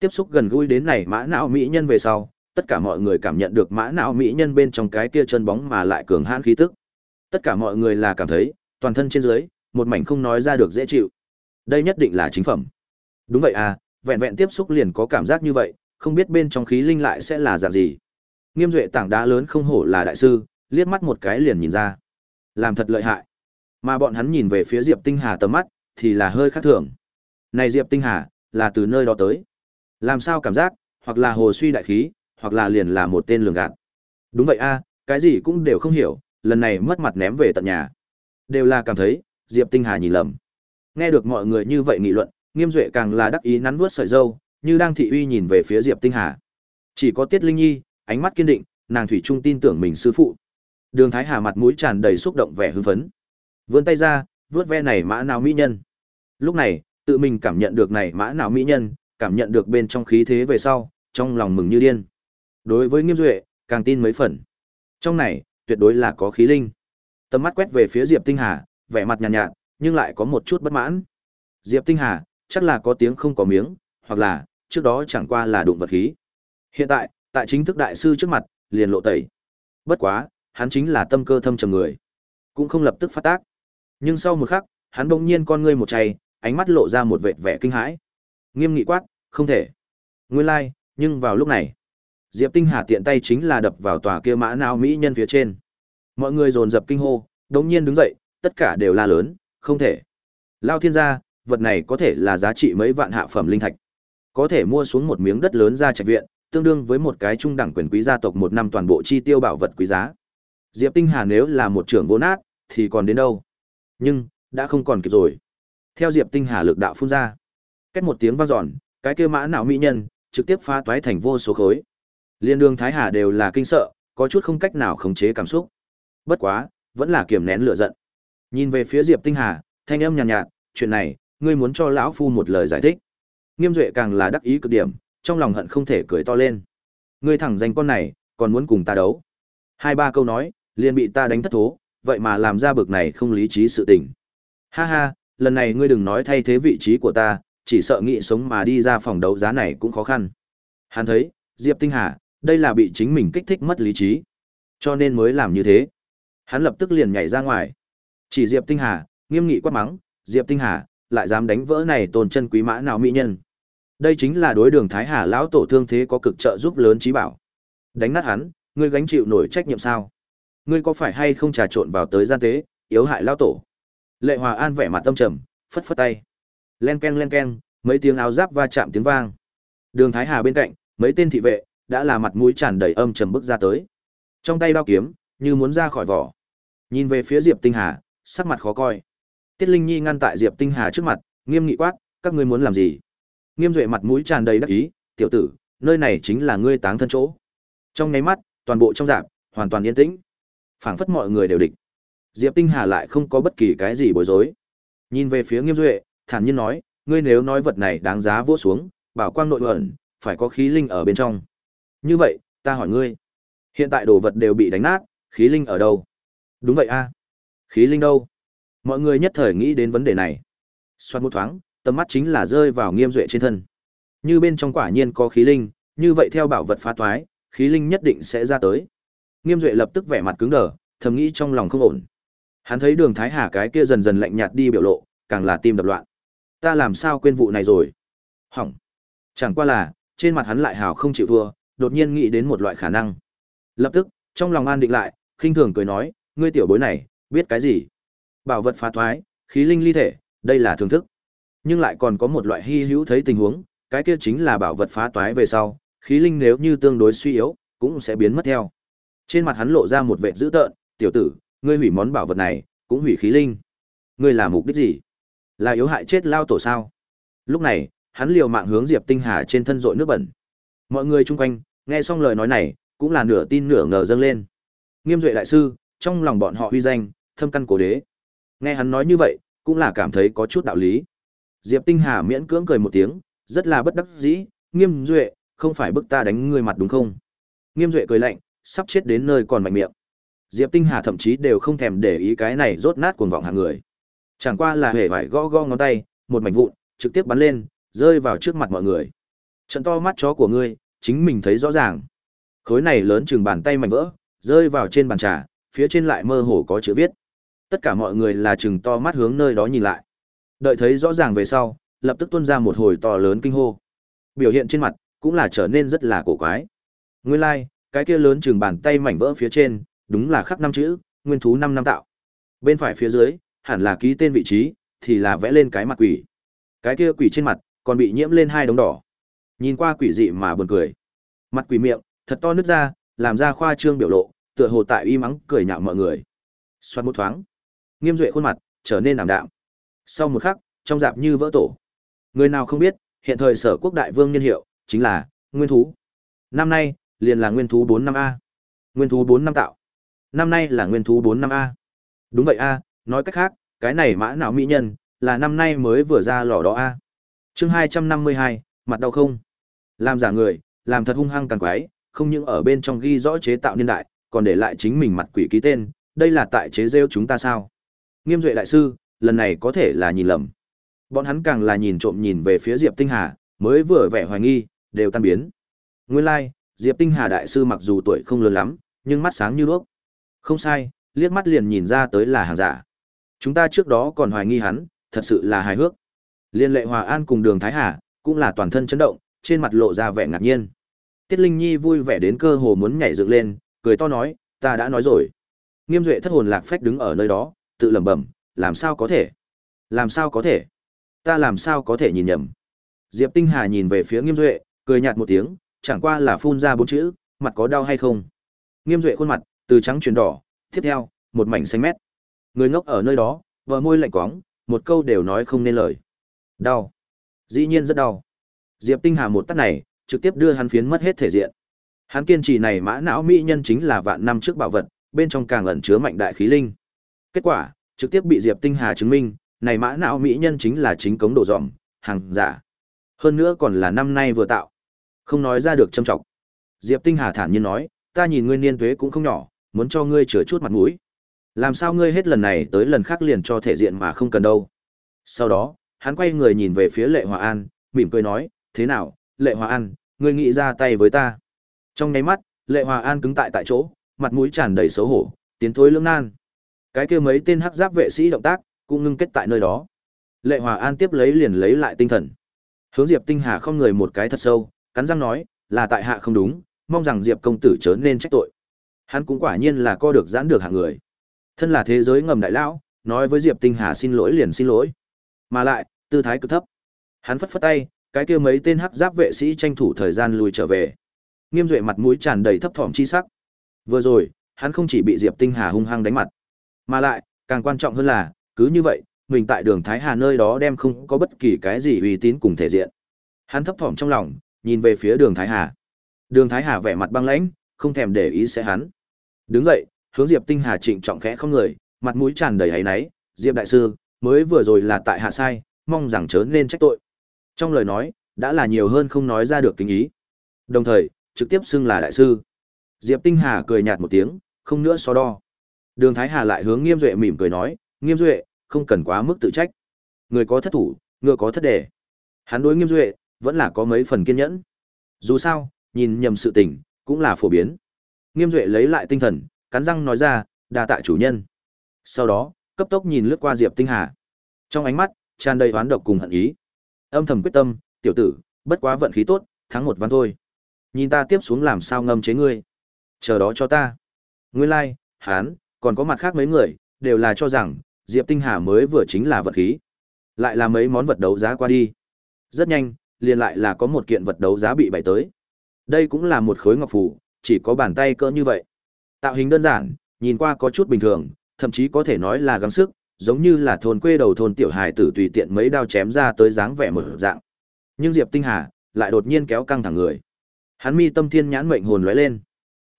[SPEAKER 1] Tiếp xúc gần gũi đến này mã não mỹ nhân về sau, tất cả mọi người cảm nhận được mã não mỹ nhân bên trong cái kia chân bóng mà lại cường hãn khí tức. Tất cả mọi người là cảm thấy, toàn thân trên dưới, một mảnh không nói ra được dễ chịu. Đây nhất định là chính phẩm. Đúng vậy à, vẹn vẹn tiếp xúc liền có cảm giác như vậy, không biết bên trong khí linh lại sẽ là dạng gì. Nghiêm Duệ tảng đá lớn không hổ là đại sư, liếc mắt một cái liền nhìn ra. Làm thật lợi hại. Mà bọn hắn nhìn về phía Diệp Tinh Hà tầm mắt, thì là hơi khác thường. Này Diệp Tinh Hà, là từ nơi đó tới. Làm sao cảm giác, hoặc là hồ suy đại khí, hoặc là liền là một tên lường gạt. Đúng vậy a, cái gì cũng đều không hiểu, lần này mất mặt ném về tận nhà. Đều là cảm thấy, Diệp Tinh Hà nhìn lầm. Nghe được mọi người như vậy nghị luận, Nghiêm Duệ càng là đắc ý nắn vuốt sợi râu, như đang thị uy nhìn về phía Diệp Tinh Hà. Chỉ có Tiết Linh Nhi, ánh mắt kiên định, nàng thủy trung tin tưởng mình sư phụ. Đường Thái Hà mặt mũi tràn đầy xúc động vẻ hưng phấn. Vươn tay ra, vớt ve này mã nào mỹ nhân. Lúc này, tự mình cảm nhận được này mã nào mỹ nhân, cảm nhận được bên trong khí thế về sau, trong lòng mừng như điên. Đối với Nghiêm Duệ, càng tin mấy phần. Trong này, tuyệt đối là có khí linh. Tầm mắt quét về phía Diệp Tinh Hà, vẻ mặt nhàn nhạt, nhạt, nhưng lại có một chút bất mãn. Diệp Tinh Hà, chắc là có tiếng không có miếng, hoặc là, trước đó chẳng qua là đụng vật khí. Hiện tại, tại chính thức đại sư trước mặt, liền lộ tẩy. Bất quá, hắn chính là tâm cơ thâm trầm người, cũng không lập tức phát tác. Nhưng sau một khắc, hắn bỗng nhiên con ngươi một chay, ánh mắt lộ ra một vệt vẻ kinh hãi. Nghiêm nghị quát, không thể. Nguyên lai, like, nhưng vào lúc này, Diệp Tinh Hà tiện tay chính là đập vào tòa kia mã não mỹ nhân phía trên. Mọi người dồn dập kinh hô, đống nhiên đứng dậy, tất cả đều la lớn, không thể. Lao thiên gia, vật này có thể là giá trị mấy vạn hạ phẩm linh thạch. Có thể mua xuống một miếng đất lớn ra trạch viện, tương đương với một cái trung đẳng quyền quý gia tộc một năm toàn bộ chi tiêu bảo vật quý giá. Diệp Tinh Hà nếu là một trưởng vô nát, thì còn đến đâu? Nhưng, đã không còn kịp rồi. Theo Diệp Tinh Hà lực đạo phun ra, cách một tiếng vang dọn, cái kia mã não mỹ nhân trực tiếp phá toái thành vô số khối. Liên đường Thái Hà đều là kinh sợ, có chút không cách nào khống chế cảm xúc. Bất quá, vẫn là kiềm nén lửa giận. Nhìn về phía Diệp Tinh Hà, thanh âm nhàn nhạt, nhạt, chuyện này, ngươi muốn cho lão phu một lời giải thích. Nghiêm Duệ càng là đắc ý cực điểm, trong lòng hận không thể cười to lên. Ngươi thẳng danh con này, còn muốn cùng ta đấu. Hai ba câu nói, liền bị ta đánh thất thố, vậy mà làm ra bực này không lý trí sự tình. Ha ha, lần này ngươi đừng nói thay thế vị trí của ta, chỉ sợ nghị sống mà đi ra phòng đấu giá này cũng khó khăn. Hắn thấy, Diệp Tinh Hà, đây là bị chính mình kích thích mất lý trí. Cho nên mới làm như thế. Hắn lập tức liền nhảy ra ngoài. Chỉ Diệp Tinh Hà, nghiêm nghị quát mắng, Diệp Tinh Hà, lại dám đánh vỡ này tồn chân quý mã nào mỹ nhân. Đây chính là đối đường Thái Hà lão tổ thương thế có cực trợ giúp lớn trí bảo. Đánh nát hắn, ngươi gánh chịu nổi trách nhiệm sao? Ngươi có phải hay không trà trộn vào tới gian tế, yếu hại lao tổ? Lệ Hòa An vẻ mặt tâm trầm, phất phất tay. Len ken len ken, mấy tiếng áo giáp va chạm tiếng vang. Đường Thái Hà bên cạnh, mấy tên thị vệ đã là mặt mũi tràn đầy âm trầm bước ra tới. Trong tay đao kiếm, như muốn ra khỏi vỏ. Nhìn về phía Diệp Tinh Hà, sắc mặt khó coi. Tiết Linh Nhi ngăn tại Diệp Tinh Hà trước mặt, nghiêm nghị quát, các ngươi muốn làm gì? Nghiêm Duệ mặt mũi tràn đầy đắc ý, tiểu tử, nơi này chính là ngươi táng thân chỗ. Trong nháy mắt, toàn bộ trong rạp hoàn toàn yên tĩnh. Phảng phất mọi người đều địch. Diệp Tinh Hà lại không có bất kỳ cái gì bối rối. Nhìn về phía Nghiêm Duệ, thản nhiên nói, ngươi nếu nói vật này đáng giá vỗ xuống, bảo quang nội ẩn, phải có khí linh ở bên trong. Như vậy, ta hỏi ngươi, hiện tại đồ vật đều bị đánh nát, khí linh ở đâu? Đúng vậy a, Khí linh đâu? Mọi người nhất thời nghĩ đến vấn đề này. Xoát một thoáng, tầm mắt chính là rơi vào nghiêm duệ trên thân. Như bên trong quả nhiên có khí linh, như vậy theo bảo vật phá toái, khí linh nhất định sẽ ra tới. Nghiêm duệ lập tức vẻ mặt cứng đờ, thầm nghĩ trong lòng không ổn. Hắn thấy đường Thái Hà cái kia dần dần lạnh nhạt đi biểu lộ, càng là tim đập loạn. Ta làm sao quên vụ này rồi? Hỏng. Chẳng qua là, trên mặt hắn lại hào không chịu thua, đột nhiên nghĩ đến một loại khả năng. Lập tức, trong lòng an định lại, khinh thường cười nói, ngươi tiểu bối này, biết cái gì? Bảo vật phá thoái, khí linh ly thể, đây là thưởng thức. Nhưng lại còn có một loại hy hữu thấy tình huống, cái kia chính là bảo vật phá toái về sau, khí linh nếu như tương đối suy yếu, cũng sẽ biến mất theo. Trên mặt hắn lộ ra một vẻ dữ tợn, "Tiểu tử, ngươi hủy món bảo vật này, cũng hủy khí linh. Ngươi làm mục đích gì? Là yếu hại chết lao tổ sao?" Lúc này, hắn liều mạng hướng Diệp Tinh Hà trên thân rội nước bẩn. Mọi người chung quanh, nghe xong lời nói này, cũng là nửa tin nửa ngờ dâng lên. Nghiêm Duệ đại sư, trong lòng bọn họ huy danh, thâm căn cổ đế. Nghe hắn nói như vậy, cũng là cảm thấy có chút đạo lý. Diệp Tinh Hà miễn cưỡng cười một tiếng, rất là bất đắc dĩ, Nghiêm Duệ, không phải bức ta đánh ngươi mặt đúng không? Nghiêm Duệ cười lạnh, sắp chết đến nơi còn mạnh miệng. Diệp Tinh Hà thậm chí đều không thèm để ý cái này rốt nát cuồng vọng hạng người. Chẳng qua là hề vải gõ gõ ngón tay, một mảnh vụn, trực tiếp bắn lên, rơi vào trước mặt mọi người. Trận to mắt chó của ngươi, chính mình thấy rõ ràng. Khối này lớn chừng bàn tay mảnh vỡ, rơi vào trên bàn trà, phía trên lại mơ hồ có chữ viết. Tất cả mọi người là chừng to mắt hướng nơi đó nhìn lại. Đợi thấy rõ ràng về sau, lập tức tuôn ra một hồi to lớn kinh hô. Biểu hiện trên mặt cũng là trở nên rất là cổ quái. Nguyên lai, like, cái kia lớn chừng bàn tay mảnh vỡ phía trên, đúng là khắc năm chữ, nguyên thú năm năm tạo. Bên phải phía dưới, hẳn là ký tên vị trí, thì là vẽ lên cái mặt quỷ. Cái kia quỷ trên mặt còn bị nhiễm lên hai đống đỏ. Nhìn qua quỷ dị mà buồn cười. Mặt quỷ miệng thật to nứt ra, làm ra khoa trương biểu lộ, tựa hồ tại y mắng cười nhạo mọi người. Xoát một thoáng, Nghiêm Duệ khuôn mặt trở nên ảm đạm. Sau một khắc, trong dạp như vỡ tổ. Người nào không biết, hiện thời Sở Quốc đại vương nhân hiệu chính là Nguyên thú. Năm nay, liền là Nguyên thú bốn năm a. Nguyên thú bốn năm tạo. Năm nay là Nguyên thú bốn năm a. Đúng vậy a, nói cách khác, cái này mã não mỹ nhân là năm nay mới vừa ra lò đó a. Chương hai trăm năm mươi hai, mặt đau không? Làm giả người, làm thật hung hăng càng quái, không những ở bên trong ghi rõ chế tạo niên đại, còn để lại chính mình mặt quỷ ký tên, đây là tại chế rêu chúng ta sao? Nghiêm Duệ đại sư, lần này có thể là nhìn lầm. Bọn hắn càng là nhìn trộm nhìn về phía Diệp Tinh Hà, mới vừa vẻ hoài nghi, đều tan biến. Nguyên lai, like, Diệp Tinh Hà đại sư mặc dù tuổi không lớn lắm, nhưng mắt sáng như đuốc. Không sai, liếc mắt liền nhìn ra tới là hàng giả. Chúng ta trước đó còn hoài nghi hắn, thật sự là hài hước. Liên lệ Hòa An cùng Đường Thái Hà, cũng là toàn thân chấn động, trên mặt lộ ra vẻ ngạc nhiên. Tiết Linh Nhi vui vẻ đến cơ hồ muốn nhảy dựng lên, cười to nói, ta đã nói rồi. Nghiêm Duệ thất hồn lạc phách đứng ở nơi đó, tự lẩm bẩm, làm sao có thể? Làm sao có thể? Ta làm sao có thể nhìn nhầm? Diệp Tinh Hà nhìn về phía Nghiêm Duệ, cười nhạt một tiếng, chẳng qua là phun ra bốn chữ, mặt có đau hay không? Nghiêm Duệ khuôn mặt từ trắng chuyển đỏ, tiếp theo, một mảnh xanh mét. Người ngốc ở nơi đó, vợ môi lạnh quóng, một câu đều nói không nên lời. Đau. Dĩ nhiên rất đau. Diệp Tinh Hà một tát này, trực tiếp đưa hắn phiến mất hết thể diện. Hắn kiên trì này mã não mỹ nhân chính là vạn năm trước bảo vật, bên trong càng ẩn chứa mạnh đại khí linh. Kết quả, trực tiếp bị Diệp Tinh Hà chứng minh, này mã não mỹ nhân chính là chính cống đồ dòm, hàng giả. Hơn nữa còn là năm nay vừa tạo. Không nói ra được châm trọng. Diệp Tinh Hà thản nhiên nói, ta nhìn ngươi niên tuế cũng không nhỏ, muốn cho ngươi chừa chút mặt mũi. Làm sao ngươi hết lần này tới lần khác liền cho thể diện mà không cần đâu. Sau đó, hắn quay người nhìn về phía Lệ Hòa An, mỉm cười nói, thế nào, Lệ Hòa An, ngươi nghĩ ra tay với ta. Trong nháy mắt, Lệ Hòa An cứng tại tại chỗ, mặt mũi tràn đầy xấu hổ, tiến thối lưỡng nan. Cái kia mấy tên hắc giáp vệ sĩ động tác cũng ngưng kết tại nơi đó. Lệ Hòa An tiếp lấy liền lấy lại tinh thần. Hướng Diệp Tinh Hà không người một cái thật sâu, cắn răng nói, là tại hạ không đúng, mong rằng Diệp công tử chớ nên trách tội. Hắn cũng quả nhiên là co được giãn được hạng người. Thân là thế giới ngầm đại lão, nói với Diệp Tinh Hà xin lỗi liền xin lỗi. Mà lại, tư thái cực thấp. Hắn phất phất tay, cái kia mấy tên hắc giáp vệ sĩ tranh thủ thời gian lùi trở về. Nghiêm Duệ mặt mũi tràn đầy thấp thỏm chi sắc. Vừa rồi, hắn không chỉ bị Diệp Tinh Hà hung hăng đánh mặt, mà lại, càng quan trọng hơn là, cứ như vậy, mình tại đường Thái Hà nơi đó đem không có bất kỳ cái gì uy tín cùng thể diện. Hắn thấp thỏm trong lòng, nhìn về phía đường Thái Hà. Đường Thái Hà vẻ mặt băng lãnh, không thèm để ý sẽ hắn. Đứng dậy, hướng Diệp Tinh Hà trịnh trọng khẽ không người, mặt mũi tràn đầy áy náy, "Diệp đại sư, mới vừa rồi là tại hạ sai, mong rằng chớ nên trách tội." Trong lời nói, đã là nhiều hơn không nói ra được kính ý. Đồng thời, trực tiếp xưng là đại sư. Diệp Tinh Hà cười nhạt một tiếng, không nữa so đo. Đường Thái Hà lại hướng Nghiêm Duệ mỉm cười nói, "Nghiêm Duệ, không cần quá mức tự trách. Người có thất thủ, ngựa có thất đề." Hắn đối Nghiêm Duệ vẫn là có mấy phần kiên nhẫn. Dù sao, nhìn nhầm sự tình, cũng là phổ biến. Nghiêm Duệ lấy lại tinh thần, cắn răng nói ra, đa tạ chủ nhân. Sau đó, cấp tốc nhìn lướt qua Diệp Tinh Hà. Trong ánh mắt, tràn đầy oán độc cùng hận ý. Âm thầm quyết tâm, tiểu tử, bất quá vận khí tốt, thắng một ván thôi. Nhìn ta tiếp xuống làm sao ngâm chế ngươi. Chờ đó cho ta. Nguyên lai, like, hán, còn có mặt khác mấy người, đều là cho rằng, Diệp Tinh Hà mới vừa chính là vật khí. Lại là mấy món vật đấu giá qua đi. Rất nhanh, liền lại là có một kiện vật đấu giá bị bày tới. Đây cũng là một khối ngọc phù, chỉ có bàn tay cỡ như vậy. Tạo hình đơn giản, nhìn qua có chút bình thường, thậm chí có thể nói là gắng sức, giống như là thôn quê đầu thôn tiểu hài tử tùy tiện mấy đao chém ra tới dáng vẻ mở dạng. Nhưng Diệp Tinh Hà lại đột nhiên kéo căng thẳng người. Hắn mi tâm thiên nhãn mệnh hồn lóe lên.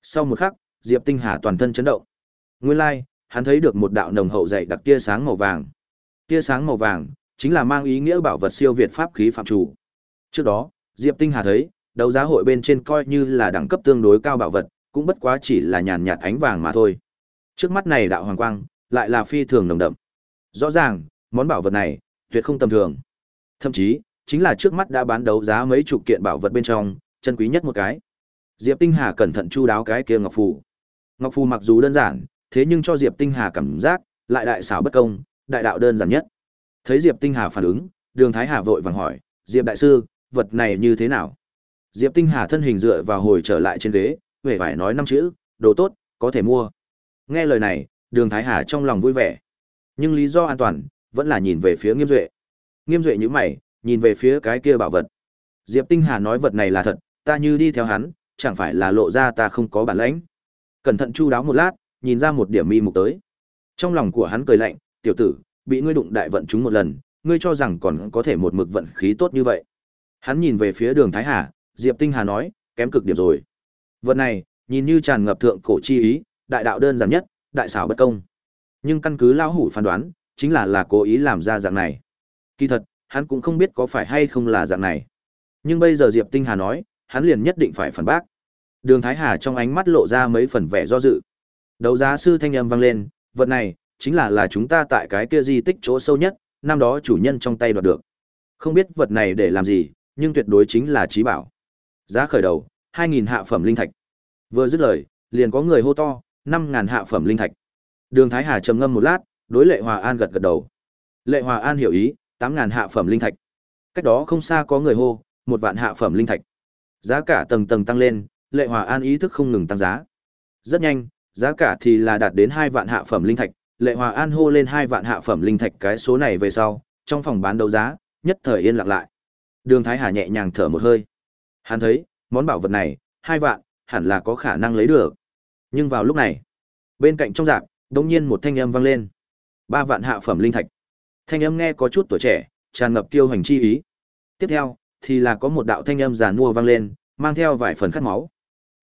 [SPEAKER 1] Sau một khắc, Diệp Tinh Hà toàn thân chấn động. Nguyên lai, like, hắn thấy được một đạo nồng hậu dày đặc tia sáng màu vàng. Tia sáng màu vàng chính là mang ý nghĩa bảo vật siêu việt pháp khí phạm chủ. Trước đó, Diệp Tinh Hà thấy, đấu giá hội bên trên coi như là đẳng cấp tương đối cao bảo vật, cũng bất quá chỉ là nhàn nhạt ánh vàng mà thôi. Trước mắt này đạo hoàng quang, lại là phi thường nồng đậm. Rõ ràng, món bảo vật này tuyệt không tầm thường. Thậm chí, chính là trước mắt đã bán đấu giá mấy chục kiện bảo vật bên trong, chân quý nhất một cái. Diệp Tinh Hà cẩn thận chu đáo cái kia ngọc phù. Ngọc phù mặc dù đơn giản, thế nhưng cho Diệp Tinh Hà cảm giác lại đại xảo bất công, đại đạo đơn giản nhất. Thấy Diệp Tinh Hà phản ứng, Đường Thái Hà vội vàng hỏi, "Diệp đại sư, vật này như thế nào?" Diệp Tinh Hà thân hình dựa vào hồi trở lại trên ghế, huệ vải nói năm chữ, "Đồ tốt, có thể mua." Nghe lời này, Đường Thái Hà trong lòng vui vẻ. Nhưng lý do an toàn, vẫn là nhìn về phía Nghiêm Duệ. Nghiêm Duệ nhíu mày, nhìn về phía cái kia bảo vật. Diệp Tinh Hà nói vật này là thật, ta như đi theo hắn, chẳng phải là lộ ra ta không có bản lĩnh. Cẩn thận chu đáo một lát, nhìn ra một điểm mi mục tới. Trong lòng của hắn cười lạnh, tiểu tử, bị ngươi đụng đại vận chúng một lần, ngươi cho rằng còn có thể một mực vận khí tốt như vậy. Hắn nhìn về phía đường Thái Hà, Diệp Tinh Hà nói, kém cực điểm rồi. Vật này, nhìn như tràn ngập thượng cổ chi ý, đại đạo đơn giản nhất, đại xảo bất công. Nhưng căn cứ lão hủ phán đoán, chính là là cố ý làm ra dạng này. Kỳ thật, hắn cũng không biết có phải hay không là dạng này. Nhưng bây giờ Diệp Tinh Hà nói, hắn liền nhất định phải phản bác. Đường Thái Hà trong ánh mắt lộ ra mấy phần vẻ do dự. Đấu giá sư thanh âm vang lên, vật này chính là là chúng ta tại cái kia di tích chỗ sâu nhất, năm đó chủ nhân trong tay đoạt được. Không biết vật này để làm gì, nhưng tuyệt đối chính là trí bảo. Giá khởi đầu, 2000 hạ phẩm linh thạch. Vừa dứt lời, liền có người hô to, 5000 hạ phẩm linh thạch. Đường Thái Hà trầm ngâm một lát, đối Lệ Hòa An gật gật đầu. Lệ Hòa An hiểu ý, 8000 hạ phẩm linh thạch. Cách đó không xa có người hô, một vạn hạ phẩm linh thạch. Giá cả tầng tầng tăng lên, Lệ Hòa An ý thức không ngừng tăng giá. Rất nhanh, giá cả thì là đạt đến 2 vạn hạ phẩm linh thạch, Lệ Hòa An hô lên 2 vạn hạ phẩm linh thạch cái số này về sau, trong phòng bán đấu giá, nhất thời yên lặng lại. Đường Thái Hà nhẹ nhàng thở một hơi. Hắn thấy, món bảo vật này, hai vạn, hẳn là có khả năng lấy được. Nhưng vào lúc này, bên cạnh trong rạp, đột nhiên một thanh âm vang lên. ba vạn hạ phẩm linh thạch. Thanh âm nghe có chút tuổi trẻ, tràn ngập kiêu hành chi ý. Tiếp theo, thì là có một đạo thanh âm giàn mua vang lên, mang theo vài phần khát máu.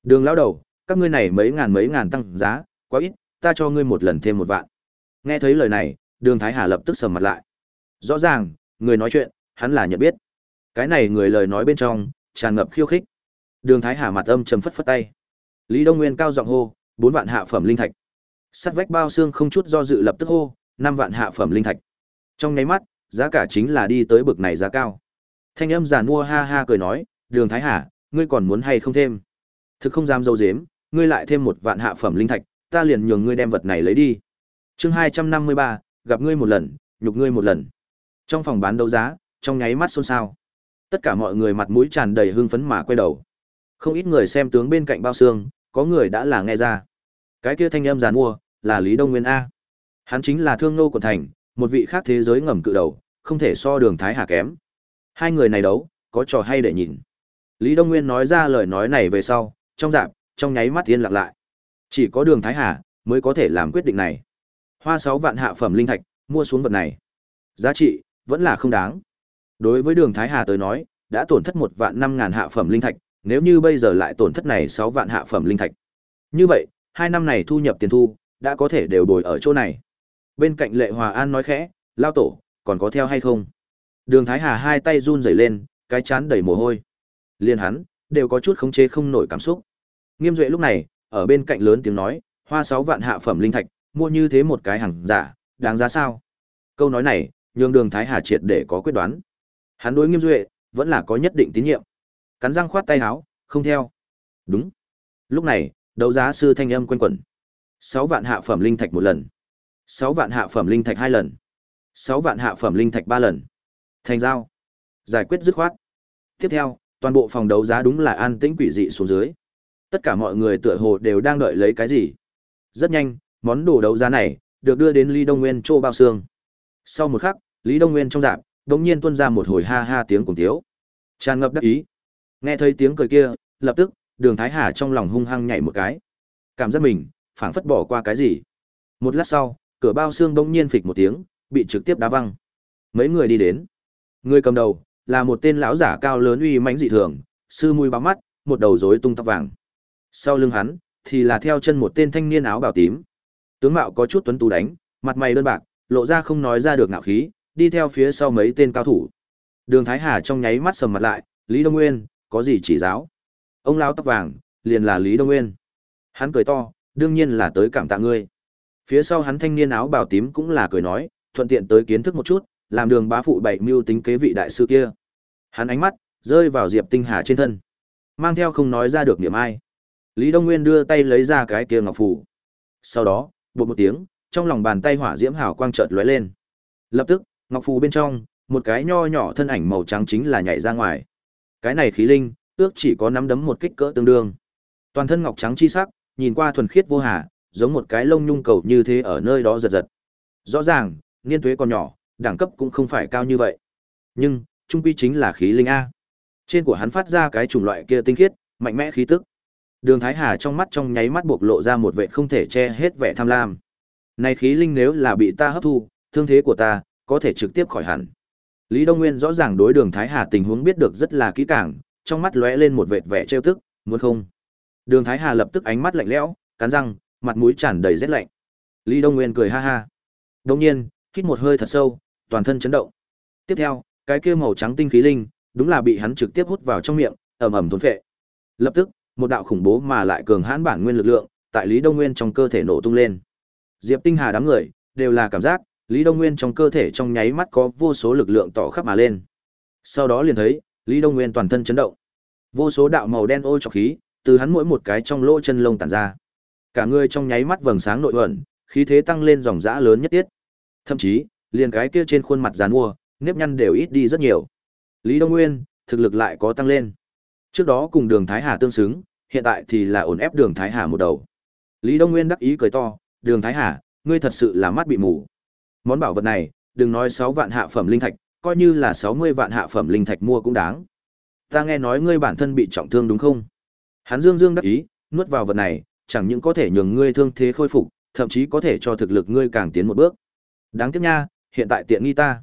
[SPEAKER 1] Đường lão đầu, các ngươi này mấy ngàn mấy ngàn tăng giá, quá ít, ta cho ngươi một lần thêm một vạn. Nghe thấy lời này, Đường Thái Hà lập tức sầm mặt lại. Rõ ràng, người nói chuyện, hắn là nhận biết. Cái này người lời nói bên trong, tràn ngập khiêu khích. Đường Thái Hà mặt âm trầm phất phất tay. Lý Đông Nguyên cao giọng hô, bốn vạn hạ phẩm linh thạch. Sắt vách bao xương không chút do dự lập tức hô, năm vạn hạ phẩm linh thạch. Trong nháy mắt, giá cả chính là đi tới bực này giá cao. Thanh âm giàn mua ha ha cười nói, Đường Thái Hà, ngươi còn muốn hay không thêm? Thực không dám dâu dếm, ngươi lại thêm một vạn hạ phẩm linh thạch, ta liền nhường ngươi đem vật này lấy đi. Chương hai trăm năm mươi ba, gặp ngươi một lần, nhục ngươi một lần. Trong phòng bán đấu giá, trong nháy mắt xôn xao. Tất cả mọi người mặt mũi tràn đầy hưng phấn mà quay đầu. Không ít người xem tướng bên cạnh bao xương, có người đã là nghe ra. Cái kia thanh âm giàn mua, là Lý Đông Nguyên A. Hắn chính là thương nô quận thành, một vị khác thế giới ngầm cự đầu, không thể so đường Thái Hà kém. Hai người này đấu, có trò hay để nhìn. Lý Đông Nguyên nói ra lời nói này về sau, trong dạp, trong nháy mắt yên lặng lại. Chỉ có đường Thái Hà mới có thể làm quyết định này. Hoa sáu vạn hạ phẩm linh thạch, mua xuống vật này. Giá trị, vẫn là không đáng. Đối với đường Thái Hà tới nói, đã tổn thất một vạn năm ngàn hạ phẩm linh thạch, nếu như bây giờ lại tổn thất này sáu vạn hạ phẩm linh thạch. Như vậy, hai năm này thu nhập tiền thu, đã có thể đều bồi ở chỗ này. Bên cạnh Lệ Hòa An nói khẽ, lao tổ, còn có theo hay không? Đường Thái Hà hai tay run rẩy lên, cái chán đầy mồ hôi. Liên hắn, đều có chút khống chế không nổi cảm xúc. Nghiêm Duệ lúc này, ở bên cạnh lớn tiếng nói, hoa sáu vạn hạ phẩm linh thạch, mua như thế một cái hàng giả, đáng giá sao? Câu nói này, nhường Đường Thái Hà triệt để có quyết đoán. Hắn đối Nghiêm Duệ, vẫn là có nhất định tín nhiệm. Cắn răng khoát tay háo không theo. Đúng. Lúc này, đấu giá sư thanh âm quanh quẩn. sáu vạn hạ phẩm linh thạch một lần. sáu vạn hạ phẩm linh thạch hai lần. sáu vạn hạ phẩm linh thạch ba lần. Thành giao. Giải quyết dứt khoát. Tiếp theo, toàn bộ phòng đấu giá đúng là an tĩnh quỷ dị xuống dưới. Tất cả mọi người tựa hồ đều đang đợi lấy cái gì. Rất nhanh, món đồ đấu giá này được đưa đến Lý Đông Nguyên Trô Bao Xương. Sau một khắc, Lý Đông Nguyên trong dạp, đột nhiên tuôn ra một hồi ha ha tiếng cùng thiếu. Tràn ngập đắc ý. Nghe thấy tiếng cười kia, lập tức, Đường Thái Hà trong lòng hung hăng nhảy một cái. Cảm giác mình phảng phất bỏ qua cái gì. Một lát sau, cửa bao xương bỗng nhiên phịch một tiếng, bị trực tiếp đá văng. Mấy người đi đến. Người cầm đầu là một tên lão giả cao lớn uy mãnh dị thường, sư mũi bám mắt, một đầu rối tung tóc vàng. Sau lưng hắn thì là theo chân một tên thanh niên áo bào tím. Tướng mạo có chút tuấn tú đánh, mặt mày đơn bạc, lộ ra không nói ra được ngạo khí, đi theo phía sau mấy tên cao thủ. Đường Thái Hà trong nháy mắt sầm mặt lại, Lý Đông Nguyên, có gì chỉ giáo? Ông lão tóc vàng, liền là Lý Đông Nguyên. Hắn cười to, đương nhiên là tới cảm tạ ngươi. Phía sau hắn thanh niên áo bào tím cũng là cười nói, thuận tiện tới kiến thức một chút, làm đường bá phụ bảy mưu tính kế vị đại sư kia. Hắn ánh mắt rơi vào Diệp Tinh Hà trên thân, mang theo không nói ra được niệm ai. Lý Đông Nguyên đưa tay lấy ra cái kia ngọc phù. Sau đó, bột một tiếng, trong lòng bàn tay hỏa diễm hào quang chợt lóe lên. Lập tức, ngọc phù bên trong, một cái nho nhỏ thân ảnh màu trắng chính là nhảy ra ngoài. Cái này khí linh, ước chỉ có nắm đấm một kích cỡ tương đương. Toàn thân ngọc trắng chi sắc, nhìn qua thuần khiết vô hà, giống một cái lông nhung cầu như thế ở nơi đó giật giật. Rõ ràng, niên tuế còn nhỏ, đẳng cấp cũng không phải cao như vậy. Nhưng, trung quy chính là khí linh a. Trên của hắn phát ra cái chủng loại kia tinh khiết, mạnh mẽ khí tức. Đường Thái Hà trong mắt trong nháy mắt bộc lộ ra một vẻ không thể che hết vẻ tham lam. Này khí linh nếu là bị ta hấp thu, thương thế của ta có thể trực tiếp khỏi hẳn. Lý Đông Nguyên rõ ràng đối Đường Thái Hà tình huống biết được rất là kỹ càng, trong mắt lóe lên một vệt vẻ trêu tức, muốn không? Đường Thái Hà lập tức ánh mắt lạnh lẽo, cắn răng, mặt mũi tràn đầy rét lạnh. Lý Đông Nguyên cười ha ha. Đột nhiên, hít một hơi thật sâu, toàn thân chấn động. Tiếp theo, cái kia màu trắng tinh khí linh, đúng là bị hắn trực tiếp hút vào trong miệng, ầm ầm thôn phệ. Lập tức, một đạo khủng bố mà lại cường hãn bản nguyên lực lượng, tại Lý Đông Nguyên trong cơ thể nổ tung lên. Diệp Tinh Hà đám người đều là cảm giác, Lý Đông Nguyên trong cơ thể trong nháy mắt có vô số lực lượng tỏ khắp mà lên. Sau đó liền thấy, Lý Đông Nguyên toàn thân chấn động. Vô số đạo màu đen ô trọc khí, từ hắn mỗi một cái trong lỗ chân lông tản ra. Cả người trong nháy mắt vầng sáng nội ẩn, khí thế tăng lên dòng dã lớn nhất tiết. Thậm chí, liền cái kia trên khuôn mặt giàn mua, nếp nhăn đều ít đi rất nhiều. Lý Đông Nguyên, thực lực lại có tăng lên. Trước đó cùng Đường Thái Hà tương xứng, hiện tại thì là ổn ép Đường Thái Hà một đầu. Lý Đông Nguyên đắc ý cười to, "Đường Thái Hà, ngươi thật sự là mắt bị mù. Món bảo vật này, đừng nói 6 vạn hạ phẩm linh thạch, coi như là 60 vạn hạ phẩm linh thạch mua cũng đáng. Ta nghe nói ngươi bản thân bị trọng thương đúng không?" Hắn Dương Dương đắc ý, nuốt vào vật này, chẳng những có thể nhường ngươi thương thế khôi phục, thậm chí có thể cho thực lực ngươi càng tiến một bước. Đáng tiếc nha, hiện tại tiện nghi ta.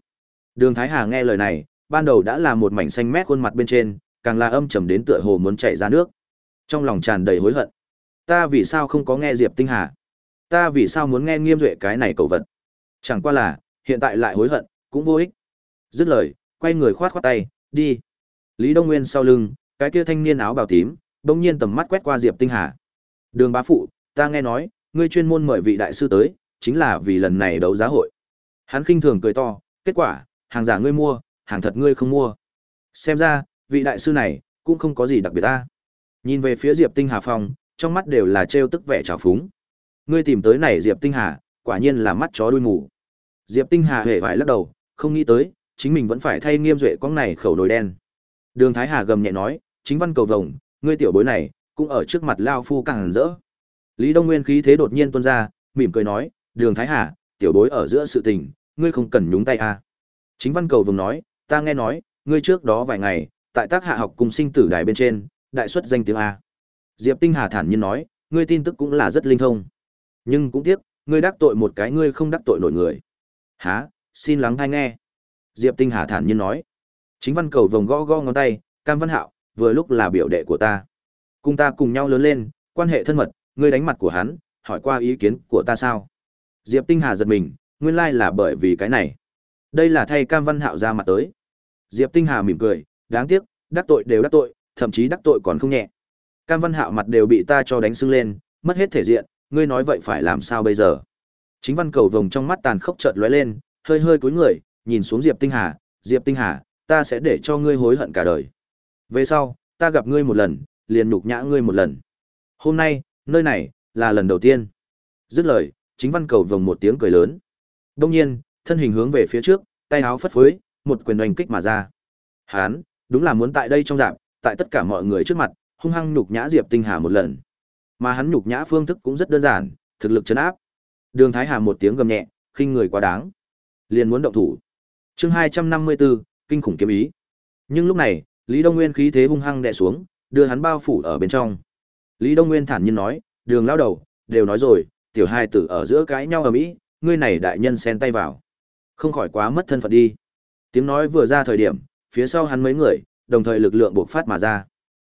[SPEAKER 1] Đường Thái Hà nghe lời này, ban đầu đã là một mảnh xanh mét khuôn mặt bên trên, càng là âm trầm đến tựa hồ muốn chảy ra nước. Trong lòng tràn đầy hối hận. Ta vì sao không có nghe Diệp Tinh Hà? Ta vì sao muốn nghe Nghiêm Duệ cái này cầu vật? Chẳng qua là, hiện tại lại hối hận, cũng vô ích. Dứt lời, quay người khoát khoát tay, đi. Lý Đông Nguyên sau lưng, cái kia thanh niên áo bào tím, bỗng nhiên tầm mắt quét qua Diệp Tinh Hà. Đường bá phụ, ta nghe nói, ngươi chuyên môn mời vị đại sư tới, chính là vì lần này đấu giá hội. Hắn khinh thường cười to, kết quả, hàng giả ngươi mua, hàng thật ngươi không mua. Xem ra, vị đại sư này, cũng không có gì đặc biệt ta. Nhìn về phía Diệp Tinh Hà Phong, trong mắt đều là trêu tức vẻ trào phúng. Ngươi tìm tới này Diệp Tinh Hà, quả nhiên là mắt chó đuôi mù. Diệp Tinh Hà hề vải lắc đầu, không nghĩ tới, chính mình vẫn phải thay nghiêm duệ con này khẩu nồi đen. Đường Thái Hà gầm nhẹ nói, chính văn cầu vồng, ngươi tiểu bối này, cũng ở trước mặt Lao Phu càng rỡ. Lý Đông Nguyên khí thế đột nhiên tuôn ra, mỉm cười nói, đường Thái Hà, tiểu bối ở giữa sự tình, ngươi không cần nhúng tay à. Chính văn cầu vồng nói, ta nghe nói, ngươi trước đó vài ngày, tại tác hạ học cùng sinh tử đài bên trên, đại xuất danh tiếng A. Diệp Tinh Hà thản nhiên nói, ngươi tin tức cũng là rất linh thông. Nhưng cũng tiếc, ngươi đắc tội một cái ngươi không đắc tội nổi người. Hả, xin lắng hay nghe. Diệp Tinh Hà thản nhiên nói. Chính văn cầu vòng gõ gõ ngón tay, Cam Văn Hạo, vừa lúc là biểu đệ của ta. Cùng ta cùng nhau lớn lên, quan hệ thân mật, ngươi đánh mặt của hắn, hỏi qua ý kiến của ta sao? Diệp Tinh Hà giật mình, nguyên lai là bởi vì cái này. Đây là thay Cam Văn Hạo ra mặt tới. Diệp Tinh Hà mỉm cười, đáng tiếc, đắc tội đều đắc tội, thậm chí đắc tội còn không nhẹ. Cam Văn Hạo mặt đều bị ta cho đánh sưng lên, mất hết thể diện, ngươi nói vậy phải làm sao bây giờ? Chính Văn Cầu vồng trong mắt tàn khốc chợt lóe lên, hơi hơi cúi người, nhìn xuống Diệp Tinh Hà, "Diệp Tinh Hà, ta sẽ để cho ngươi hối hận cả đời. Về sau, ta gặp ngươi một lần, liền nhục nhã ngươi một lần. Hôm nay, nơi này là lần đầu tiên." Dứt lời, Chính Văn Cầu vồng một tiếng cười lớn. Đông nhiên, thân hình hướng về phía trước, tay áo phất phới, một quyền oanh kích mà ra. Hán, đúng là muốn tại đây trong dạng, tại tất cả mọi người trước mặt, hung hăng nhục nhã Diệp Tinh Hà một lần. Mà hắn nhục nhã phương thức cũng rất đơn giản, thực lực chấn áp. Đường Thái Hà một tiếng gầm nhẹ, khinh người quá đáng, liền muốn động thủ. Chương 254, kinh khủng kiếm ý. Nhưng lúc này, Lý Đông Nguyên khí thế hung hăng đè xuống, đưa hắn bao phủ ở bên trong. Lý Đông Nguyên thản nhiên nói, "Đường lão đầu, đều nói rồi, tiểu hai tử ở giữa cái nhau ở mỹ, ngươi này đại nhân xen tay vào, không khỏi quá mất thân phận đi." Tiếng nói vừa ra thời điểm, phía sau hắn mấy người, đồng thời lực lượng bộc phát mà ra.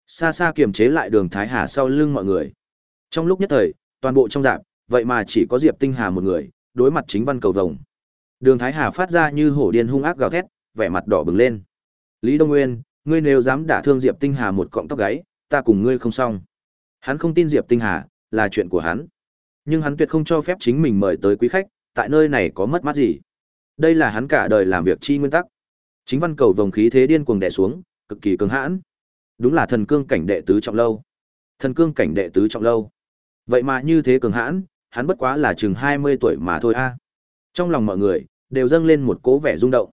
[SPEAKER 1] Xa xa kiềm chế lại đường Thái Hà sau lưng mọi người. Trong lúc nhất thời, toàn bộ trong dạp, vậy mà chỉ có Diệp Tinh Hà một người, đối mặt chính văn cầu vồng. Đường Thái Hà phát ra như hổ điên hung ác gào thét, vẻ mặt đỏ bừng lên. Lý Đông Nguyên, ngươi nếu dám đả thương Diệp Tinh Hà một cọng tóc gáy, ta cùng ngươi không xong. Hắn không tin Diệp Tinh Hà, là chuyện của hắn. Nhưng hắn tuyệt không cho phép chính mình mời tới quý khách, tại nơi này có mất mát gì. Đây là hắn cả đời làm việc chi nguyên tắc. Chính văn cầu vòng khí thế điên cuồng đè xuống, cực kỳ cứng hãn. Đúng là thần cương cảnh đệ tứ trọng lâu. Thần cương cảnh đệ tứ trọng lâu. Vậy mà như thế cường hãn, hắn bất quá là chừng 20 tuổi mà thôi a. À. Trong lòng mọi người đều dâng lên một cố vẻ rung động.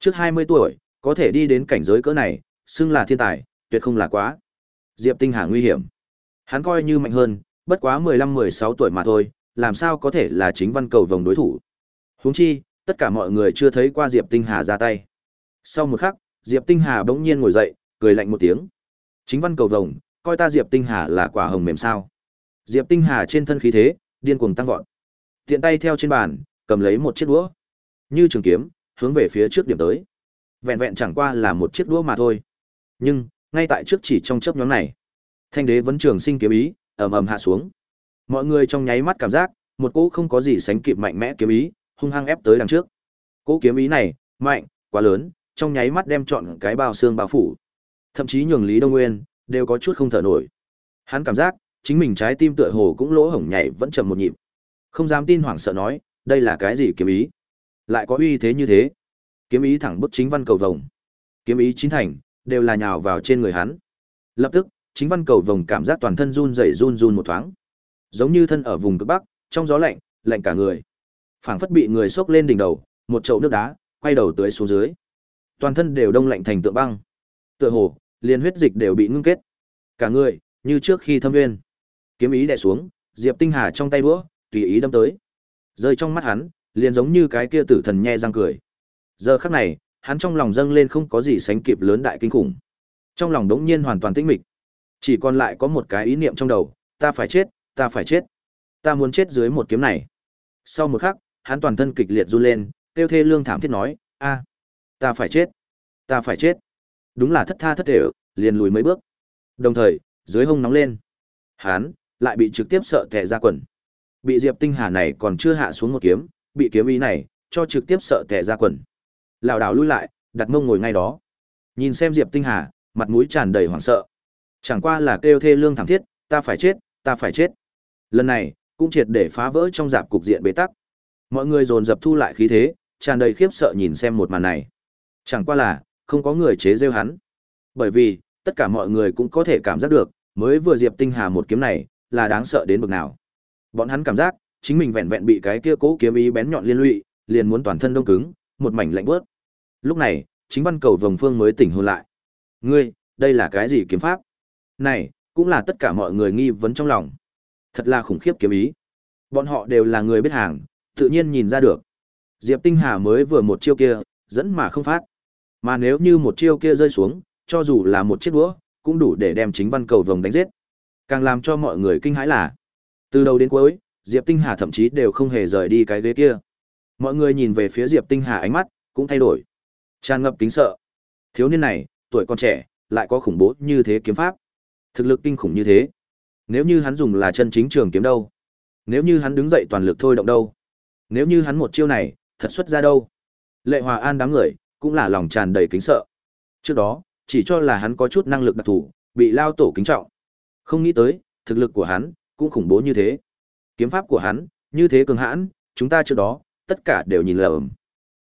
[SPEAKER 1] Trước 20 tuổi, có thể đi đến cảnh giới cỡ này, xưng là thiên tài, tuyệt không là quá. Diệp Tinh Hà nguy hiểm. Hắn coi như mạnh hơn, bất quá 15-16 tuổi mà thôi, làm sao có thể là chính văn cầu vòng đối thủ. Huống chi, tất cả mọi người chưa thấy qua Diệp Tinh Hà ra tay. Sau một khắc, Diệp Tinh Hà bỗng nhiên ngồi dậy, cười lạnh một tiếng. Chính văn cầu vồng, coi ta Diệp Tinh Hà là quả hồng mềm sao? Diệp Tinh Hà trên thân khí thế, điên cuồng tăng vọt. Tiện tay theo trên bàn, cầm lấy một chiếc đũa, như trường kiếm, hướng về phía trước điểm tới. Vẹn vẹn chẳng qua là một chiếc đũa mà thôi. Nhưng, ngay tại trước chỉ trong chớp nhóm này, Thanh đế vẫn trường sinh kiếm ý, ầm ầm hạ xuống. Mọi người trong nháy mắt cảm giác, một cỗ không có gì sánh kịp mạnh mẽ kiếm ý, hung hăng ép tới đằng trước. Cỗ kiếm ý này, mạnh, quá lớn, trong nháy mắt đem trọn cái bao xương bao phủ. Thậm chí nhường Lý Đông Nguyên đều có chút không thở nổi. Hắn cảm giác, chính mình trái tim tựa hồ cũng lỗ hổng nhảy vẫn chậm một nhịp. Không dám tin hoảng sợ nói, đây là cái gì kiếm ý? Lại có uy thế như thế? Kiếm ý thẳng bức chính văn cầu vồng. Kiếm ý chín thành, đều là nhào vào trên người hắn. Lập tức, chính văn cầu vồng cảm giác toàn thân run rẩy run run một thoáng. Giống như thân ở vùng cực bắc, trong gió lạnh, lạnh cả người. Phảng phất bị người xốc lên đỉnh đầu, một chậu nước đá, quay đầu tưới xuống dưới. Toàn thân đều đông lạnh thành tượng băng. Tựa hồ, liền huyết dịch đều bị ngưng kết. Cả người, như trước khi thâm nguyên. Kiếm ý đè xuống, Diệp Tinh Hà trong tay đũa, tùy ý đâm tới. Rơi trong mắt hắn, liền giống như cái kia tử thần nhe răng cười. Giờ khắc này, hắn trong lòng dâng lên không có gì sánh kịp lớn đại kinh khủng. Trong lòng đống nhiên hoàn toàn tĩnh mịch. Chỉ còn lại có một cái ý niệm trong đầu, ta phải chết, ta phải chết. Ta muốn chết dưới một kiếm này. Sau một khắc, hắn toàn thân kịch liệt run lên, kêu thê lương thảm thiết nói, a, ta phải chết, ta phải chết. Đúng là thất tha thất thể, liền lùi mấy bước. Đồng thời, dưới hông nóng lên. Hắn lại bị trực tiếp sợ tè ra quần. Bị Diệp Tinh Hà này còn chưa hạ xuống một kiếm, bị kiếm ý này cho trực tiếp sợ tè ra quần. Lão đảo lui lại, đặt mông ngồi ngay đó. Nhìn xem Diệp Tinh Hà, mặt mũi tràn đầy hoảng sợ. Chẳng qua là kêu thê lương thảm thiết, ta phải chết, ta phải chết. Lần này, cũng triệt để phá vỡ trong dạp cục diện bế tắc. Mọi người dồn dập thu lại khí thế, tràn đầy khiếp sợ nhìn xem một màn này. Chẳng qua là, không có người chế giễu hắn. Bởi vì, tất cả mọi người cũng có thể cảm giác được, mới vừa Diệp Tinh Hà một kiếm này, là đáng sợ đến bực nào. Bọn hắn cảm giác, chính mình vẹn vẹn bị cái kia cố kiếm ý bén nhọn liên lụy, liền muốn toàn thân đông cứng, một mảnh lạnh buốt. Lúc này, chính văn cầu vồng phương mới tỉnh hồn lại. Ngươi, đây là cái gì kiếm pháp? Này, cũng là tất cả mọi người nghi vấn trong lòng. Thật là khủng khiếp kiếm ý. Bọn họ đều là người biết hàng, tự nhiên nhìn ra được. Diệp Tinh Hà mới vừa một chiêu kia, dẫn mà không phát. Mà nếu như một chiêu kia rơi xuống, cho dù là một chiếc đũa, cũng đủ để đem chính văn cầu vồng đánh giết. Càng làm cho mọi người kinh hãi là, từ đầu đến cuối, Diệp Tinh Hà thậm chí đều không hề rời đi cái ghế kia. Mọi người nhìn về phía Diệp Tinh Hà ánh mắt cũng thay đổi, tràn ngập kính sợ. Thiếu niên này, tuổi còn trẻ, lại có khủng bố như thế kiếm pháp. Thực lực kinh khủng như thế. Nếu như hắn dùng là chân chính trường kiếm đâu? Nếu như hắn đứng dậy toàn lực thôi động đâu? Nếu như hắn một chiêu này, thật xuất ra đâu? Lệ Hòa An đám người, cũng là lòng tràn đầy kính sợ. Trước đó, chỉ cho là hắn có chút năng lực đặc thù, bị lao tổ kính trọng. Không nghĩ tới, thực lực của hắn, cũng khủng bố như thế. Kiếm pháp của hắn, như thế cường hãn, chúng ta trước đó, tất cả đều nhìn lầm.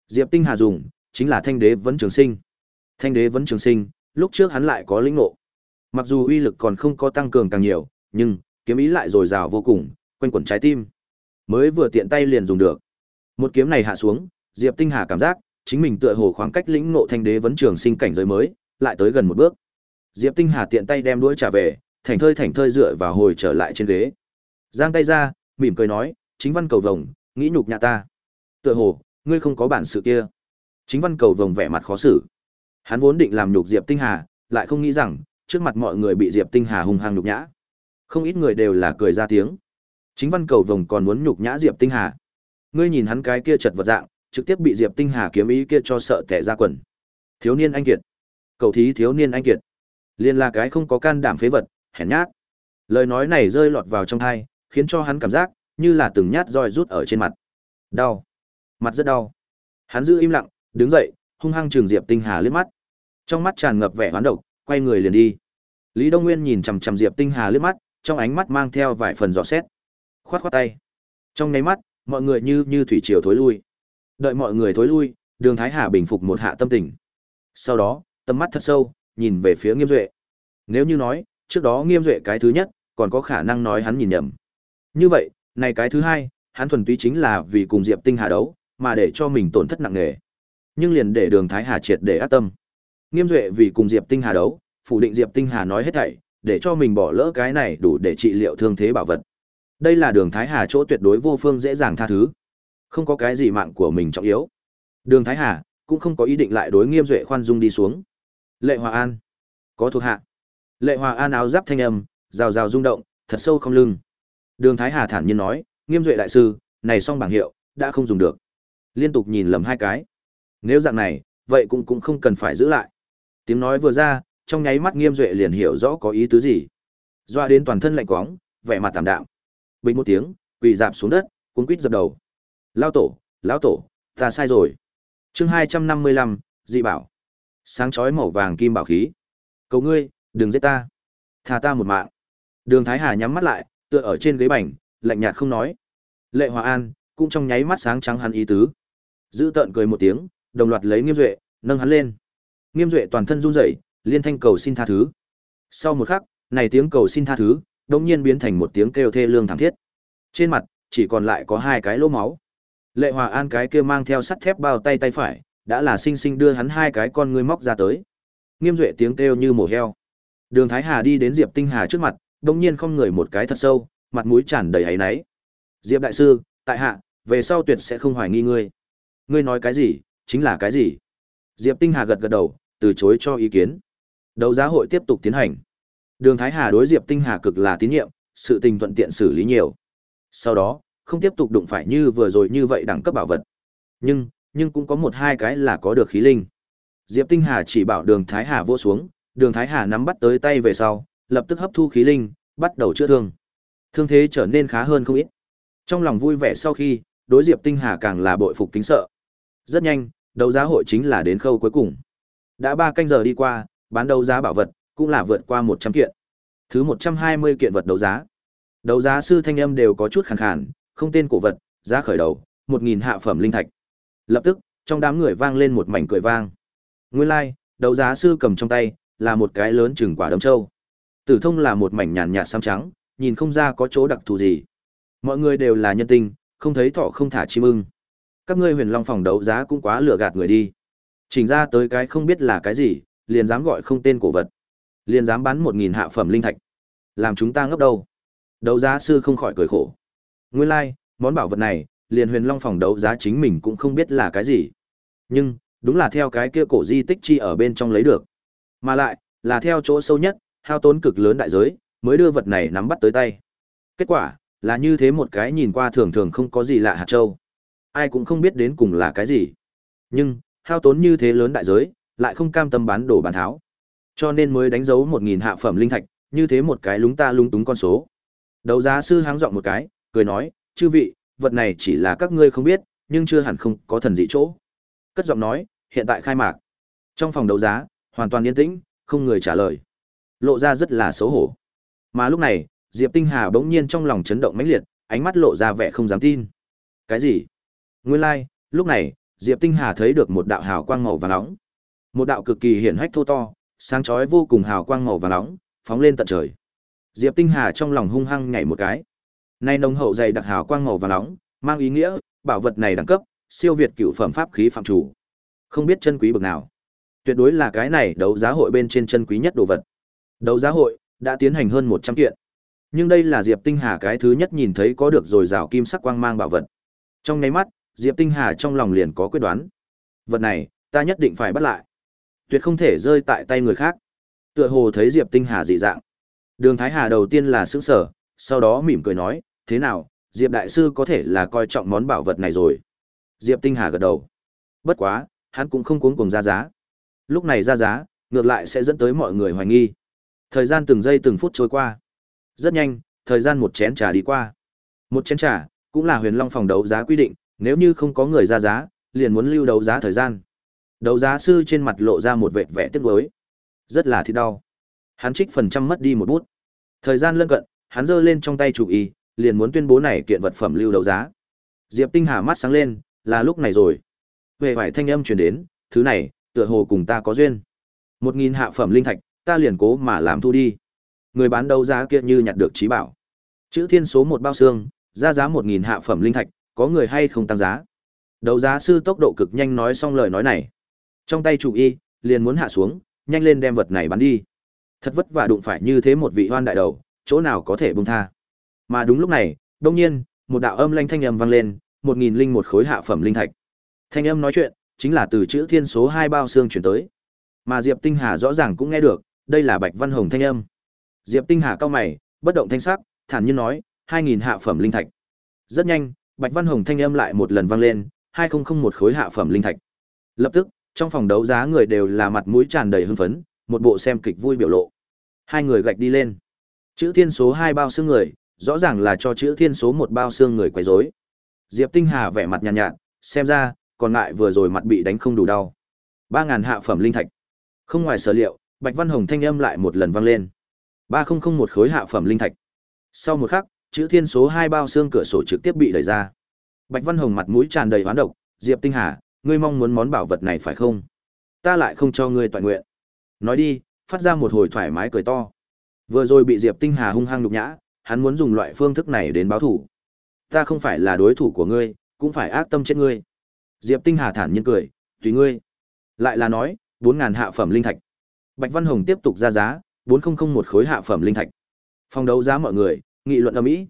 [SPEAKER 1] Diệp Tinh Hà dùng, chính là thanh đế vấn trường sinh. Thanh đế vấn trường sinh, lúc trước hắn lại có lĩnh ngộ. Mặc dù uy lực còn không có tăng cường càng nhiều, nhưng kiếm ý lại dồi dào vô cùng, quanh quẩn trái tim. Mới vừa tiện tay liền dùng được. Một kiếm này hạ xuống, Diệp Tinh Hà cảm giác chính mình tựa hồ khoảng cách lĩnh ngộ thanh đế vấn trường sinh cảnh giới mới, lại tới gần một bước. Diệp Tinh Hà tiện tay đem đuôi trả về, thảnh thơi thảnh thơi dựa vào hồi trở lại trên ghế. Giang tay ra, mỉm cười nói, "Chính văn cầu vồng, nghĩ nhục nhà ta. Tựa hồ, ngươi không có bản sự kia." Chính văn cầu vồng vẻ mặt khó xử. Hắn vốn định làm nhục Diệp Tinh Hà, lại không nghĩ rằng, trước mặt mọi người bị Diệp Tinh Hà hung hăng nhục nhã. Không ít người đều là cười ra tiếng. Chính văn cầu vồng còn muốn nhục nhã Diệp Tinh Hà. Ngươi nhìn hắn cái kia chật vật dạng, trực tiếp bị Diệp Tinh Hà kiếm ý kia cho sợ tẻ ra quần. Thiếu niên anh kiệt. Cầu thí thiếu niên anh kiệt. Liên là cái không có can đảm phế vật, hèn nhát. Lời nói này rơi lọt vào trong tai, khiến cho hắn cảm giác như là từng nhát roi rút ở trên mặt. Đau. Mặt rất đau. Hắn giữ im lặng, đứng dậy, hung hăng trừng Diệp Tinh Hà liếc mắt. Trong mắt tràn ngập vẻ hoán độc, quay người liền đi. Lý Đông Nguyên nhìn chằm chằm Diệp Tinh Hà liếc mắt, trong ánh mắt mang theo vài phần dò xét. Khoát khoát tay. Trong nháy mắt, mọi người như như thủy triều thối lui. Đợi mọi người thối lui, Đường Thái Hà bình phục một hạ tâm tình. Sau đó, tầm mắt thật sâu, nhìn về phía Nghiêm Duệ. Nếu như nói, trước đó Nghiêm Duệ cái thứ nhất, còn có khả năng nói hắn nhìn nhầm. Như vậy, này cái thứ hai, hắn thuần túy chính là vì cùng Diệp Tinh Hà đấu, mà để cho mình tổn thất nặng nề. Nhưng liền để Đường Thái Hà triệt để ác tâm. Nghiêm Duệ vì cùng Diệp Tinh Hà đấu, phủ định Diệp Tinh Hà nói hết thảy, để cho mình bỏ lỡ cái này đủ để trị liệu thương thế bảo vật. Đây là Đường Thái Hà chỗ tuyệt đối vô phương dễ dàng tha thứ. Không có cái gì mạng của mình trọng yếu. Đường Thái Hà cũng không có ý định lại đối Nghiêm Duệ khoan dung đi xuống. Lệ Hòa An, có thuộc hạ. Lệ Hòa An áo giáp thanh âm, rào rào rung động, thật sâu không lưng. Đường Thái Hà thản nhiên nói, Nghiêm Duệ đại sư, này xong bảng hiệu, đã không dùng được. Liên tục nhìn lầm hai cái. Nếu dạng này, vậy cũng cũng không cần phải giữ lại. Tiếng nói vừa ra, trong nháy mắt Nghiêm Duệ liền hiểu rõ có ý tứ gì. Doa đến toàn thân lạnh quóng, vẻ mặt tạm đạm. Bình một tiếng, quỳ dạp xuống đất, cuống quýt dập đầu. Lao tổ, lão tổ, ta sai rồi. Chương hai trăm năm mươi lăm, dị bảo. Sáng chói màu vàng kim bảo khí. Cầu ngươi, đừng giết ta. thà ta một mạng. Đường Thái Hà nhắm mắt lại, tựa ở trên ghế bành, lạnh nhạt không nói. Lệ Hòa An cũng trong nháy mắt sáng trắng hắn ý tứ. Giữ tợn cười một tiếng, đồng loạt lấy Nghiêm Duệ, nâng hắn lên. Nghiêm Duệ toàn thân run rẩy, liên thanh cầu xin tha thứ. Sau một khắc, này tiếng cầu xin tha thứ, đột nhiên biến thành một tiếng kêu thê lương thảm thiết. Trên mặt chỉ còn lại có hai cái lỗ máu. Lệ Hòa An cái kia mang theo sắt thép bao tay tay phải, đã là sinh sinh đưa hắn hai cái con ngươi móc ra tới. Nghiêm Duệ tiếng kêu như mổ heo. Đường Thái Hà đi đến Diệp Tinh Hà trước mặt, đồng nhiên không người một cái thật sâu, mặt mũi tràn đầy áy náy. Diệp đại sư, tại hạ, về sau tuyệt sẽ không hoài nghi ngươi. Ngươi nói cái gì, chính là cái gì? Diệp Tinh Hà gật gật đầu, từ chối cho ý kiến. Đấu giá hội tiếp tục tiến hành. Đường Thái Hà đối Diệp Tinh Hà cực là tín nhiệm, sự tình thuận tiện xử lý nhiều. Sau đó, không tiếp tục đụng phải như vừa rồi như vậy đẳng cấp bảo vật. Nhưng, nhưng cũng có một hai cái là có được khí linh. Diệp Tinh Hà chỉ bảo Đường Thái Hà vô xuống, Đường Thái Hà nắm bắt tới tay về sau, lập tức hấp thu khí linh, bắt đầu chữa thương. Thương thế trở nên khá hơn không ít. Trong lòng vui vẻ sau khi, đối Diệp Tinh Hà càng là bội phục kính sợ. Rất nhanh, đấu giá hội chính là đến khâu cuối cùng. Đã ba canh giờ đi qua, bán đấu giá bảo vật cũng là vượt qua 100 kiện. Thứ 120 kiện vật đấu giá. Đấu giá sư thanh âm đều có chút khàn khàn, không tên cổ vật, giá khởi đầu, 1000 hạ phẩm linh thạch. Lập tức, trong đám người vang lên một mảnh cười vang. Nguyên lai, like, đấu giá sư cầm trong tay là một cái lớn chừng quả đấm châu. Tử thông là một mảnh nhàn nhạt xám trắng, nhìn không ra có chỗ đặc thù gì. Mọi người đều là nhân tinh, không thấy thọ không thả chim ưng. Các ngươi huyền long phòng đấu giá cũng quá lừa gạt người đi. Chỉnh ra tới cái không biết là cái gì, liền dám gọi không tên cổ vật. Liền dám bán một nghìn hạ phẩm linh thạch. Làm chúng ta ngốc đâu. Đấu giá sư không khỏi cười khổ. Nguyên lai, like, món bảo vật này, liền huyền long phòng đấu giá chính mình cũng không biết là cái gì. Nhưng, đúng là theo cái kia cổ di tích chi ở bên trong lấy được. Mà lại, là theo chỗ sâu nhất, hao tốn cực lớn đại giới, mới đưa vật này nắm bắt tới tay. Kết quả, là như thế một cái nhìn qua thường thường không có gì lạ hạt châu. Ai cũng không biết đến cùng là cái gì. Nhưng, hao tốn như thế lớn đại giới, lại không cam tâm bán đổ bán tháo. Cho nên mới đánh dấu một nghìn hạ phẩm linh thạch, như thế một cái lúng ta lung túng con số. Đấu giá sư háng giọng một cái, cười nói, chư vị, vật này chỉ là các ngươi không biết, nhưng chưa hẳn không có thần dị chỗ. Cất giọng nói, hiện tại khai mạc. Trong phòng đấu giá, hoàn toàn yên tĩnh, không người trả lời. Lộ ra rất là xấu hổ. Mà lúc này, Diệp Tinh Hà bỗng nhiên trong lòng chấn động mãnh liệt, ánh mắt lộ ra vẻ không dám tin. Cái gì? Nguyên lai, like, lúc này, Diệp Tinh Hà thấy được một đạo hào quang màu vàng nóng. Một đạo cực kỳ hiển hách thô to, sáng chói vô cùng hào quang màu vàng nóng, phóng lên tận trời. Diệp Tinh Hà trong lòng hung hăng nhảy một cái. Nay nồng hậu dày đặc hào quang màu vàng nóng, mang ý nghĩa bảo vật này đẳng cấp siêu việt cựu phẩm pháp khí phạm chủ. Không biết chân quý bậc nào. Tuyệt đối là cái này đấu giá hội bên trên chân quý nhất đồ vật. Đấu giá hội đã tiến hành hơn 100 kiện. Nhưng đây là Diệp Tinh Hà cái thứ nhất nhìn thấy có được rồi rào kim sắc quang mang bảo vật. Trong nháy mắt, Diệp Tinh Hà trong lòng liền có quyết đoán. Vật này, ta nhất định phải bắt lại. Tuyệt không thể rơi tại tay người khác. Tựa hồ thấy Diệp Tinh Hà dị dạng. Đường Thái Hà đầu tiên là sững sờ, sau đó mỉm cười nói, thế nào, Diệp Đại Sư có thể là coi trọng món bảo vật này rồi. Diệp Tinh Hà gật đầu. Bất quá, hắn cũng không cuống cuồng ra giá. Lúc này ra giá, ngược lại sẽ dẫn tới mọi người hoài nghi. Thời gian từng giây từng phút trôi qua. Rất nhanh, thời gian một chén trà đi qua. Một chén trà, cũng là huyền long phòng đấu giá quy định, nếu như không có người ra giá, liền muốn lưu đấu giá thời gian. Đấu giá sư trên mặt lộ ra một vệt vẻ tiếc gối rất là thịt đau. Hắn trích phần trăm mất đi một bút. Thời gian lân cận, hắn giơ lên trong tay chủ y, liền muốn tuyên bố này kiện vật phẩm lưu đấu giá. Diệp Tinh Hà mắt sáng lên, là lúc này rồi. Về vải thanh âm truyền đến, thứ này, tựa hồ cùng ta có duyên. Một nghìn hạ phẩm linh thạch, ta liền cố mà làm thu đi. Người bán đấu giá kia như nhặt được trí bảo. Chữ thiên số một bao xương, ra giá một nghìn hạ phẩm linh thạch, có người hay không tăng giá. Đấu giá sư tốc độ cực nhanh nói xong lời nói này. Trong tay chủ y, liền muốn hạ xuống, nhanh lên đem vật này bán đi. Thật vất vả đụng phải như thế một vị hoan đại đầu, chỗ nào có thể buông tha. Mà đúng lúc này, đông nhiên, một đạo âm lanh thanh âm vang lên, một nghìn linh một khối hạ phẩm linh thạch. Thanh âm nói chuyện, chính là từ chữ thiên số hai bao xương chuyển tới. Mà Diệp Tinh Hà rõ ràng cũng nghe được, đây là Bạch Văn Hồng thanh âm. Diệp Tinh Hà cao mày, bất động thanh sắc, thản nhiên nói, hai nghìn hạ phẩm linh thạch. Rất nhanh, Bạch Văn Hồng thanh âm lại một lần vang lên, hai không một khối hạ phẩm linh thạch. Lập tức, trong phòng đấu giá người đều là mặt mũi tràn đầy hưng phấn, một bộ xem kịch vui biểu lộ. Hai người gạch đi lên. Chữ thiên số hai bao xương người, rõ ràng là cho chữ thiên số một bao xương người quấy rối. Diệp Tinh Hà vẻ mặt nhàn nhạt, nhạt, xem ra, còn lại vừa rồi mặt bị đánh không đủ đau. Ba ngàn hạ phẩm linh thạch. Không ngoài sở liệu, Bạch Văn Hồng thanh âm lại một lần vang lên. Ba không không một khối hạ phẩm linh thạch. Sau một khắc, chữ thiên số hai bao xương cửa sổ trực tiếp bị đẩy ra. Bạch Văn Hồng mặt mũi tràn đầy hoán độc, "Diệp Tinh Hà, ngươi mong muốn món bảo vật này phải không? Ta lại không cho ngươi toàn nguyện." Nói đi, phát ra một hồi thoải mái cười to. Vừa rồi bị Diệp Tinh Hà hung hăng nhục nhã, hắn muốn dùng loại phương thức này đến báo thủ. Ta không phải là đối thủ của ngươi, cũng phải ác tâm chết ngươi. Diệp Tinh Hà thản nhiên cười, tùy ngươi. Lại là nói, 4000 hạ phẩm linh thạch. Bạch Văn Hồng tiếp tục ra giá, 4001 khối hạ phẩm linh thạch. Phòng đấu giá mọi người, nghị luận ầm ĩ.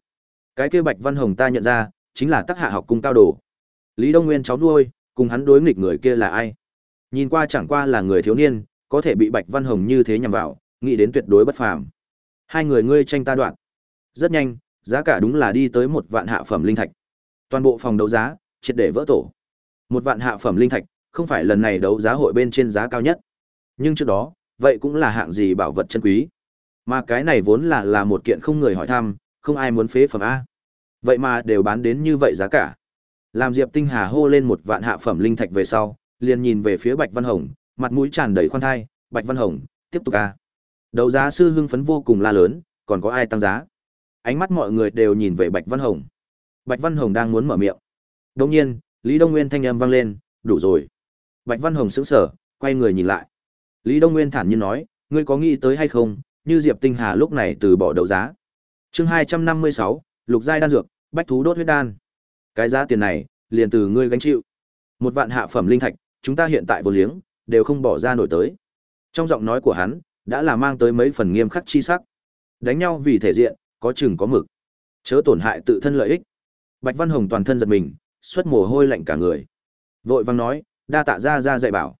[SPEAKER 1] Cái kia Bạch Văn Hồng ta nhận ra, chính là tác hạ học cung cao đồ. Lý Đông Nguyên cháu nuôi, cùng hắn đối nghịch người kia là ai? Nhìn qua chẳng qua là người thiếu niên, có thể bị Bạch Văn Hồng như thế nhằm vào, nghĩ đến tuyệt đối bất phàm. Hai người ngươi tranh ta đoạn. Rất nhanh, giá cả đúng là đi tới một vạn hạ phẩm linh thạch. Toàn bộ phòng đấu giá, triệt để vỡ tổ. Một vạn hạ phẩm linh thạch, không phải lần này đấu giá hội bên trên giá cao nhất. Nhưng trước đó, vậy cũng là hạng gì bảo vật chân quý. Mà cái này vốn là là một kiện không người hỏi thăm, không ai muốn phế phẩm A. Vậy mà đều bán đến như vậy giá cả. Làm Diệp Tinh Hà hô lên một vạn hạ phẩm linh thạch về sau, liền nhìn về phía Bạch Văn Hồng, mặt mũi tràn đầy khoan thai, Bạch Văn Hồng, tiếp tục A. Đấu giá sư hưng phấn vô cùng la lớn, còn có ai tăng giá? Ánh mắt mọi người đều nhìn về Bạch Văn Hồng. Bạch Văn Hồng đang muốn mở miệng. Đồng nhiên, Lý Đông Nguyên thanh âm vang lên, đủ rồi. Bạch Văn Hồng sững sờ, quay người nhìn lại. Lý Đông Nguyên thản nhiên nói, ngươi có nghĩ tới hay không, như Diệp Tinh Hà lúc này từ bỏ đấu giá. Chương 256, lục giai đan dược, bách thú đốt huyết đan. Cái giá tiền này, liền từ ngươi gánh chịu. Một vạn hạ phẩm linh thạch, chúng ta hiện tại vô liếng, đều không bỏ ra nổi tới. Trong giọng nói của hắn, đã là mang tới mấy phần nghiêm khắc chi sắc. Đánh nhau vì thể diện, có chừng có mực. Chớ tổn hại tự thân lợi ích. Bạch Văn Hồng toàn thân giật mình, xuất mồ hôi lạnh cả người. Vội vang nói, đa tạ ra ra dạy bảo.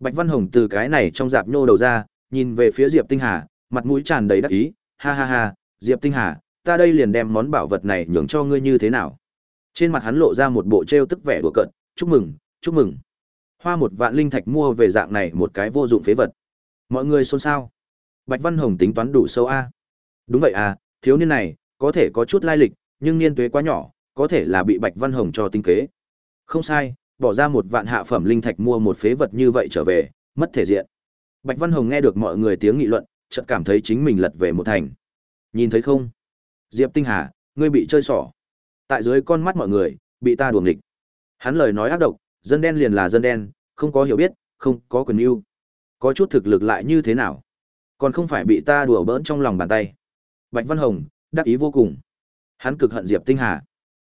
[SPEAKER 1] Bạch Văn Hồng từ cái này trong dạp nhô đầu ra, nhìn về phía Diệp Tinh Hà, mặt mũi tràn đầy đắc ý, ha ha ha, Diệp Tinh Hà, ta đây liền đem món bảo vật này nhường cho ngươi như thế nào. Trên mặt hắn lộ ra một bộ trêu tức vẻ đùa cợt, chúc mừng, chúc mừng. Hoa một vạn linh thạch mua về dạng này một cái vô dụng phế vật. Mọi người xôn xao. Bạch Văn Hồng tính toán đủ sâu a. Đúng vậy à, thiếu niên này có thể có chút lai lịch, nhưng niên tuế quá nhỏ, có thể là bị Bạch Văn Hồng cho tinh kế. Không sai, bỏ ra một vạn hạ phẩm linh thạch mua một phế vật như vậy trở về, mất thể diện. Bạch Văn Hồng nghe được mọi người tiếng nghị luận, chợt cảm thấy chính mình lật về một thành. Nhìn thấy không? Diệp Tinh Hà, ngươi bị chơi xỏ. Tại dưới con mắt mọi người, bị ta đuổi nghịch. Hắn lời nói ác độc, dân đen liền là dân đen, không có hiểu biết, không có quyền ưu. Có chút thực lực lại như thế nào? Còn không phải bị ta đùa bỡn trong lòng bàn tay. Bạch Văn Hồng, đắc ý vô cùng. Hắn cực hận Diệp Tinh Hà.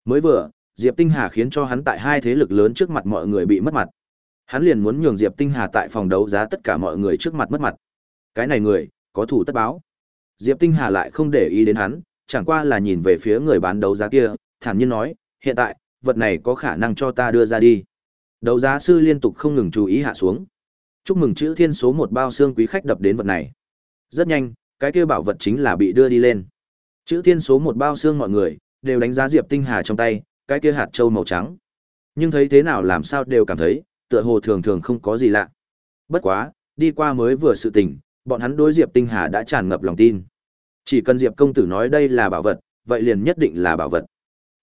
[SPEAKER 1] Mới vừa, Diệp Tinh Hà khiến cho hắn tại hai thế lực lớn trước mặt mọi người bị mất mặt. Hắn liền muốn nhường Diệp Tinh Hà tại phòng đấu giá tất cả mọi người trước mặt mất mặt. Cái này người, có thủ tất báo. Diệp Tinh Hà lại không để ý đến hắn, chẳng qua là nhìn về phía người bán đấu giá kia, thản nhiên nói, hiện tại, vật này có khả năng cho ta đưa ra đi. Đấu giá sư liên tục không ngừng chú ý hạ xuống. Chúc mừng chữ thiên số một bao xương quý khách đập đến vật này. Rất nhanh, cái kia bảo vật chính là bị đưa đi lên. Chữ thiên số một bao xương mọi người, đều đánh giá Diệp Tinh Hà trong tay, cái kia hạt châu màu trắng. Nhưng thấy thế nào làm sao đều cảm thấy, tựa hồ thường thường không có gì lạ. Bất quá, đi qua mới vừa sự tình, bọn hắn đối Diệp Tinh Hà đã tràn ngập lòng tin. Chỉ cần Diệp công tử nói đây là bảo vật, vậy liền nhất định là bảo vật.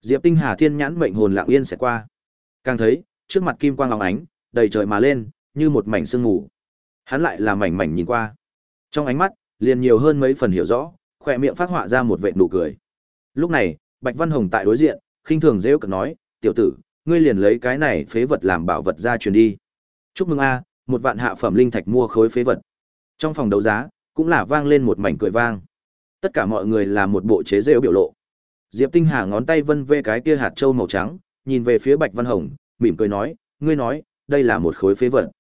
[SPEAKER 1] Diệp Tinh Hà thiên nhãn mệnh hồn lặng yên sẽ qua. Càng thấy, trước mặt kim quang lóng ánh, đầy trời mà lên, như một mảnh sương mù. Hắn lại là mảnh mảnh nhìn qua. Trong ánh mắt, liền nhiều hơn mấy phần hiểu rõ, khỏe miệng phát họa ra một vệt nụ cười. Lúc này, Bạch Văn Hồng tại đối diện, khinh thường rêu cực nói, "Tiểu tử, ngươi liền lấy cái này phế vật làm bảo vật ra truyền đi. Chúc mừng a, một vạn hạ phẩm linh thạch mua khối phế vật. Trong phòng đấu giá, cũng là vang lên một mảnh cười vang. Tất cả mọi người là một bộ chế giễu biểu lộ. Diệp Tinh Hà ngón tay vân vê cái kia hạt châu màu trắng, nhìn về phía Bạch Văn Hồng, mỉm cười nói, ngươi nói, đây là một khối phế vật.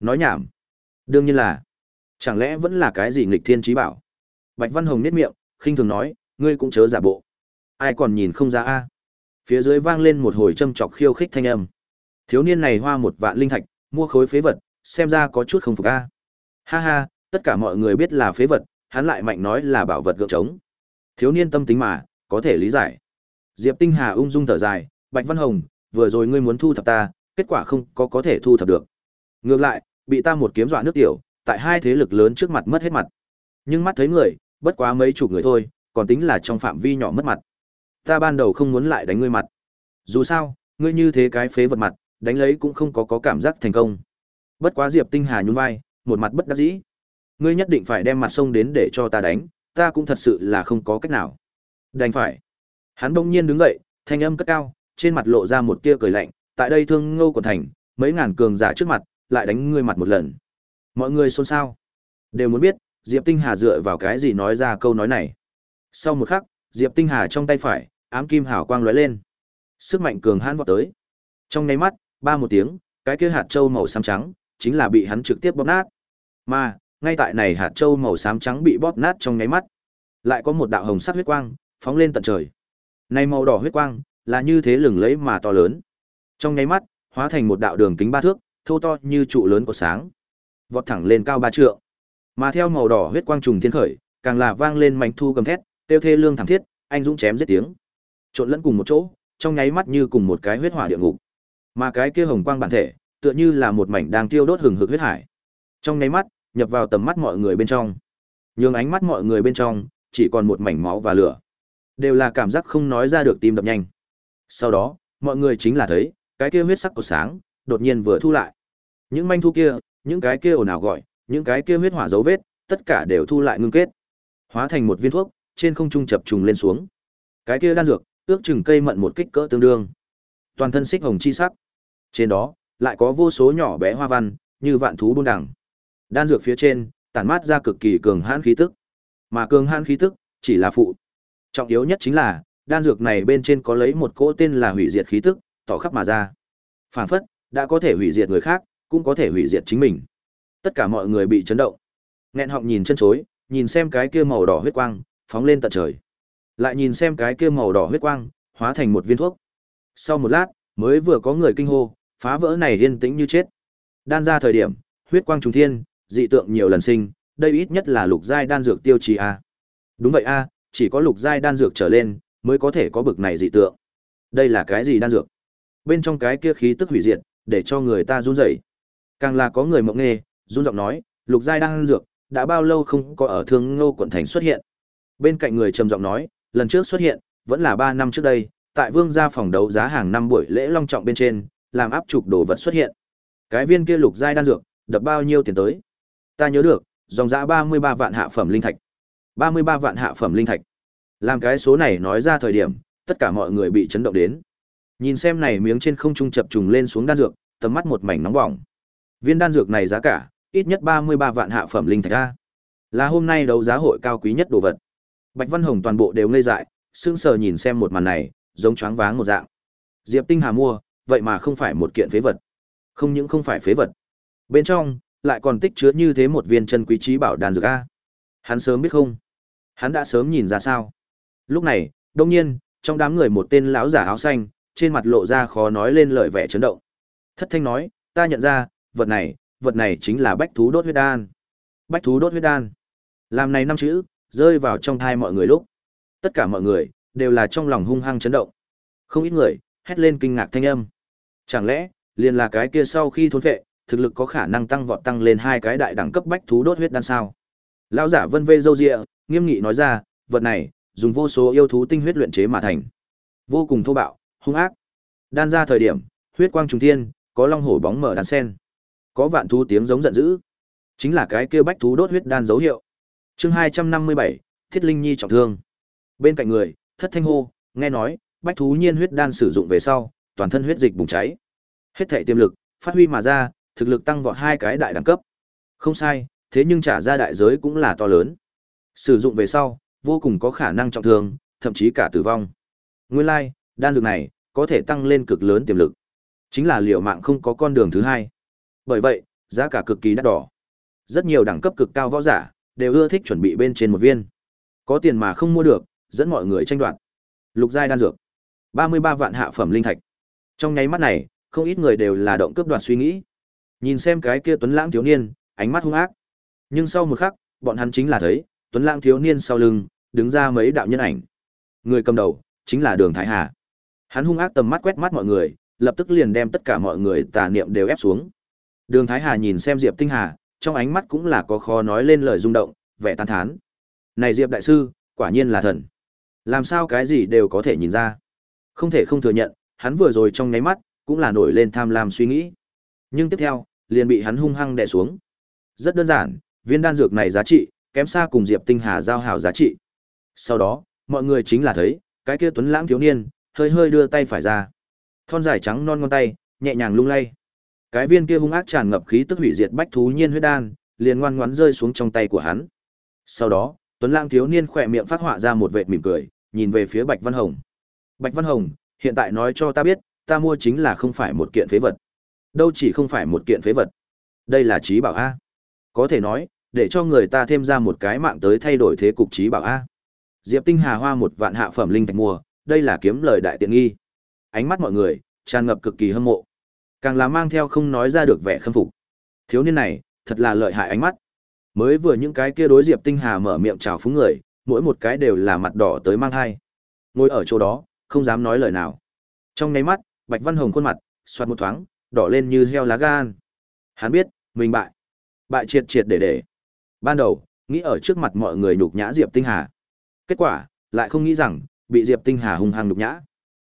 [SPEAKER 1] Nói nhảm. Đương nhiên là. Chẳng lẽ vẫn là cái gì nghịch thiên trí bảo? Bạch Văn Hồng nhếch miệng, khinh thường nói, ngươi cũng chớ giả bộ. Ai còn nhìn không ra a? Phía dưới vang lên một hồi châm chọc khiêu khích thanh âm. Thiếu niên này hoa một vạn linh thạch, mua khối phế vật, xem ra có chút không phục a. Ha ha, tất cả mọi người biết là phế vật, hắn lại mạnh nói là bảo vật gượng trống. Thiếu niên tâm tính mà, có thể lý giải. Diệp Tinh Hà ung dung thở dài, Bạch Văn Hồng, vừa rồi ngươi muốn thu thập ta, kết quả không có có thể thu thập được. Ngược lại, bị ta một kiếm dọa nước tiểu, tại hai thế lực lớn trước mặt mất hết mặt. Nhưng mắt thấy người, bất quá mấy chục người thôi, còn tính là trong phạm vi nhỏ mất mặt. Ta ban đầu không muốn lại đánh ngươi mặt. Dù sao, ngươi như thế cái phế vật mặt, đánh lấy cũng không có có cảm giác thành công. Bất quá Diệp Tinh Hà nhún vai, một mặt bất đắc dĩ. Ngươi nhất định phải đem mặt sông đến để cho ta đánh, ta cũng thật sự là không có cách nào. Đành phải. Hắn bỗng nhiên đứng dậy, thanh âm cất cao, trên mặt lộ ra một tia cười lạnh, tại đây thương ngô của thành, mấy ngàn cường giả trước mặt, lại đánh ngươi mặt một lần. Mọi người xôn xao. Đều muốn biết, Diệp Tinh Hà dựa vào cái gì nói ra câu nói này. Sau một khắc, Diệp Tinh Hà trong tay phải, ám kim hào quang lóe lên. Sức mạnh cường hãn vọt tới. Trong nháy mắt, ba một tiếng, cái kia hạt châu màu xám trắng, chính là bị hắn trực tiếp bóp nát. Mà, ngay tại này hạt châu màu xám trắng bị bóp nát trong nháy mắt, lại có một đạo hồng sắc huyết quang phóng lên tận trời. Này màu đỏ huyết quang, là như thế lừng lẫy mà to lớn. Trong nháy mắt, hóa thành một đạo đường kính ba thước, thô to như trụ lớn của sáng. Vọt thẳng lên cao ba trượng. Mà theo màu đỏ huyết quang trùng thiên khởi, càng là vang lên mảnh thu gầm thét, tiêu thê lương thảm thiết, anh dũng chém giết tiếng. Trộn lẫn cùng một chỗ, trong nháy mắt như cùng một cái huyết hỏa địa ngục. Mà cái kia hồng quang bản thể, tựa như là một mảnh đang tiêu đốt hừng hực huyết hải. Trong nháy mắt, nhập vào tầm mắt mọi người bên trong. Nhường ánh mắt mọi người bên trong, chỉ còn một mảnh máu và lửa. Đều là cảm giác không nói ra được tim đập nhanh. Sau đó, mọi người chính là thấy, cái kia huyết sắc của sáng, đột nhiên vừa thu lại. Những manh thu kia, những cái kia ồn ào gọi, những cái kia huyết hỏa dấu vết, tất cả đều thu lại ngưng kết. Hóa thành một viên thuốc, trên không trung chập trùng lên xuống. Cái kia đan dược, ước chừng cây mận một kích cỡ tương đương. Toàn thân xích hồng chi sắc. Trên đó, lại có vô số nhỏ bé hoa văn, như vạn thú buôn đẳng. Đan dược phía trên, tản mát ra cực kỳ cường hãn khí tức. Mà cường hãn khí tức, chỉ là phụ. Trọng yếu nhất chính là, đan dược này bên trên có lấy một cỗ tên là hủy diệt khí tức, tỏ khắp mà ra. Phản phất, đã có thể hủy diệt người khác, cũng có thể hủy diệt chính mình. Tất cả mọi người bị chấn động. Nghẹn họng nhìn chân chối, nhìn xem cái kia màu đỏ huyết quang, phóng lên tận trời. Lại nhìn xem cái kia màu đỏ huyết quang, hóa thành một viên thuốc. Sau một lát, mới vừa có người kinh hô, phá vỡ này yên tĩnh như chết. Đan ra thời điểm, huyết quang trùng thiên, dị tượng nhiều lần sinh, đây ít nhất là lục giai đan dược tiêu chí a. Đúng vậy a, chỉ có lục giai đan dược trở lên mới có thể có bực này dị tượng. Đây là cái gì đan dược? Bên trong cái kia khí tức hủy diệt, để cho người ta run rẩy. Càng là có người mộng nghe, run giọng nói, lục giai đan dược, đã bao lâu không có ở Thương Ngô quận thành xuất hiện. Bên cạnh người trầm giọng nói, lần trước xuất hiện, vẫn là 3 năm trước đây, tại Vương gia phòng đấu giá hàng năm buổi lễ long trọng bên trên, làm áp trục đồ vật xuất hiện. Cái viên kia lục giai đan dược, đập bao nhiêu tiền tới? Ta nhớ được, dòng giá 33 vạn hạ phẩm linh thạch. 33 vạn hạ phẩm linh thạch. Làm cái số này nói ra thời điểm, tất cả mọi người bị chấn động đến. Nhìn xem này miếng trên không trung chập trùng lên xuống đan dược, tầm mắt một mảnh nóng bỏng. Viên đan dược này giá cả, ít nhất 33 vạn hạ phẩm linh thạch a. Là hôm nay đấu giá hội cao quý nhất đồ vật. Bạch Văn Hồng toàn bộ đều ngây dại, sững sờ nhìn xem một màn này, giống choáng váng một dạng. Diệp Tinh Hà mua, vậy mà không phải một kiện phế vật. Không những không phải phế vật. Bên trong, lại còn tích chứa như thế một viên chân quý trí bảo đan dược a. Hắn sớm biết không? Hắn đã sớm nhìn ra sao? Lúc này, đột nhiên, trong đám người một tên lão giả áo xanh, trên mặt lộ ra khó nói lên lời vẻ chấn động. Thất thanh nói, ta nhận ra, vật này, vật này chính là bách thú đốt huyết đan. Bách thú đốt huyết đan. Làm này năm chữ, rơi vào trong thai mọi người lúc. Tất cả mọi người, đều là trong lòng hung hăng chấn động. Không ít người, hét lên kinh ngạc thanh âm. Chẳng lẽ, liền là cái kia sau khi thôn vệ, thực lực có khả năng tăng vọt tăng lên hai cái đại đẳng cấp bách thú đốt huyết đan sao? Lão giả Vân Vê râu ria, nghiêm nghị nói ra, vật này, dùng vô số yêu thú tinh huyết luyện chế mà thành. Vô cùng thô bạo, hung ác. Đan ra thời điểm, huyết quang trùng thiên, có long hổ bóng mở đan sen. Có vạn thú tiếng giống giận dữ. Chính là cái kia bách thú đốt huyết đan dấu hiệu. Chương hai trăm năm mươi bảy Thiết Linh Nhi trọng thương. Bên cạnh người, Thất Thanh hô, nghe nói, bách thú nhiên huyết đan sử dụng về sau, toàn thân huyết dịch bùng cháy. Hết thể tiềm lực, phát huy mà ra, thực lực tăng vọt hai cái đại đẳng cấp. Không sai, thế nhưng trả ra đại giới cũng là to lớn. Sử dụng về sau, vô cùng có khả năng trọng thương, thậm chí cả tử vong. Nguyên lai, like, đan dược này có thể tăng lên cực lớn tiềm lực. Chính là liệu mạng không có con đường thứ hai. Bởi vậy, giá cả cực kỳ đắt đỏ. Rất nhiều đẳng cấp cực cao võ giả đều ưa thích chuẩn bị bên trên một viên. Có tiền mà không mua được, dẫn mọi người tranh đoạt. Lục giai đan dược, 33 vạn hạ phẩm linh thạch. Trong nháy mắt này, không ít người đều là động cướp đoạt suy nghĩ. Nhìn xem cái kia tuấn lãng thiếu niên, ánh mắt hung ác. Nhưng sau một khắc, bọn hắn chính là thấy, tuấn lãng thiếu niên sau lưng, đứng ra mấy đạo nhân ảnh. Người cầm đầu, chính là Đường Thái Hà. Hắn hung ác tầm mắt quét mắt mọi người, lập tức liền đem tất cả mọi người tà niệm đều ép xuống. Đường Thái Hà nhìn xem Diệp Tinh Hà, trong ánh mắt cũng là có khó nói lên lời rung động, vẻ tán thán. Này Diệp đại sư, quả nhiên là thần. Làm sao cái gì đều có thể nhìn ra. Không thể không thừa nhận, hắn vừa rồi trong nháy mắt, cũng là nổi lên tham lam suy nghĩ. Nhưng tiếp theo, liền bị hắn hung hăng đè xuống. Rất đơn giản, viên đan dược này giá trị, kém xa cùng Diệp Tinh Hà giao hảo giá trị. Sau đó, mọi người chính là thấy, cái kia tuấn lãng thiếu niên, hơi hơi đưa tay phải ra. Thon dài trắng non ngón tay, nhẹ nhàng lung lay. Cái viên kia hung ác tràn ngập khí tức hủy diệt bách thú nhiên huyết đan, liền ngoan ngoãn rơi xuống trong tay của hắn. Sau đó, Tuấn Lang thiếu niên khỏe miệng phát họa ra một vệt mỉm cười, nhìn về phía Bạch Văn Hồng. Bạch Văn Hồng, hiện tại nói cho ta biết, ta mua chính là không phải một kiện phế vật. Đâu chỉ không phải một kiện phế vật. Đây là trí bảo A. Có thể nói, để cho người ta thêm ra một cái mạng tới thay đổi thế cục trí bảo A. Diệp Tinh Hà hoa một vạn hạ phẩm linh thạch mua, đây là kiếm lời đại tiện nghi. Ánh mắt mọi người tràn ngập cực kỳ hâm mộ, càng là mang theo không nói ra được vẻ khâm phục. Thiếu niên này, thật là lợi hại ánh mắt. Mới vừa những cái kia đối Diệp Tinh Hà mở miệng chào phúng người, mỗi một cái đều là mặt đỏ tới mang hai. Ngồi ở chỗ đó, không dám nói lời nào. Trong nháy mắt, Bạch Văn Hồng khuôn mặt, xoát một thoáng, đỏ lên như heo lá gan. Hắn biết, mình bại. Bại triệt triệt để để. Ban đầu, nghĩ ở trước mặt mọi người nhục nhã Diệp Tinh Hà. Kết quả, lại không nghĩ rằng, bị Diệp Tinh Hà hung hăng nhục nhã.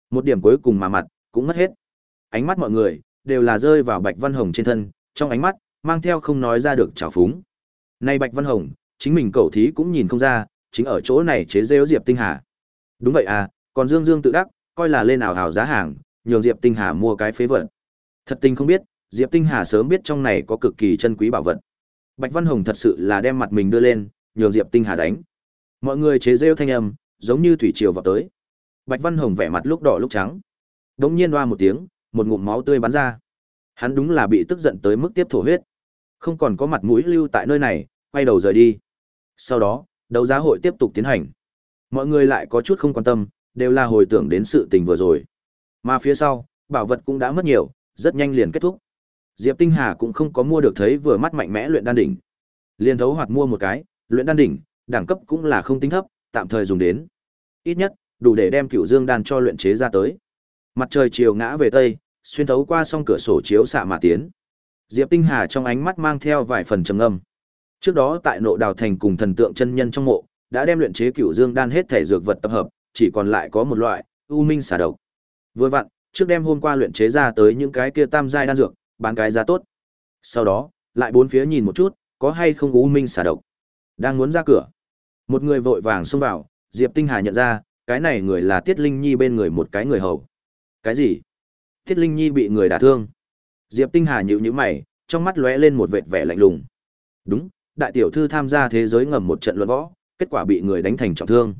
[SPEAKER 1] Một điểm cuối cùng mà mặt, cũng mất hết. Ánh mắt mọi người, đều là rơi vào Bạch Văn Hồng trên thân, trong ánh mắt, mang theo không nói ra được trào phúng. Này Bạch Văn Hồng, chính mình cậu thí cũng nhìn không ra, chính ở chỗ này chế giễu Diệp Tinh Hà. Đúng vậy à, còn Dương Dương tự đắc, coi là lên ảo hào giá hàng, nhường Diệp Tinh Hà mua cái phế vật. Thật tình không biết, Diệp Tinh Hà sớm biết trong này có cực kỳ chân quý bảo vật. Bạch Văn Hồng thật sự là đem mặt mình đưa lên, nhường Diệp Tinh Hà đánh. Mọi người chế rêu thanh âm, giống như thủy triều vào tới. Bạch Văn Hồng vẻ mặt lúc đỏ lúc trắng. Đống nhiên oa một tiếng, một ngụm máu tươi bắn ra. Hắn đúng là bị tức giận tới mức tiếp thổ huyết. Không còn có mặt mũi lưu tại nơi này, quay đầu rời đi. Sau đó, đấu giá hội tiếp tục tiến hành. Mọi người lại có chút không quan tâm, đều là hồi tưởng đến sự tình vừa rồi. Mà phía sau, bảo vật cũng đã mất nhiều, rất nhanh liền kết thúc. Diệp Tinh Hà cũng không có mua được thấy vừa mắt mạnh mẽ luyện đan đỉnh. Liên thấu hoặc mua một cái, luyện đan đỉnh, đẳng cấp cũng là không tính thấp, tạm thời dùng đến. Ít nhất, đủ để đem cửu dương đan cho luyện chế ra tới. Mặt trời chiều ngã về tây, xuyên thấu qua song cửa sổ chiếu xạ mà tiến. Diệp Tinh Hà trong ánh mắt mang theo vài phần trầm ngâm. Trước đó tại nộ đào thành cùng thần tượng chân nhân trong mộ, đã đem luyện chế cựu dương đan hết thể dược vật tập hợp, chỉ còn lại có một loại, u minh xả độc. Vừa vặn, trước đem hôm qua luyện chế ra tới những cái kia tam giai đan dược, bán cái giá tốt. Sau đó, lại bốn phía nhìn một chút, có hay không u minh xả độc. Đang muốn ra cửa, một người vội vàng xông vào, Diệp Tinh Hà nhận ra, cái này người là Tiết Linh Nhi bên người một cái người hầu. Cái gì? Tiết Linh Nhi bị người đả thương. Diệp Tinh Hà nhíu nhíu mày, trong mắt lóe lên một vệt vẻ lạnh lùng. Đúng, đại tiểu thư tham gia thế giới ngầm một trận luận võ, kết quả bị người đánh thành trọng thương.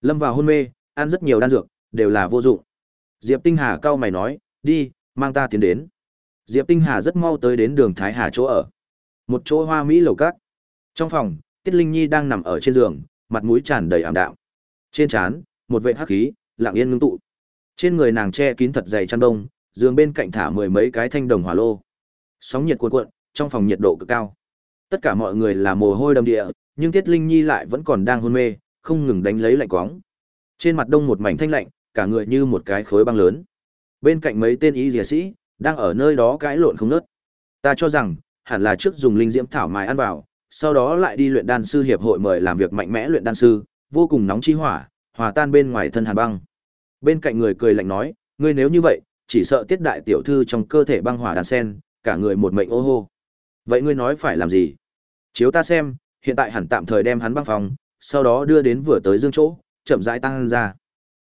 [SPEAKER 1] Lâm vào hôn mê, ăn rất nhiều đan dược, đều là vô dụng. Diệp Tinh Hà cao mày nói, đi, mang ta tiến đến. Diệp Tinh Hà rất mau tới đến đường Thái Hà chỗ ở. Một chỗ hoa mỹ lầu cát. Trong phòng, Tiết Linh Nhi đang nằm ở trên giường, mặt mũi tràn đầy ảm đạm. Trên trán, một vệt hắc khí, lặng yên ngưng tụ. Trên người nàng che kín thật dày chăn đông, giường bên cạnh thả mười mấy cái thanh đồng hỏa lô. Sóng nhiệt cuộn cuộn, trong phòng nhiệt độ cực cao. Tất cả mọi người là mồ hôi đầm địa, nhưng Tiết Linh Nhi lại vẫn còn đang hôn mê, không ngừng đánh lấy lạnh quóng. Trên mặt đông một mảnh thanh lạnh, cả người như một cái khối băng lớn. Bên cạnh mấy tên y dìa sĩ, đang ở nơi đó cãi lộn không nớt. Ta cho rằng, hẳn là trước dùng linh diễm thảo mài ăn vào, sau đó lại đi luyện đan sư hiệp hội mời làm việc mạnh mẽ luyện đan sư, vô cùng nóng chi hỏa, hòa tan bên ngoài thân hàn băng. Bên cạnh người cười lạnh nói, ngươi nếu như vậy, chỉ sợ tiết đại tiểu thư trong cơ thể băng hỏa đan sen, cả người một mệnh ô hô. Vậy ngươi nói phải làm gì? Chiếu ta xem, hiện tại hẳn tạm thời đem hắn băng phòng, sau đó đưa đến vừa tới dương chỗ, chậm rãi tăng ra.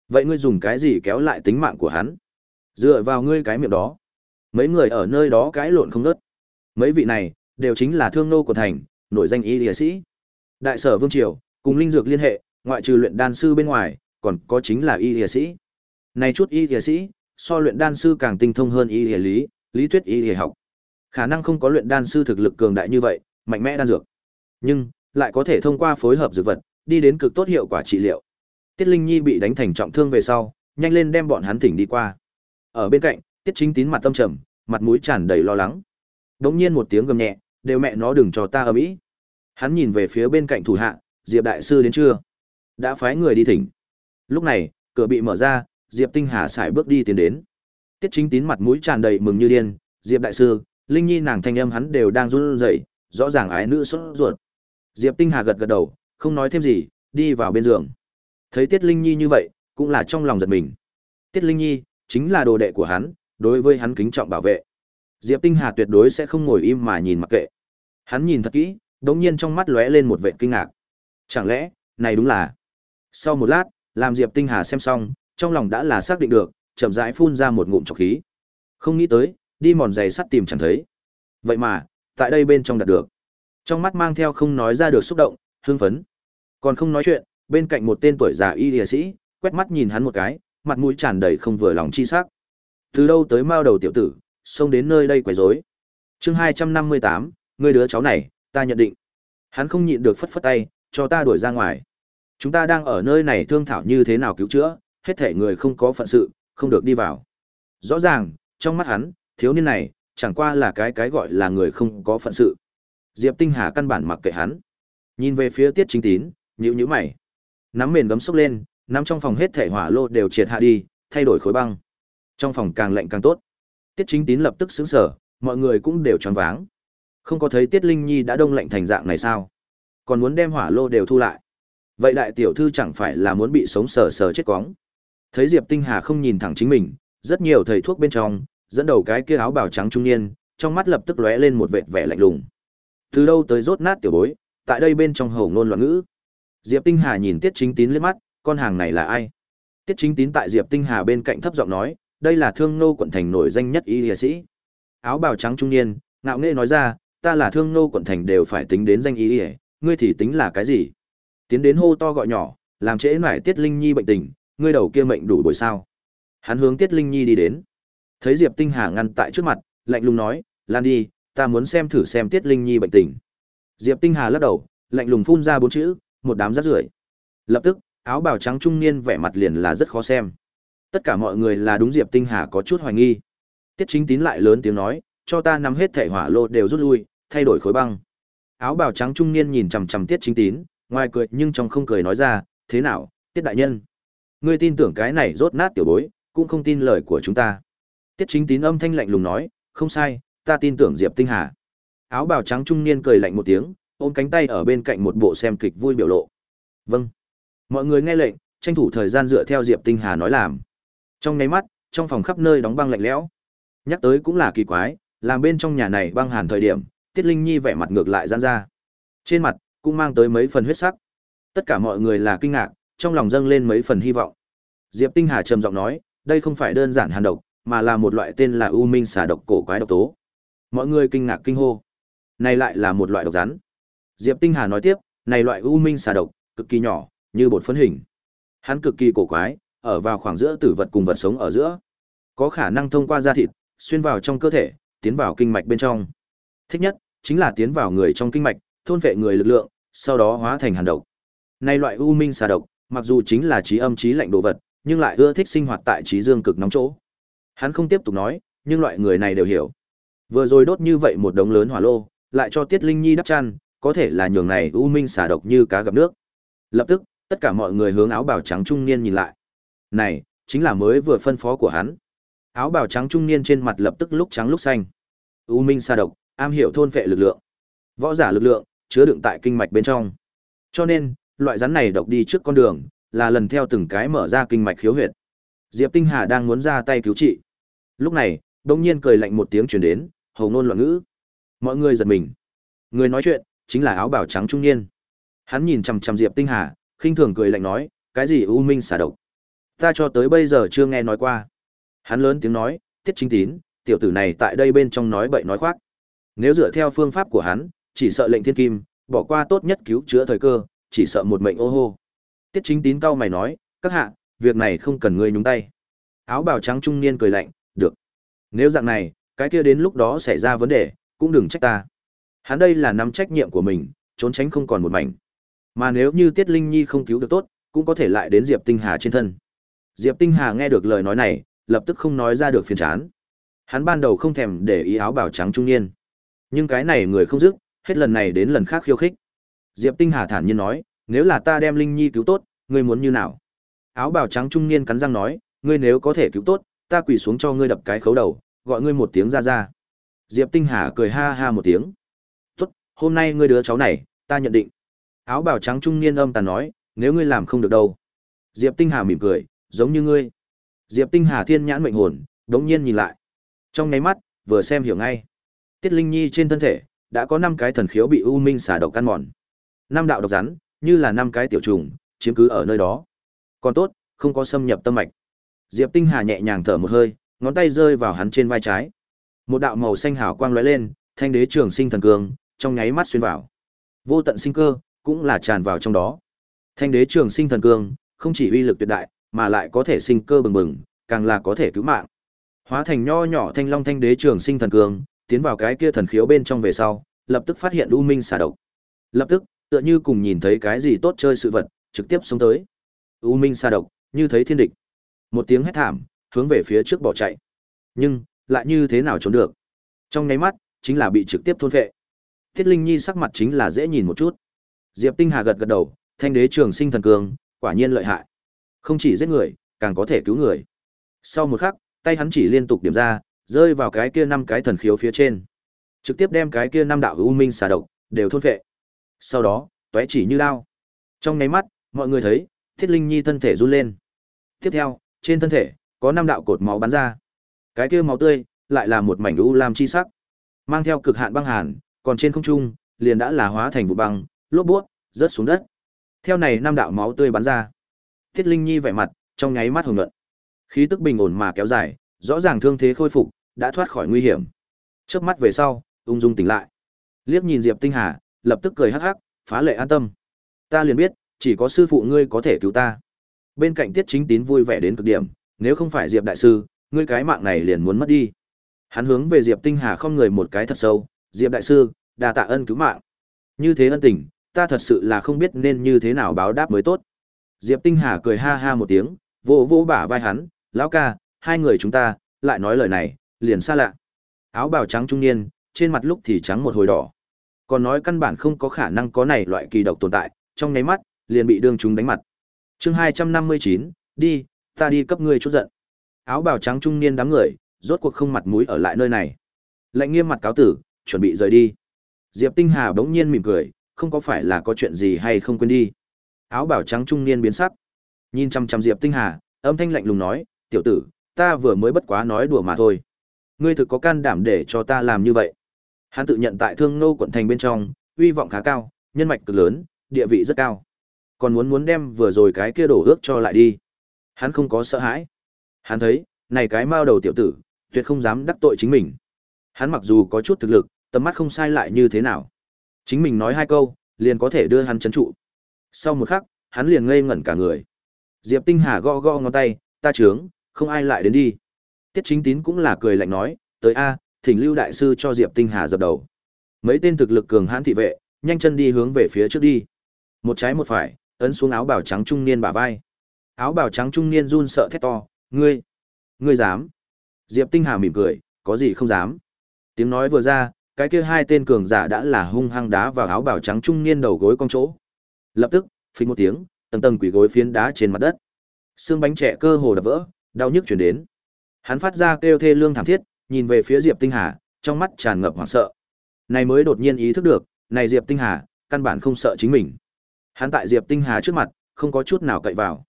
[SPEAKER 1] Vậy ngươi dùng cái gì kéo lại tính mạng của hắn? Dựa vào ngươi cái miệng đó. Mấy người ở nơi đó cãi lộn không ngớt. Mấy vị này đều chính là thương nô của thành, nổi danh y liệt sĩ. Đại sở vương triều cùng linh dược liên hệ, ngoại trừ luyện đan sư bên ngoài, còn có chính là y liệt sĩ. Này chút y liệt sĩ, so luyện đan sư càng tinh thông hơn y hệ lý, lý thuyết y hệ học. Khả năng không có luyện đan sư thực lực cường đại như vậy, mạnh mẽ đan dược. Nhưng lại có thể thông qua phối hợp dược vật, đi đến cực tốt hiệu quả trị liệu. Tiết Linh Nhi bị đánh thành trọng thương về sau, nhanh lên đem bọn hắn thỉnh đi qua. Ở bên cạnh, Tiết Chính Tín mặt tâm trầm, mặt mũi tràn đầy lo lắng. Đột nhiên một tiếng gầm nhẹ, đều mẹ nó đừng cho ta ở mỹ Hắn nhìn về phía bên cạnh thủ hạ, Diệp đại sư đến chưa? Đã phái người đi thỉnh. Lúc này, cửa bị mở ra, Diệp Tinh Hà xài bước đi tiến đến. Tiết Chính Tín mặt mũi tràn đầy mừng như điên, "Diệp đại sư, Linh Nhi nàng thanh âm hắn đều đang run rẩy, rõ ràng ái nữ sốt ruột." Diệp Tinh Hà gật gật đầu, không nói thêm gì, đi vào bên giường. Thấy Tiết Linh Nhi như vậy, cũng là trong lòng giật mình. Tiết Linh Nhi chính là đồ đệ của hắn, đối với hắn kính trọng bảo vệ. Diệp Tinh Hà tuyệt đối sẽ không ngồi im mà nhìn mặc kệ. Hắn nhìn thật kỹ, đột nhiên trong mắt lóe lên một vẻ kinh ngạc. Chẳng lẽ, này đúng là? Sau một lát, làm Diệp Tinh Hà xem xong, trong lòng đã là xác định được, chậm rãi phun ra một ngụm trọc khí. Không nghĩ tới, đi mòn giày sắt tìm chẳng thấy. Vậy mà, tại đây bên trong đạt được. Trong mắt mang theo không nói ra được xúc động, hưng phấn. Còn không nói chuyện, bên cạnh một tên tuổi già y liệt sĩ, quét mắt nhìn hắn một cái, mặt mũi tràn đầy không vừa lòng chi sắc. Từ đâu tới mao đầu tiểu tử, xông đến nơi đây quấy rối. Chương hai trăm năm mươi tám, người đứa cháu này, ta nhận định. Hắn không nhịn được phất phất tay, cho ta đuổi ra ngoài. Chúng ta đang ở nơi này thương thảo như thế nào cứu chữa, hết thể người không có phận sự, không được đi vào. Rõ ràng, trong mắt hắn, thiếu niên này, chẳng qua là cái cái gọi là người không có phận sự. Diệp Tinh Hà căn bản mặc kệ hắn. Nhìn về phía Tiết Chính Tín, nhíu nhíu mày. Nắm mền gấm sốc lên, nắm trong phòng hết thể hỏa lô đều triệt hạ đi, thay đổi khối băng. Trong phòng càng lạnh càng tốt. Tiết Chính Tín lập tức sững sờ, mọi người cũng đều choáng váng. Không có thấy Tiết Linh Nhi đã đông lạnh thành dạng này sao? Còn muốn đem hỏa lô đều thu lại. Vậy đại tiểu thư chẳng phải là muốn bị sống sờ sờ chết quóng. Thấy Diệp Tinh Hà không nhìn thẳng chính mình, rất nhiều thầy thuốc bên trong, dẫn đầu cái kia áo bào trắng trung niên, trong mắt lập tức lóe lên một vệt vẻ lạnh lùng. Từ đâu tới rốt nát tiểu bối, tại đây bên trong hầu ngôn loạn ngữ. Diệp Tinh Hà nhìn Tiết Chính Tín lên mắt, con hàng này là ai? Tiết Chính Tín tại Diệp Tinh Hà bên cạnh thấp giọng nói, đây là Thương Nô quận thành nổi danh nhất y y sĩ. Áo bào trắng trung niên, ngạo nghễ nói ra, ta là Thương Nô quận thành đều phải tính đến danh y y, ngươi thì tính là cái gì? Tiến đến hô to gọi nhỏ, làm trễ nải Tiết Linh Nhi bệnh tình, ngươi đầu kia mệnh đủ buổi sao? Hắn hướng Tiết Linh Nhi đi đến. Thấy Diệp Tinh Hà ngăn tại trước mặt, lạnh lùng nói, "Lan đi, ta muốn xem thử xem Tiết Linh Nhi bệnh tình." Diệp Tinh Hà lắc đầu, lạnh lùng phun ra bốn chữ, một đám rác rưởi. Lập tức, áo bào trắng trung niên vẻ mặt liền là rất khó xem. Tất cả mọi người là đúng Diệp Tinh Hà có chút hoài nghi. Tiết Chính Tín lại lớn tiếng nói, cho ta nắm hết thể hỏa lô đều rút lui, thay đổi khối băng. Áo bào trắng trung niên nhìn chằm chằm Tiết Chính Tín, ngoài cười nhưng trong không cười nói ra, thế nào, Tiết đại nhân? Ngươi tin tưởng cái này rốt nát tiểu bối, cũng không tin lời của chúng ta. Tiết Chính Tín âm thanh lạnh lùng nói, không sai, ta tin tưởng Diệp Tinh Hà. Áo bào trắng trung niên cười lạnh một tiếng, ôm cánh tay ở bên cạnh một bộ xem kịch vui biểu lộ. Vâng. Mọi người nghe lệnh, tranh thủ thời gian dựa theo Diệp Tinh Hà nói làm. Trong nháy mắt, trong phòng khắp nơi đóng băng lạnh lẽo. Nhắc tới cũng là kỳ quái, làm bên trong nhà này băng hàn thời điểm, Tiết Linh Nhi vẻ mặt ngược lại giãn ra. Trên mặt cũng mang tới mấy phần huyết sắc. Tất cả mọi người là kinh ngạc, trong lòng dâng lên mấy phần hy vọng. Diệp Tinh Hà trầm giọng nói, đây không phải đơn giản hàn độc, mà là một loại tên là U Minh xà độc cổ quái độc tố. Mọi người kinh ngạc kinh hô. Này lại là một loại độc rắn. Diệp Tinh Hà nói tiếp, này loại U Minh xà độc, cực kỳ nhỏ, như bột phấn hình. Hắn cực kỳ cổ quái, ở vào khoảng giữa tử vật cùng vật sống ở giữa. Có khả năng thông qua da thịt, xuyên vào trong cơ thể, tiến vào kinh mạch bên trong. Thích nhất, chính là tiến vào người trong kinh mạch, thôn vệ người lực lượng, sau đó hóa thành hàn độc. Này loại u minh xà độc, mặc dù chính là trí âm trí lạnh đồ vật, nhưng lại ưa thích sinh hoạt tại trí dương cực nóng chỗ. Hắn không tiếp tục nói, nhưng loại người này đều hiểu. Vừa rồi đốt như vậy một đống lớn hỏa lô, lại cho Tiết Linh Nhi đắp chăn, có thể là nhường này u minh xả độc như cá gặp nước. Lập tức, tất cả mọi người hướng áo bào trắng trung niên nhìn lại. Này, chính là mới vừa phân phó của hắn. Áo bào trắng trung niên trên mặt lập tức lúc trắng lúc xanh. U minh xà độc, am hiểu thôn phệ lực lượng. Võ giả lực lượng, chứa đựng tại kinh mạch bên trong. Cho nên, loại rắn này độc đi trước con đường, là lần theo từng cái mở ra kinh mạch khiếu huyệt. Diệp Tinh Hà đang muốn ra tay cứu trị. Lúc này, đông nhiên cười lạnh một tiếng truyền đến, hầu ngôn loạn ngữ. Mọi người giật mình. Người nói chuyện, chính là áo bào trắng trung niên. Hắn nhìn chằm chằm Diệp Tinh Hà, khinh thường cười lạnh nói, cái gì u minh xả độc? Ta cho tới bây giờ chưa nghe nói qua. Hắn lớn tiếng nói, tiết chính tín, tiểu tử này tại đây bên trong nói bậy nói khoác. Nếu dựa theo phương pháp của hắn, chỉ sợ lệnh thiên kim, bỏ qua tốt nhất cứu chữa thời cơ, chỉ sợ một mệnh ô hô. Tiết chính tín cao mày nói, các hạ, việc này không cần ngươi nhúng tay. Áo bào trắng trung niên cười lạnh, được. Nếu dạng này, cái kia đến lúc đó xảy ra vấn đề, cũng đừng trách ta. Hắn đây là nắm trách nhiệm của mình, trốn tránh không còn một mảnh. Mà nếu như Tiết Linh Nhi không cứu được tốt, cũng có thể lại đến Diệp Tinh Hà trên thân. Diệp Tinh Hà nghe được lời nói này, lập tức không nói ra được phiền chán. Hắn ban đầu không thèm để ý áo bào trắng trung niên. Nhưng cái này người không dứt, hết lần này đến lần khác khiêu khích. Diệp Tinh Hà thản nhiên nói, nếu là ta đem Linh Nhi cứu tốt, ngươi muốn như nào? Áo bào trắng trung niên cắn răng nói, ngươi nếu có thể cứu tốt, ta quỳ xuống cho ngươi đập cái khấu đầu, gọi ngươi một tiếng ra ra. Diệp Tinh Hà cười ha ha một tiếng. Tốt, hôm nay ngươi đứa cháu này, ta nhận định. Áo bào trắng trung niên âm tàn nói, nếu ngươi làm không được đâu. Diệp Tinh Hà mỉm cười, giống như ngươi. Diệp Tinh Hà thiên nhãn mệnh hồn, đống nhiên nhìn lại. Trong nháy mắt, vừa xem hiểu ngay. Tiết Linh Nhi trên thân thể, đã có 5 cái thần khiếu bị u minh xả độc căn mòn. Năm đạo độc rắn, như là năm cái tiểu trùng, chiếm cứ ở nơi đó. Còn tốt, không có xâm nhập tâm mạch. Diệp Tinh Hà nhẹ nhàng thở một hơi, ngón tay rơi vào hắn trên vai trái. Một đạo màu xanh hào quang lóe lên, thanh đế trường sinh thần cương, trong nháy mắt xuyên vào. Vô tận sinh cơ, cũng là tràn vào trong đó. Thanh đế trường sinh thần cương, không chỉ uy lực tuyệt đại, mà lại có thể sinh cơ bừng bừng, càng là có thể cứu mạng. Hóa thành nho nhỏ thanh long thanh đế trường sinh thần cương, tiến vào cái kia thần khiếu bên trong về sau, lập tức phát hiện u minh xả độc. Lập tức, tựa như cùng nhìn thấy cái gì tốt chơi sự vật, trực tiếp xuống tới. U minh xa độc, như thấy thiên địch. Một tiếng hét thảm, hướng về phía trước bỏ chạy. Nhưng, lại như thế nào trốn được? Trong nháy mắt, chính là bị trực tiếp thôn vệ Thiết Linh Nhi sắc mặt chính là dễ nhìn một chút. Diệp Tinh Hà gật gật đầu, thanh đế trường sinh thần cường quả nhiên lợi hại. Không chỉ giết người, càng có thể cứu người. Sau một khắc, tay hắn chỉ liên tục điểm ra, rơi vào cái kia năm cái thần khiếu phía trên. Trực tiếp đem cái kia năm đạo u minh xà độc đều thôn phệ. Sau đó, tóe chỉ như lao. Trong nháy mắt, mọi người thấy, Thiết Linh Nhi thân thể run lên. Tiếp theo, trên thân thể có năm đạo cột máu bắn ra. Cái kia máu tươi lại là một mảnh u lam chi sắc, mang theo cực hạn băng hàn, còn trên không trung liền đã là hóa thành vụ băng, lốp buốt rớt xuống đất. Theo này năm đạo máu tươi bắn ra. Thiết Linh Nhi vẻ mặt trong nháy mắt hồng nhuận. Khí tức bình ổn mà kéo dài, rõ ràng thương thế khôi phục, đã thoát khỏi nguy hiểm. Chớp mắt về sau, ung dung tỉnh lại. Liếc nhìn Diệp Tinh Hà, lập tức cười hắc hắc, phá lệ an tâm. Ta liền biết, chỉ có sư phụ ngươi có thể cứu ta. Bên cạnh Tiết Chính Tín vui vẻ đến cực điểm, nếu không phải Diệp đại sư, ngươi cái mạng này liền muốn mất đi. Hắn hướng về Diệp Tinh Hà không người một cái thật sâu, "Diệp đại sư, đa tạ ân cứu mạng. Như thế ân tình, ta thật sự là không biết nên như thế nào báo đáp mới tốt." Diệp Tinh Hà cười ha ha một tiếng, vỗ vỗ bả vai hắn, "Lão ca, hai người chúng ta lại nói lời này, liền xa lạ." Áo bào trắng trung niên, trên mặt lúc thì trắng một hồi đỏ. Còn nói căn bản không có khả năng có này loại kỳ độc tồn tại, trong nháy mắt, liền bị đương chúng đánh mặt. Chương 259, đi, ta đi cấp ngươi chút giận. Áo bào trắng trung niên đám người, rốt cuộc không mặt mũi ở lại nơi này. lạnh nghiêm mặt cáo tử, chuẩn bị rời đi. Diệp Tinh Hà bỗng nhiên mỉm cười, không có phải là có chuyện gì hay không quên đi. Áo bào trắng trung niên biến sắc. Nhìn chăm chăm Diệp Tinh Hà, âm thanh lạnh lùng nói, tiểu tử, ta vừa mới bất quá nói đùa mà thôi. Ngươi thực có can đảm để cho ta làm như vậy. Hắn tự nhận tại Thương Nô quận thành bên trong, uy vọng khá cao, nhân mạch cực lớn, địa vị rất cao. Còn muốn muốn đem vừa rồi cái kia đổ ước cho lại đi. Hắn không có sợ hãi. Hắn thấy, này cái mao đầu tiểu tử, tuyệt không dám đắc tội chính mình. Hắn mặc dù có chút thực lực, tầm mắt không sai lại như thế nào. Chính mình nói hai câu, liền có thể đưa hắn chấn trụ. Sau một khắc, hắn liền ngây ngẩn cả người. Diệp Tinh Hà gõ gõ ngón tay, ta trướng, không ai lại đến đi. Tiết Chính Tín cũng là cười lạnh nói, tới a, thỉnh Lưu đại sư cho Diệp Tinh Hà dập đầu. Mấy tên thực lực cường hãn thị vệ, nhanh chân đi hướng về phía trước đi. Một trái một phải, ấn xuống áo bào trắng trung niên bả vai. Áo bào trắng trung niên run sợ thét to, "Ngươi, ngươi dám?" Diệp Tinh Hà mỉm cười, "Có gì không dám?" Tiếng nói vừa ra, cái kia hai tên cường giả đã là hung hăng đá vào áo bào trắng trung niên đầu gối cong chỗ. Lập tức, phình một tiếng, tầng tầng quỷ gối phiến đá trên mặt đất. Xương bánh trẻ cơ hồ đập vỡ, đau nhức truyền đến. Hắn phát ra kêu thê lương thảm thiết, nhìn về phía Diệp Tinh Hà, trong mắt tràn ngập hoảng sợ. Này mới đột nhiên ý thức được, này Diệp Tinh Hà, căn bản không sợ chính mình. Hắn tại Diệp Tinh Hà trước mặt, không có chút nào cậy vào.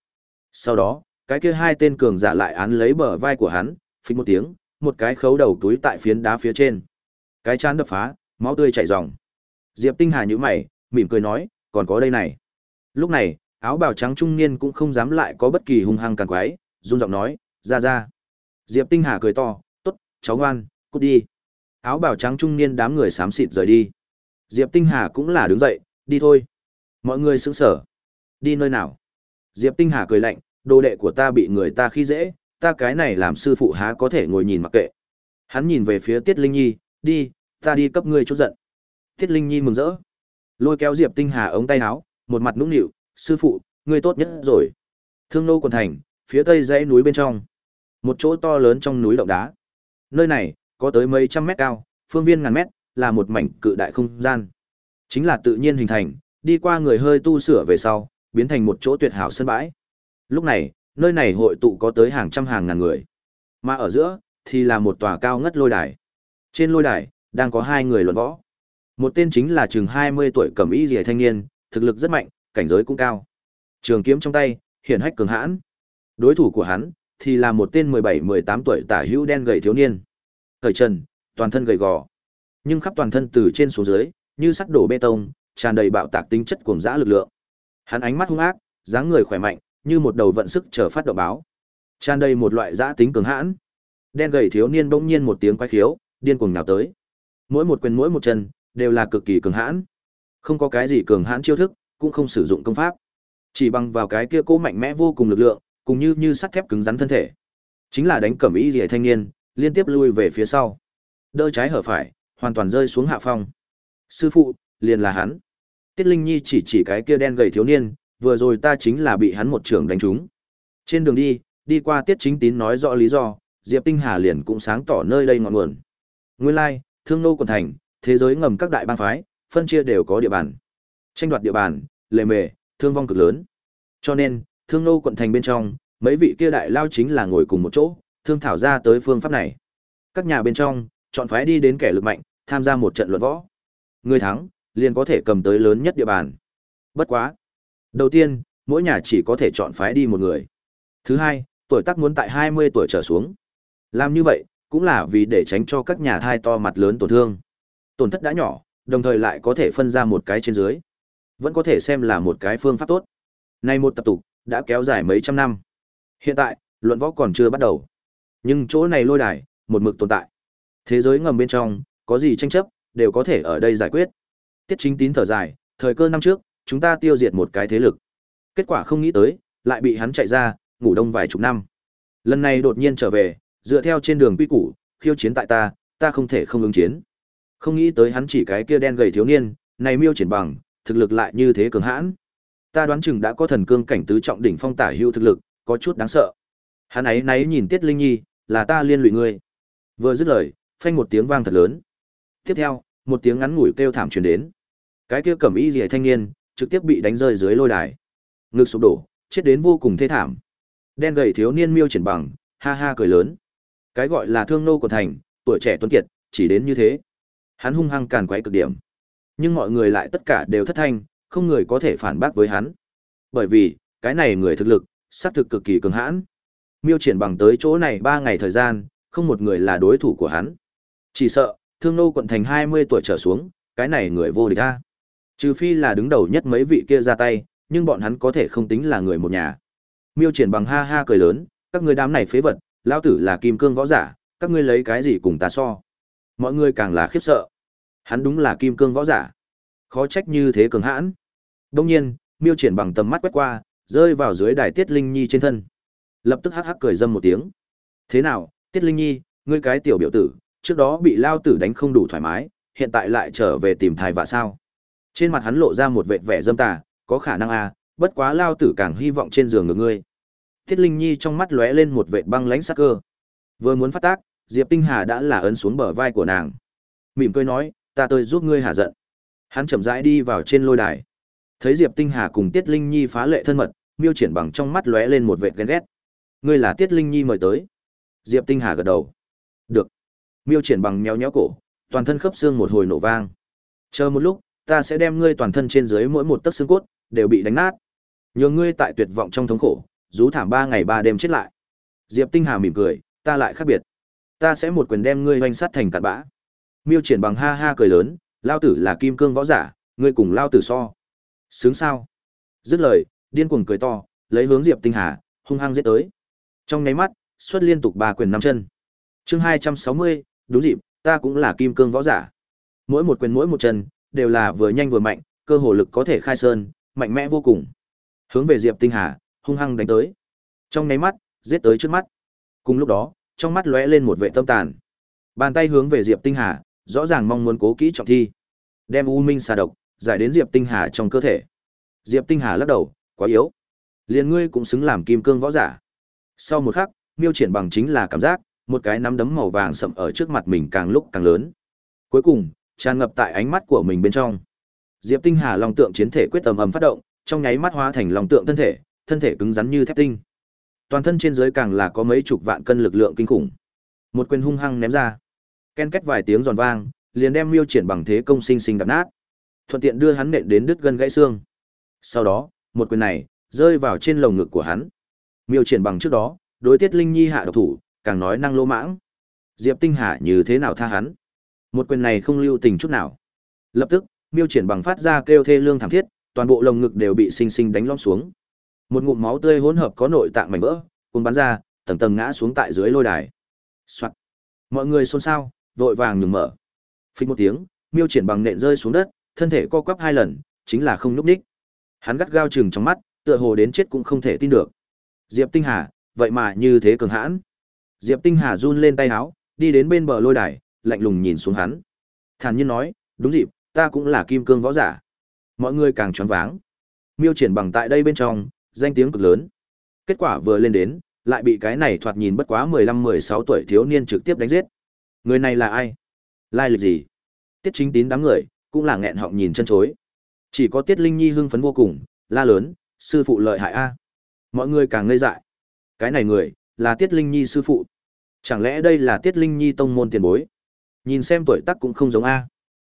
[SPEAKER 1] Sau đó, cái kia hai tên cường giả lại án lấy bờ vai của hắn, phình một tiếng, một cái khấu đầu túi tại phiến đá phía trên. Cái chán đập phá, máu tươi chảy ròng. Diệp Tinh Hà nhíu mày, mỉm cười nói, còn có đây này. Lúc này, áo bào trắng trung niên cũng không dám lại có bất kỳ hung hăng càng quái, run giọng nói, ra ra. Diệp Tinh Hà cười to, cháu ngoan, cút đi. Áo bào trắng trung niên đám người xám xịt rời đi. Diệp Tinh Hà cũng là đứng dậy, đi thôi. Mọi người sững sở. Đi nơi nào? Diệp Tinh Hà cười lạnh, đồ đệ của ta bị người ta khi dễ, ta cái này làm sư phụ há có thể ngồi nhìn mặc kệ. Hắn nhìn về phía Tiết Linh Nhi, đi, ta đi cấp ngươi chút giận. Tiết Linh Nhi mừng rỡ. Lôi kéo Diệp Tinh Hà ống tay áo, một mặt nũng nịu, sư phụ, ngươi tốt nhất rồi. Thương nô quần thành, phía tây dãy núi bên trong. Một chỗ to lớn trong núi động đá. Nơi này, có tới mấy trăm mét cao, phương viên ngàn mét, là một mảnh cự đại không gian. Chính là tự nhiên hình thành, đi qua người hơi tu sửa về sau, biến thành một chỗ tuyệt hảo sân bãi. Lúc này, nơi này hội tụ có tới hàng trăm hàng ngàn người. Mà ở giữa, thì là một tòa cao ngất lôi đài. Trên lôi đài, đang có hai người luận võ. Một tên chính là chừng 20 tuổi cẩm y liễu thanh niên, thực lực rất mạnh, cảnh giới cũng cao. Trường kiếm trong tay, hiển hách cường hãn. Đối thủ của hắn thì là một tên 17-18 tuổi tả hữu đen gầy thiếu niên. Thời trần, toàn thân gầy gò, nhưng khắp toàn thân từ trên xuống dưới, như sắt đổ bê tông, tràn đầy bạo tạc tính chất cuồng dã lực lượng. Hắn ánh mắt hung ác, dáng người khỏe mạnh, như một đầu vận sức chờ phát động báo. Tràn đầy một loại dã tính cường hãn. Đen gầy thiếu niên bỗng nhiên một tiếng quái khiếu, điên cuồng nào tới. Mỗi một quyền mỗi một chân đều là cực kỳ cường hãn. Không có cái gì cường hãn chiêu thức, cũng không sử dụng công pháp. Chỉ bằng vào cái kia cố mạnh mẽ vô cùng lực lượng, cùng như như sắt thép cứng rắn thân thể. Chính là đánh cẩm ý rỉa thanh niên, liên tiếp lui về phía sau. Đỡ trái hở phải, hoàn toàn rơi xuống hạ phong. Sư phụ, liền là hắn. Tiết Linh Nhi chỉ chỉ cái kia đen gầy thiếu niên, vừa rồi ta chính là bị hắn một trường đánh trúng. Trên đường đi, đi qua Tiết Chính Tín nói rõ lý do, Diệp Tinh Hà liền cũng sáng tỏ nơi đây ngọn nguồn. Nguyên lai, Thương nô quần thành, thế giới ngầm các đại bang phái, phân chia đều có địa bàn. Tranh đoạt địa bàn, lề mề, thương vong cực lớn. Cho nên, Thương nô quận thành bên trong, mấy vị kia đại lao chính là ngồi cùng một chỗ, thương thảo ra tới phương pháp này. Các nhà bên trong, chọn phái đi đến kẻ lực mạnh, tham gia một trận luận võ. Người thắng, liền có thể cầm tới lớn nhất địa bàn. Bất quá. Đầu tiên, mỗi nhà chỉ có thể chọn phái đi một người. Thứ hai, tuổi tác muốn tại 20 tuổi trở xuống. Làm như vậy, cũng là vì để tránh cho các nhà thai to mặt lớn tổn thương. Tổn thất đã nhỏ, đồng thời lại có thể phân ra một cái trên dưới. Vẫn có thể xem là một cái phương pháp tốt. Nay một tập tục, đã kéo dài mấy trăm năm. Hiện tại, luận võ còn chưa bắt đầu. Nhưng chỗ này lôi đài, một mực tồn tại. Thế giới ngầm bên trong, có gì tranh chấp, đều có thể ở đây giải quyết. Tiết chính tín thở dài, thời cơ năm trước, chúng ta tiêu diệt một cái thế lực. Kết quả không nghĩ tới, lại bị hắn chạy ra, ngủ đông vài chục năm. Lần này đột nhiên trở về, dựa theo trên đường quy củ, khiêu chiến tại ta, ta không thể không ứng chiến. Không nghĩ tới hắn chỉ cái kia đen gầy thiếu niên, này miêu triển bằng, thực lực lại như thế cường hãn. Ta đoán chừng đã có thần cương cảnh tứ trọng đỉnh phong tả hữu thực lực, có chút đáng sợ. Hắn ấy náy nhìn Tiết Linh Nhi, là ta liên lụy ngươi. Vừa dứt lời, phanh một tiếng vang thật lớn. Tiếp theo, một tiếng ngắn ngủi kêu thảm truyền đến. Cái kia cẩm y liễu thanh niên, trực tiếp bị đánh rơi dưới lôi đài. Ngực sụp đổ, chết đến vô cùng thê thảm. Đen gầy thiếu niên miêu triển bằng, ha ha cười lớn. Cái gọi là thương nô của thành, tuổi trẻ tuấn kiệt, chỉ đến như thế. Hắn hung hăng càn quấy cực điểm. Nhưng mọi người lại tất cả đều thất thanh, không người có thể phản bác với hắn. Bởi vì, cái này người thực lực, xác thực cực kỳ cường hãn. Miêu triển bằng tới chỗ này 3 ngày thời gian, không một người là đối thủ của hắn. Chỉ sợ, thương nô quận thành 20 tuổi trở xuống, cái này người vô địch a. Trừ phi là đứng đầu nhất mấy vị kia ra tay, nhưng bọn hắn có thể không tính là người một nhà. Miêu triển bằng ha ha cười lớn, các ngươi đám này phế vật, lão tử là kim cương võ giả, các ngươi lấy cái gì cùng ta so? Mọi người càng là khiếp sợ. Hắn đúng là kim cương võ giả. Khó trách như thế cường hãn. Đông nhiên, Miêu triển bằng tầm mắt quét qua, rơi vào dưới đài Tiết Linh Nhi trên thân. Lập tức hắc hắc cười dâm một tiếng. Thế nào, Tiết Linh Nhi, ngươi cái tiểu biểu tử, trước đó bị lao tử đánh không đủ thoải mái, hiện tại lại trở về tìm thai vạ sao? Trên mặt hắn lộ ra một vệt vẻ dâm tà, có khả năng à, bất quá lao tử càng hy vọng trên giường ngược ngươi. Tiết Linh Nhi trong mắt lóe lên một vệt băng lãnh sắc cơ. Vừa muốn phát tác, Diệp Tinh Hà đã là ấn xuống bờ vai của nàng. Mỉm cười nói, ta tôi giúp ngươi hạ giận. Hắn chậm rãi đi vào trên lôi đài. Thấy Diệp Tinh Hà cùng Tiết Linh Nhi phá lệ thân mật, miêu triển bằng trong mắt lóe lên một vệt ghen ghét. Ngươi là Tiết Linh Nhi mời tới. Diệp Tinh Hà gật đầu. Được. Miêu triển bằng méo nhéo cổ, toàn thân khớp xương một hồi nổ vang. Chờ một lúc, ta sẽ đem ngươi toàn thân trên dưới mỗi một tấc xương cốt đều bị đánh nát. Nhường ngươi tại tuyệt vọng trong thống khổ, rú thảm ba ngày ba đêm chết lại. Diệp Tinh Hà mỉm cười, ta lại khác biệt. Ta sẽ một quyền đem ngươi hoành sát thành cặn bã. Miêu triển bằng ha ha cười lớn, lao tử là kim cương võ giả, ngươi cùng lao tử so. Sướng sao? Dứt lời, điên cuồng cười to, lấy hướng Diệp Tinh Hà, hung hăng giết tới. Trong nháy mắt, xuất liên tục ba quyền năm chân. Chương hai trăm sáu mươi, đúng dịp, ta cũng là kim cương võ giả. Mỗi một quyền mỗi một chân đều là vừa nhanh vừa mạnh, cơ hồ lực có thể khai sơn, mạnh mẽ vô cùng. Hướng về Diệp Tinh Hà, hung hăng đánh tới. Trong nháy mắt, giết tới trước mắt. Cùng lúc đó, trong mắt lóe lên một vệ tâm tàn. Bàn tay hướng về Diệp Tinh Hà, rõ ràng mong muốn cố kỹ trọng thi. Đem U Minh xà độc giải đến Diệp Tinh Hà trong cơ thể. Diệp Tinh Hà lắc đầu, quá yếu. Liền ngươi cũng xứng làm kim cương võ giả. Sau một khắc, miêu triển bằng chính là cảm giác, một cái nắm đấm màu vàng sậm ở trước mặt mình càng lúc càng lớn. Cuối cùng, tràn ngập tại ánh mắt của mình bên trong. Diệp Tinh Hà long tượng chiến thể quyết tầm ầm phát động, trong nháy mắt hóa thành long tượng thân thể, thân thể cứng rắn như thép tinh. Toàn thân trên dưới càng là có mấy chục vạn cân lực lượng kinh khủng. Một quyền hung hăng ném ra. Ken két vài tiếng giòn vang, liền đem Miêu Triển bằng thế công sinh sinh đập nát. Thuận tiện đưa hắn nện đến đứt gân gãy xương. Sau đó, một quyền này rơi vào trên lồng ngực của hắn. Miêu Triển bằng trước đó, đối Tiết Linh Nhi hạ độc thủ, càng nói năng lỗ mãng. Diệp Tinh Hà như thế nào tha hắn? Một quyền này không lưu tình chút nào. Lập tức, Miêu Triển bằng phát ra kêu thê lương thảm thiết, toàn bộ lồng ngực đều bị sinh sinh đánh lõm xuống. Một ngụm máu tươi hỗn hợp có nội tạng mảnh vỡ, cuồn bắn ra, tầng tầng ngã xuống tại dưới lôi đài. Soạt. Mọi người xôn xao, vội vàng nhường mở. Phình một tiếng, Miêu Triển bằng nện rơi xuống đất, thân thể co quắp hai lần, chính là không núp đích. Hắn gắt gao chừng trong mắt, tựa hồ đến chết cũng không thể tin được. Diệp Tinh Hà, vậy mà như thế cường hãn. Diệp Tinh Hà run lên tay áo, đi đến bên bờ lôi đài, lạnh lùng nhìn xuống hắn. Thản nhiên nói, đúng dịp, ta cũng là kim cương võ giả. Mọi người càng choáng váng. Miêu triển bằng tại đây bên trong, danh tiếng cực lớn. Kết quả vừa lên đến, lại bị cái này thoạt nhìn bất quá 15-16 tuổi thiếu niên trực tiếp đánh giết. Người này là ai? Lai lịch gì? Tiết chính tín đám người, cũng là nghẹn họng nhìn chân chối. Chỉ có Tiết Linh Nhi hưng phấn vô cùng, la lớn, sư phụ lợi hại a. Mọi người càng ngây dại. Cái này người, là Tiết Linh Nhi sư phụ. Chẳng lẽ đây là Tiết Linh Nhi tông môn tiền bối? Nhìn xem tuổi tác cũng không giống a.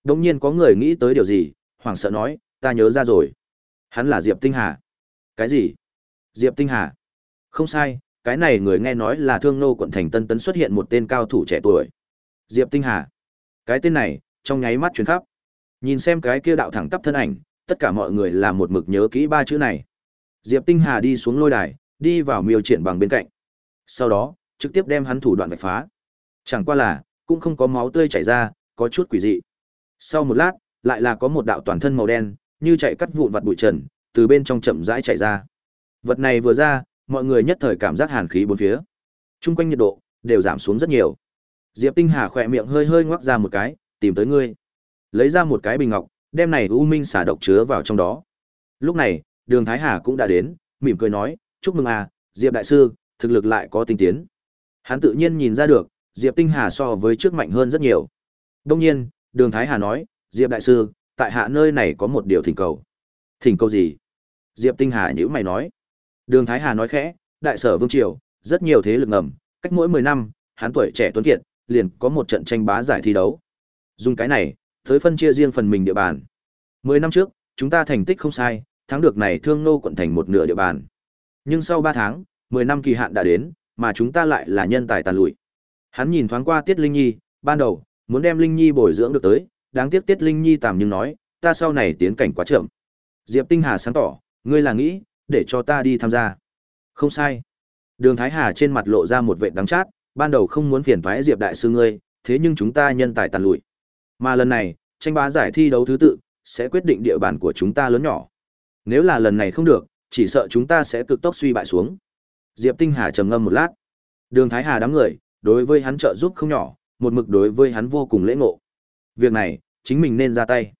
[SPEAKER 1] Đột nhiên có người nghĩ tới điều gì, hoảng sợ nói, ta nhớ ra rồi. Hắn là Diệp Tinh Hà. Cái gì? Diệp Tinh Hà? Không sai, cái này người nghe nói là Thương Nô quận thành Tân Tấn xuất hiện một tên cao thủ trẻ tuổi. Diệp Tinh Hà. Cái tên này, trong nháy mắt truyền khắp. Nhìn xem cái kia đạo thẳng tắp thân ảnh, tất cả mọi người là một mực nhớ kỹ ba chữ này. Diệp Tinh Hà đi xuống lôi đài, đi vào miêu triển bằng bên cạnh. Sau đó, trực tiếp đem hắn thủ đoạn vạch phá. Chẳng qua là, cũng không có máu tươi chảy ra, có chút quỷ dị. Sau một lát, lại là có một đạo toàn thân màu đen, như chạy cắt vụn vặt bụi trần, từ bên trong chậm rãi chạy ra. Vật này vừa ra, mọi người nhất thời cảm giác hàn khí bốn phía. Trung quanh nhiệt độ đều giảm xuống rất nhiều. Diệp Tinh Hà khỏe miệng hơi hơi ngoác ra một cái, tìm tới ngươi. Lấy ra một cái bình ngọc, đem này u minh xả độc chứa vào trong đó. Lúc này, Đường Thái Hà cũng đã đến, mỉm cười nói, "Chúc mừng à, Diệp đại sư, thực lực lại có tinh tiến." Hắn tự nhiên nhìn ra được, Diệp Tinh Hà so với trước mạnh hơn rất nhiều. Đương nhiên, Đường Thái Hà nói, "Diệp đại sư, tại hạ nơi này có một điều thỉnh cầu." "Thỉnh cầu gì?" Diệp Tinh Hà nhíu mày nói. Đường Thái Hà nói khẽ, "Đại sở vương triều, rất nhiều thế lực ngầm, cách mỗi 10 năm, hắn tuổi trẻ tuấn kiệt, liền có một trận tranh bá giải thi đấu. Dùng cái này, tới phân chia riêng phần mình địa bàn. 10 năm trước, chúng ta thành tích không sai, thắng được này thương nô quận thành một nửa địa bàn. Nhưng sau 3 tháng, 10 năm kỳ hạn đã đến, mà chúng ta lại là nhân tài tàn lụi. Hắn nhìn thoáng qua Tiết Linh Nhi, ban đầu, muốn đem Linh Nhi bồi dưỡng được tới, đáng tiếc Tiết Linh Nhi tạm nhưng nói, ta sau này tiến cảnh quá chậm. Diệp Tinh Hà sáng tỏ, ngươi là nghĩ, để cho ta đi tham gia. Không sai. Đường Thái Hà trên mặt lộ ra một vẻ đắng chát, ban đầu không muốn phiền toái Diệp đại sư ngươi, thế nhưng chúng ta nhân tài tàn lụi. Mà lần này, tranh bá giải thi đấu thứ tự sẽ quyết định địa bàn của chúng ta lớn nhỏ. Nếu là lần này không được, chỉ sợ chúng ta sẽ cực tốc suy bại xuống. Diệp Tinh Hà trầm ngâm một lát. Đường Thái Hà đám người, đối với hắn trợ giúp không nhỏ, một mực đối với hắn vô cùng lễ ngộ. Việc này, chính mình nên ra tay.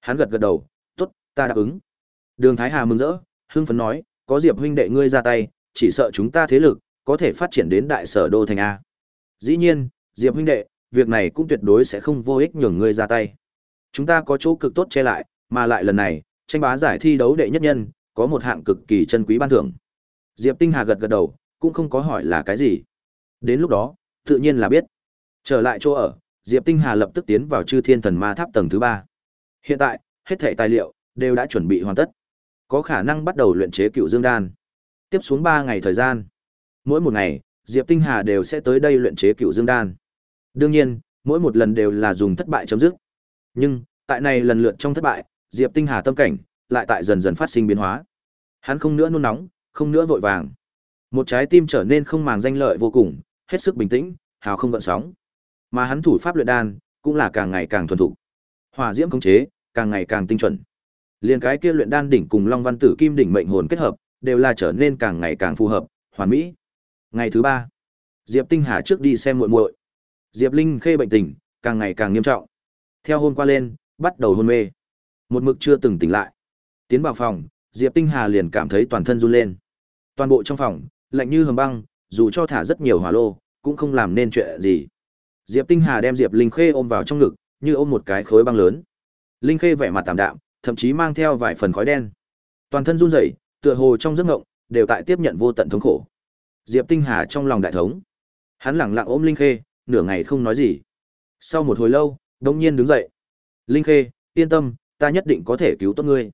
[SPEAKER 1] Hắn gật gật đầu, tốt, ta đáp ứng. Đường Thái Hà mừng rỡ, hưng phấn nói, có Diệp huynh đệ ngươi ra tay, chỉ sợ chúng ta thế lực, có thể phát triển đến đại sở đô thành A. Dĩ nhiên, Diệp huynh đệ, việc này cũng tuyệt đối sẽ không vô ích nhường ngươi ra tay. Chúng ta có chỗ cực tốt che lại, mà lại lần này, tranh bá giải thi đấu đệ nhất nhân, có một hạng cực kỳ chân quý ban thưởng. Diệp Tinh Hà gật gật đầu, cũng không có hỏi là cái gì. Đến lúc đó, tự nhiên là biết. Trở lại chỗ ở, Diệp Tinh Hà lập tức tiến vào Chư Thiên Thần Ma Tháp tầng thứ ba. Hiện tại, hết thảy tài liệu đều đã chuẩn bị hoàn tất. Có khả năng bắt đầu luyện chế Cựu Dương đan. Tiếp xuống 3 ngày thời gian. Mỗi một ngày, Diệp Tinh Hà đều sẽ tới đây luyện chế Cựu Dương đan. Đương nhiên, mỗi một lần đều là dùng thất bại chấm dứt. Nhưng, tại này lần lượt trong thất bại, Diệp Tinh Hà tâm cảnh lại tại dần dần phát sinh biến hóa. Hắn không nữa nôn nóng, không nữa vội vàng. Một trái tim trở nên không màng danh lợi vô cùng, hết sức bình tĩnh, hào không gợn sóng. Mà hắn thủ pháp luyện đan, cũng là càng ngày càng thuần thục. Hỏa diễm khống chế, càng ngày càng tinh chuẩn. Liên cái kia luyện đan đỉnh cùng Long Văn Tử Kim đỉnh mệnh hồn kết hợp, đều là trở nên càng ngày càng phù hợp, hoàn mỹ. Ngày thứ ba, Diệp Tinh Hà trước đi xem muội muội. Diệp Linh Khê bệnh tình càng ngày càng nghiêm trọng. Theo hôm qua lên, bắt đầu hôn mê. Một mực chưa từng tỉnh lại. Tiến vào phòng, Diệp Tinh Hà liền cảm thấy toàn thân run lên. Toàn bộ trong phòng, lạnh như hầm băng, dù cho thả rất nhiều hỏa lô, cũng không làm nên chuyện gì. Diệp Tinh Hà đem Diệp Linh Khê ôm vào trong ngực, như ôm một cái khối băng lớn. Linh Khê vẻ mặt tạm đạm, thậm chí mang theo vài phần khói đen. Toàn thân run rẩy, tựa hồ trong giấc ngộng đều tại tiếp nhận vô tận thống khổ. Diệp Tinh Hà trong lòng đại thống. Hắn lặng lặng ôm Linh Khê, nửa ngày không nói gì. Sau một hồi lâu, đột nhiên đứng dậy. "Linh Khê, yên tâm, ta nhất định có thể cứu tốt ngươi."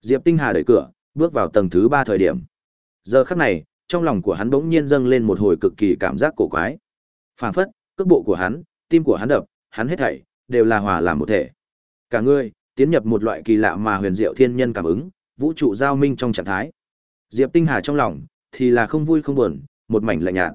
[SPEAKER 1] Diệp Tinh Hà đẩy cửa, bước vào tầng thứ ba thời điểm. Giờ khắc này, trong lòng của hắn bỗng nhiên dâng lên một hồi cực kỳ cảm giác cổ quái. Phảng phất, cước bộ của hắn, tim của hắn đập, hắn hết thảy đều là hòa làm một thể. Cả người tiến nhập một loại kỳ lạ mà huyền diệu thiên nhân cảm ứng, vũ trụ giao minh trong trạng thái. Diệp Tinh Hà trong lòng thì là không vui không buồn, một mảnh lạnh nhạt.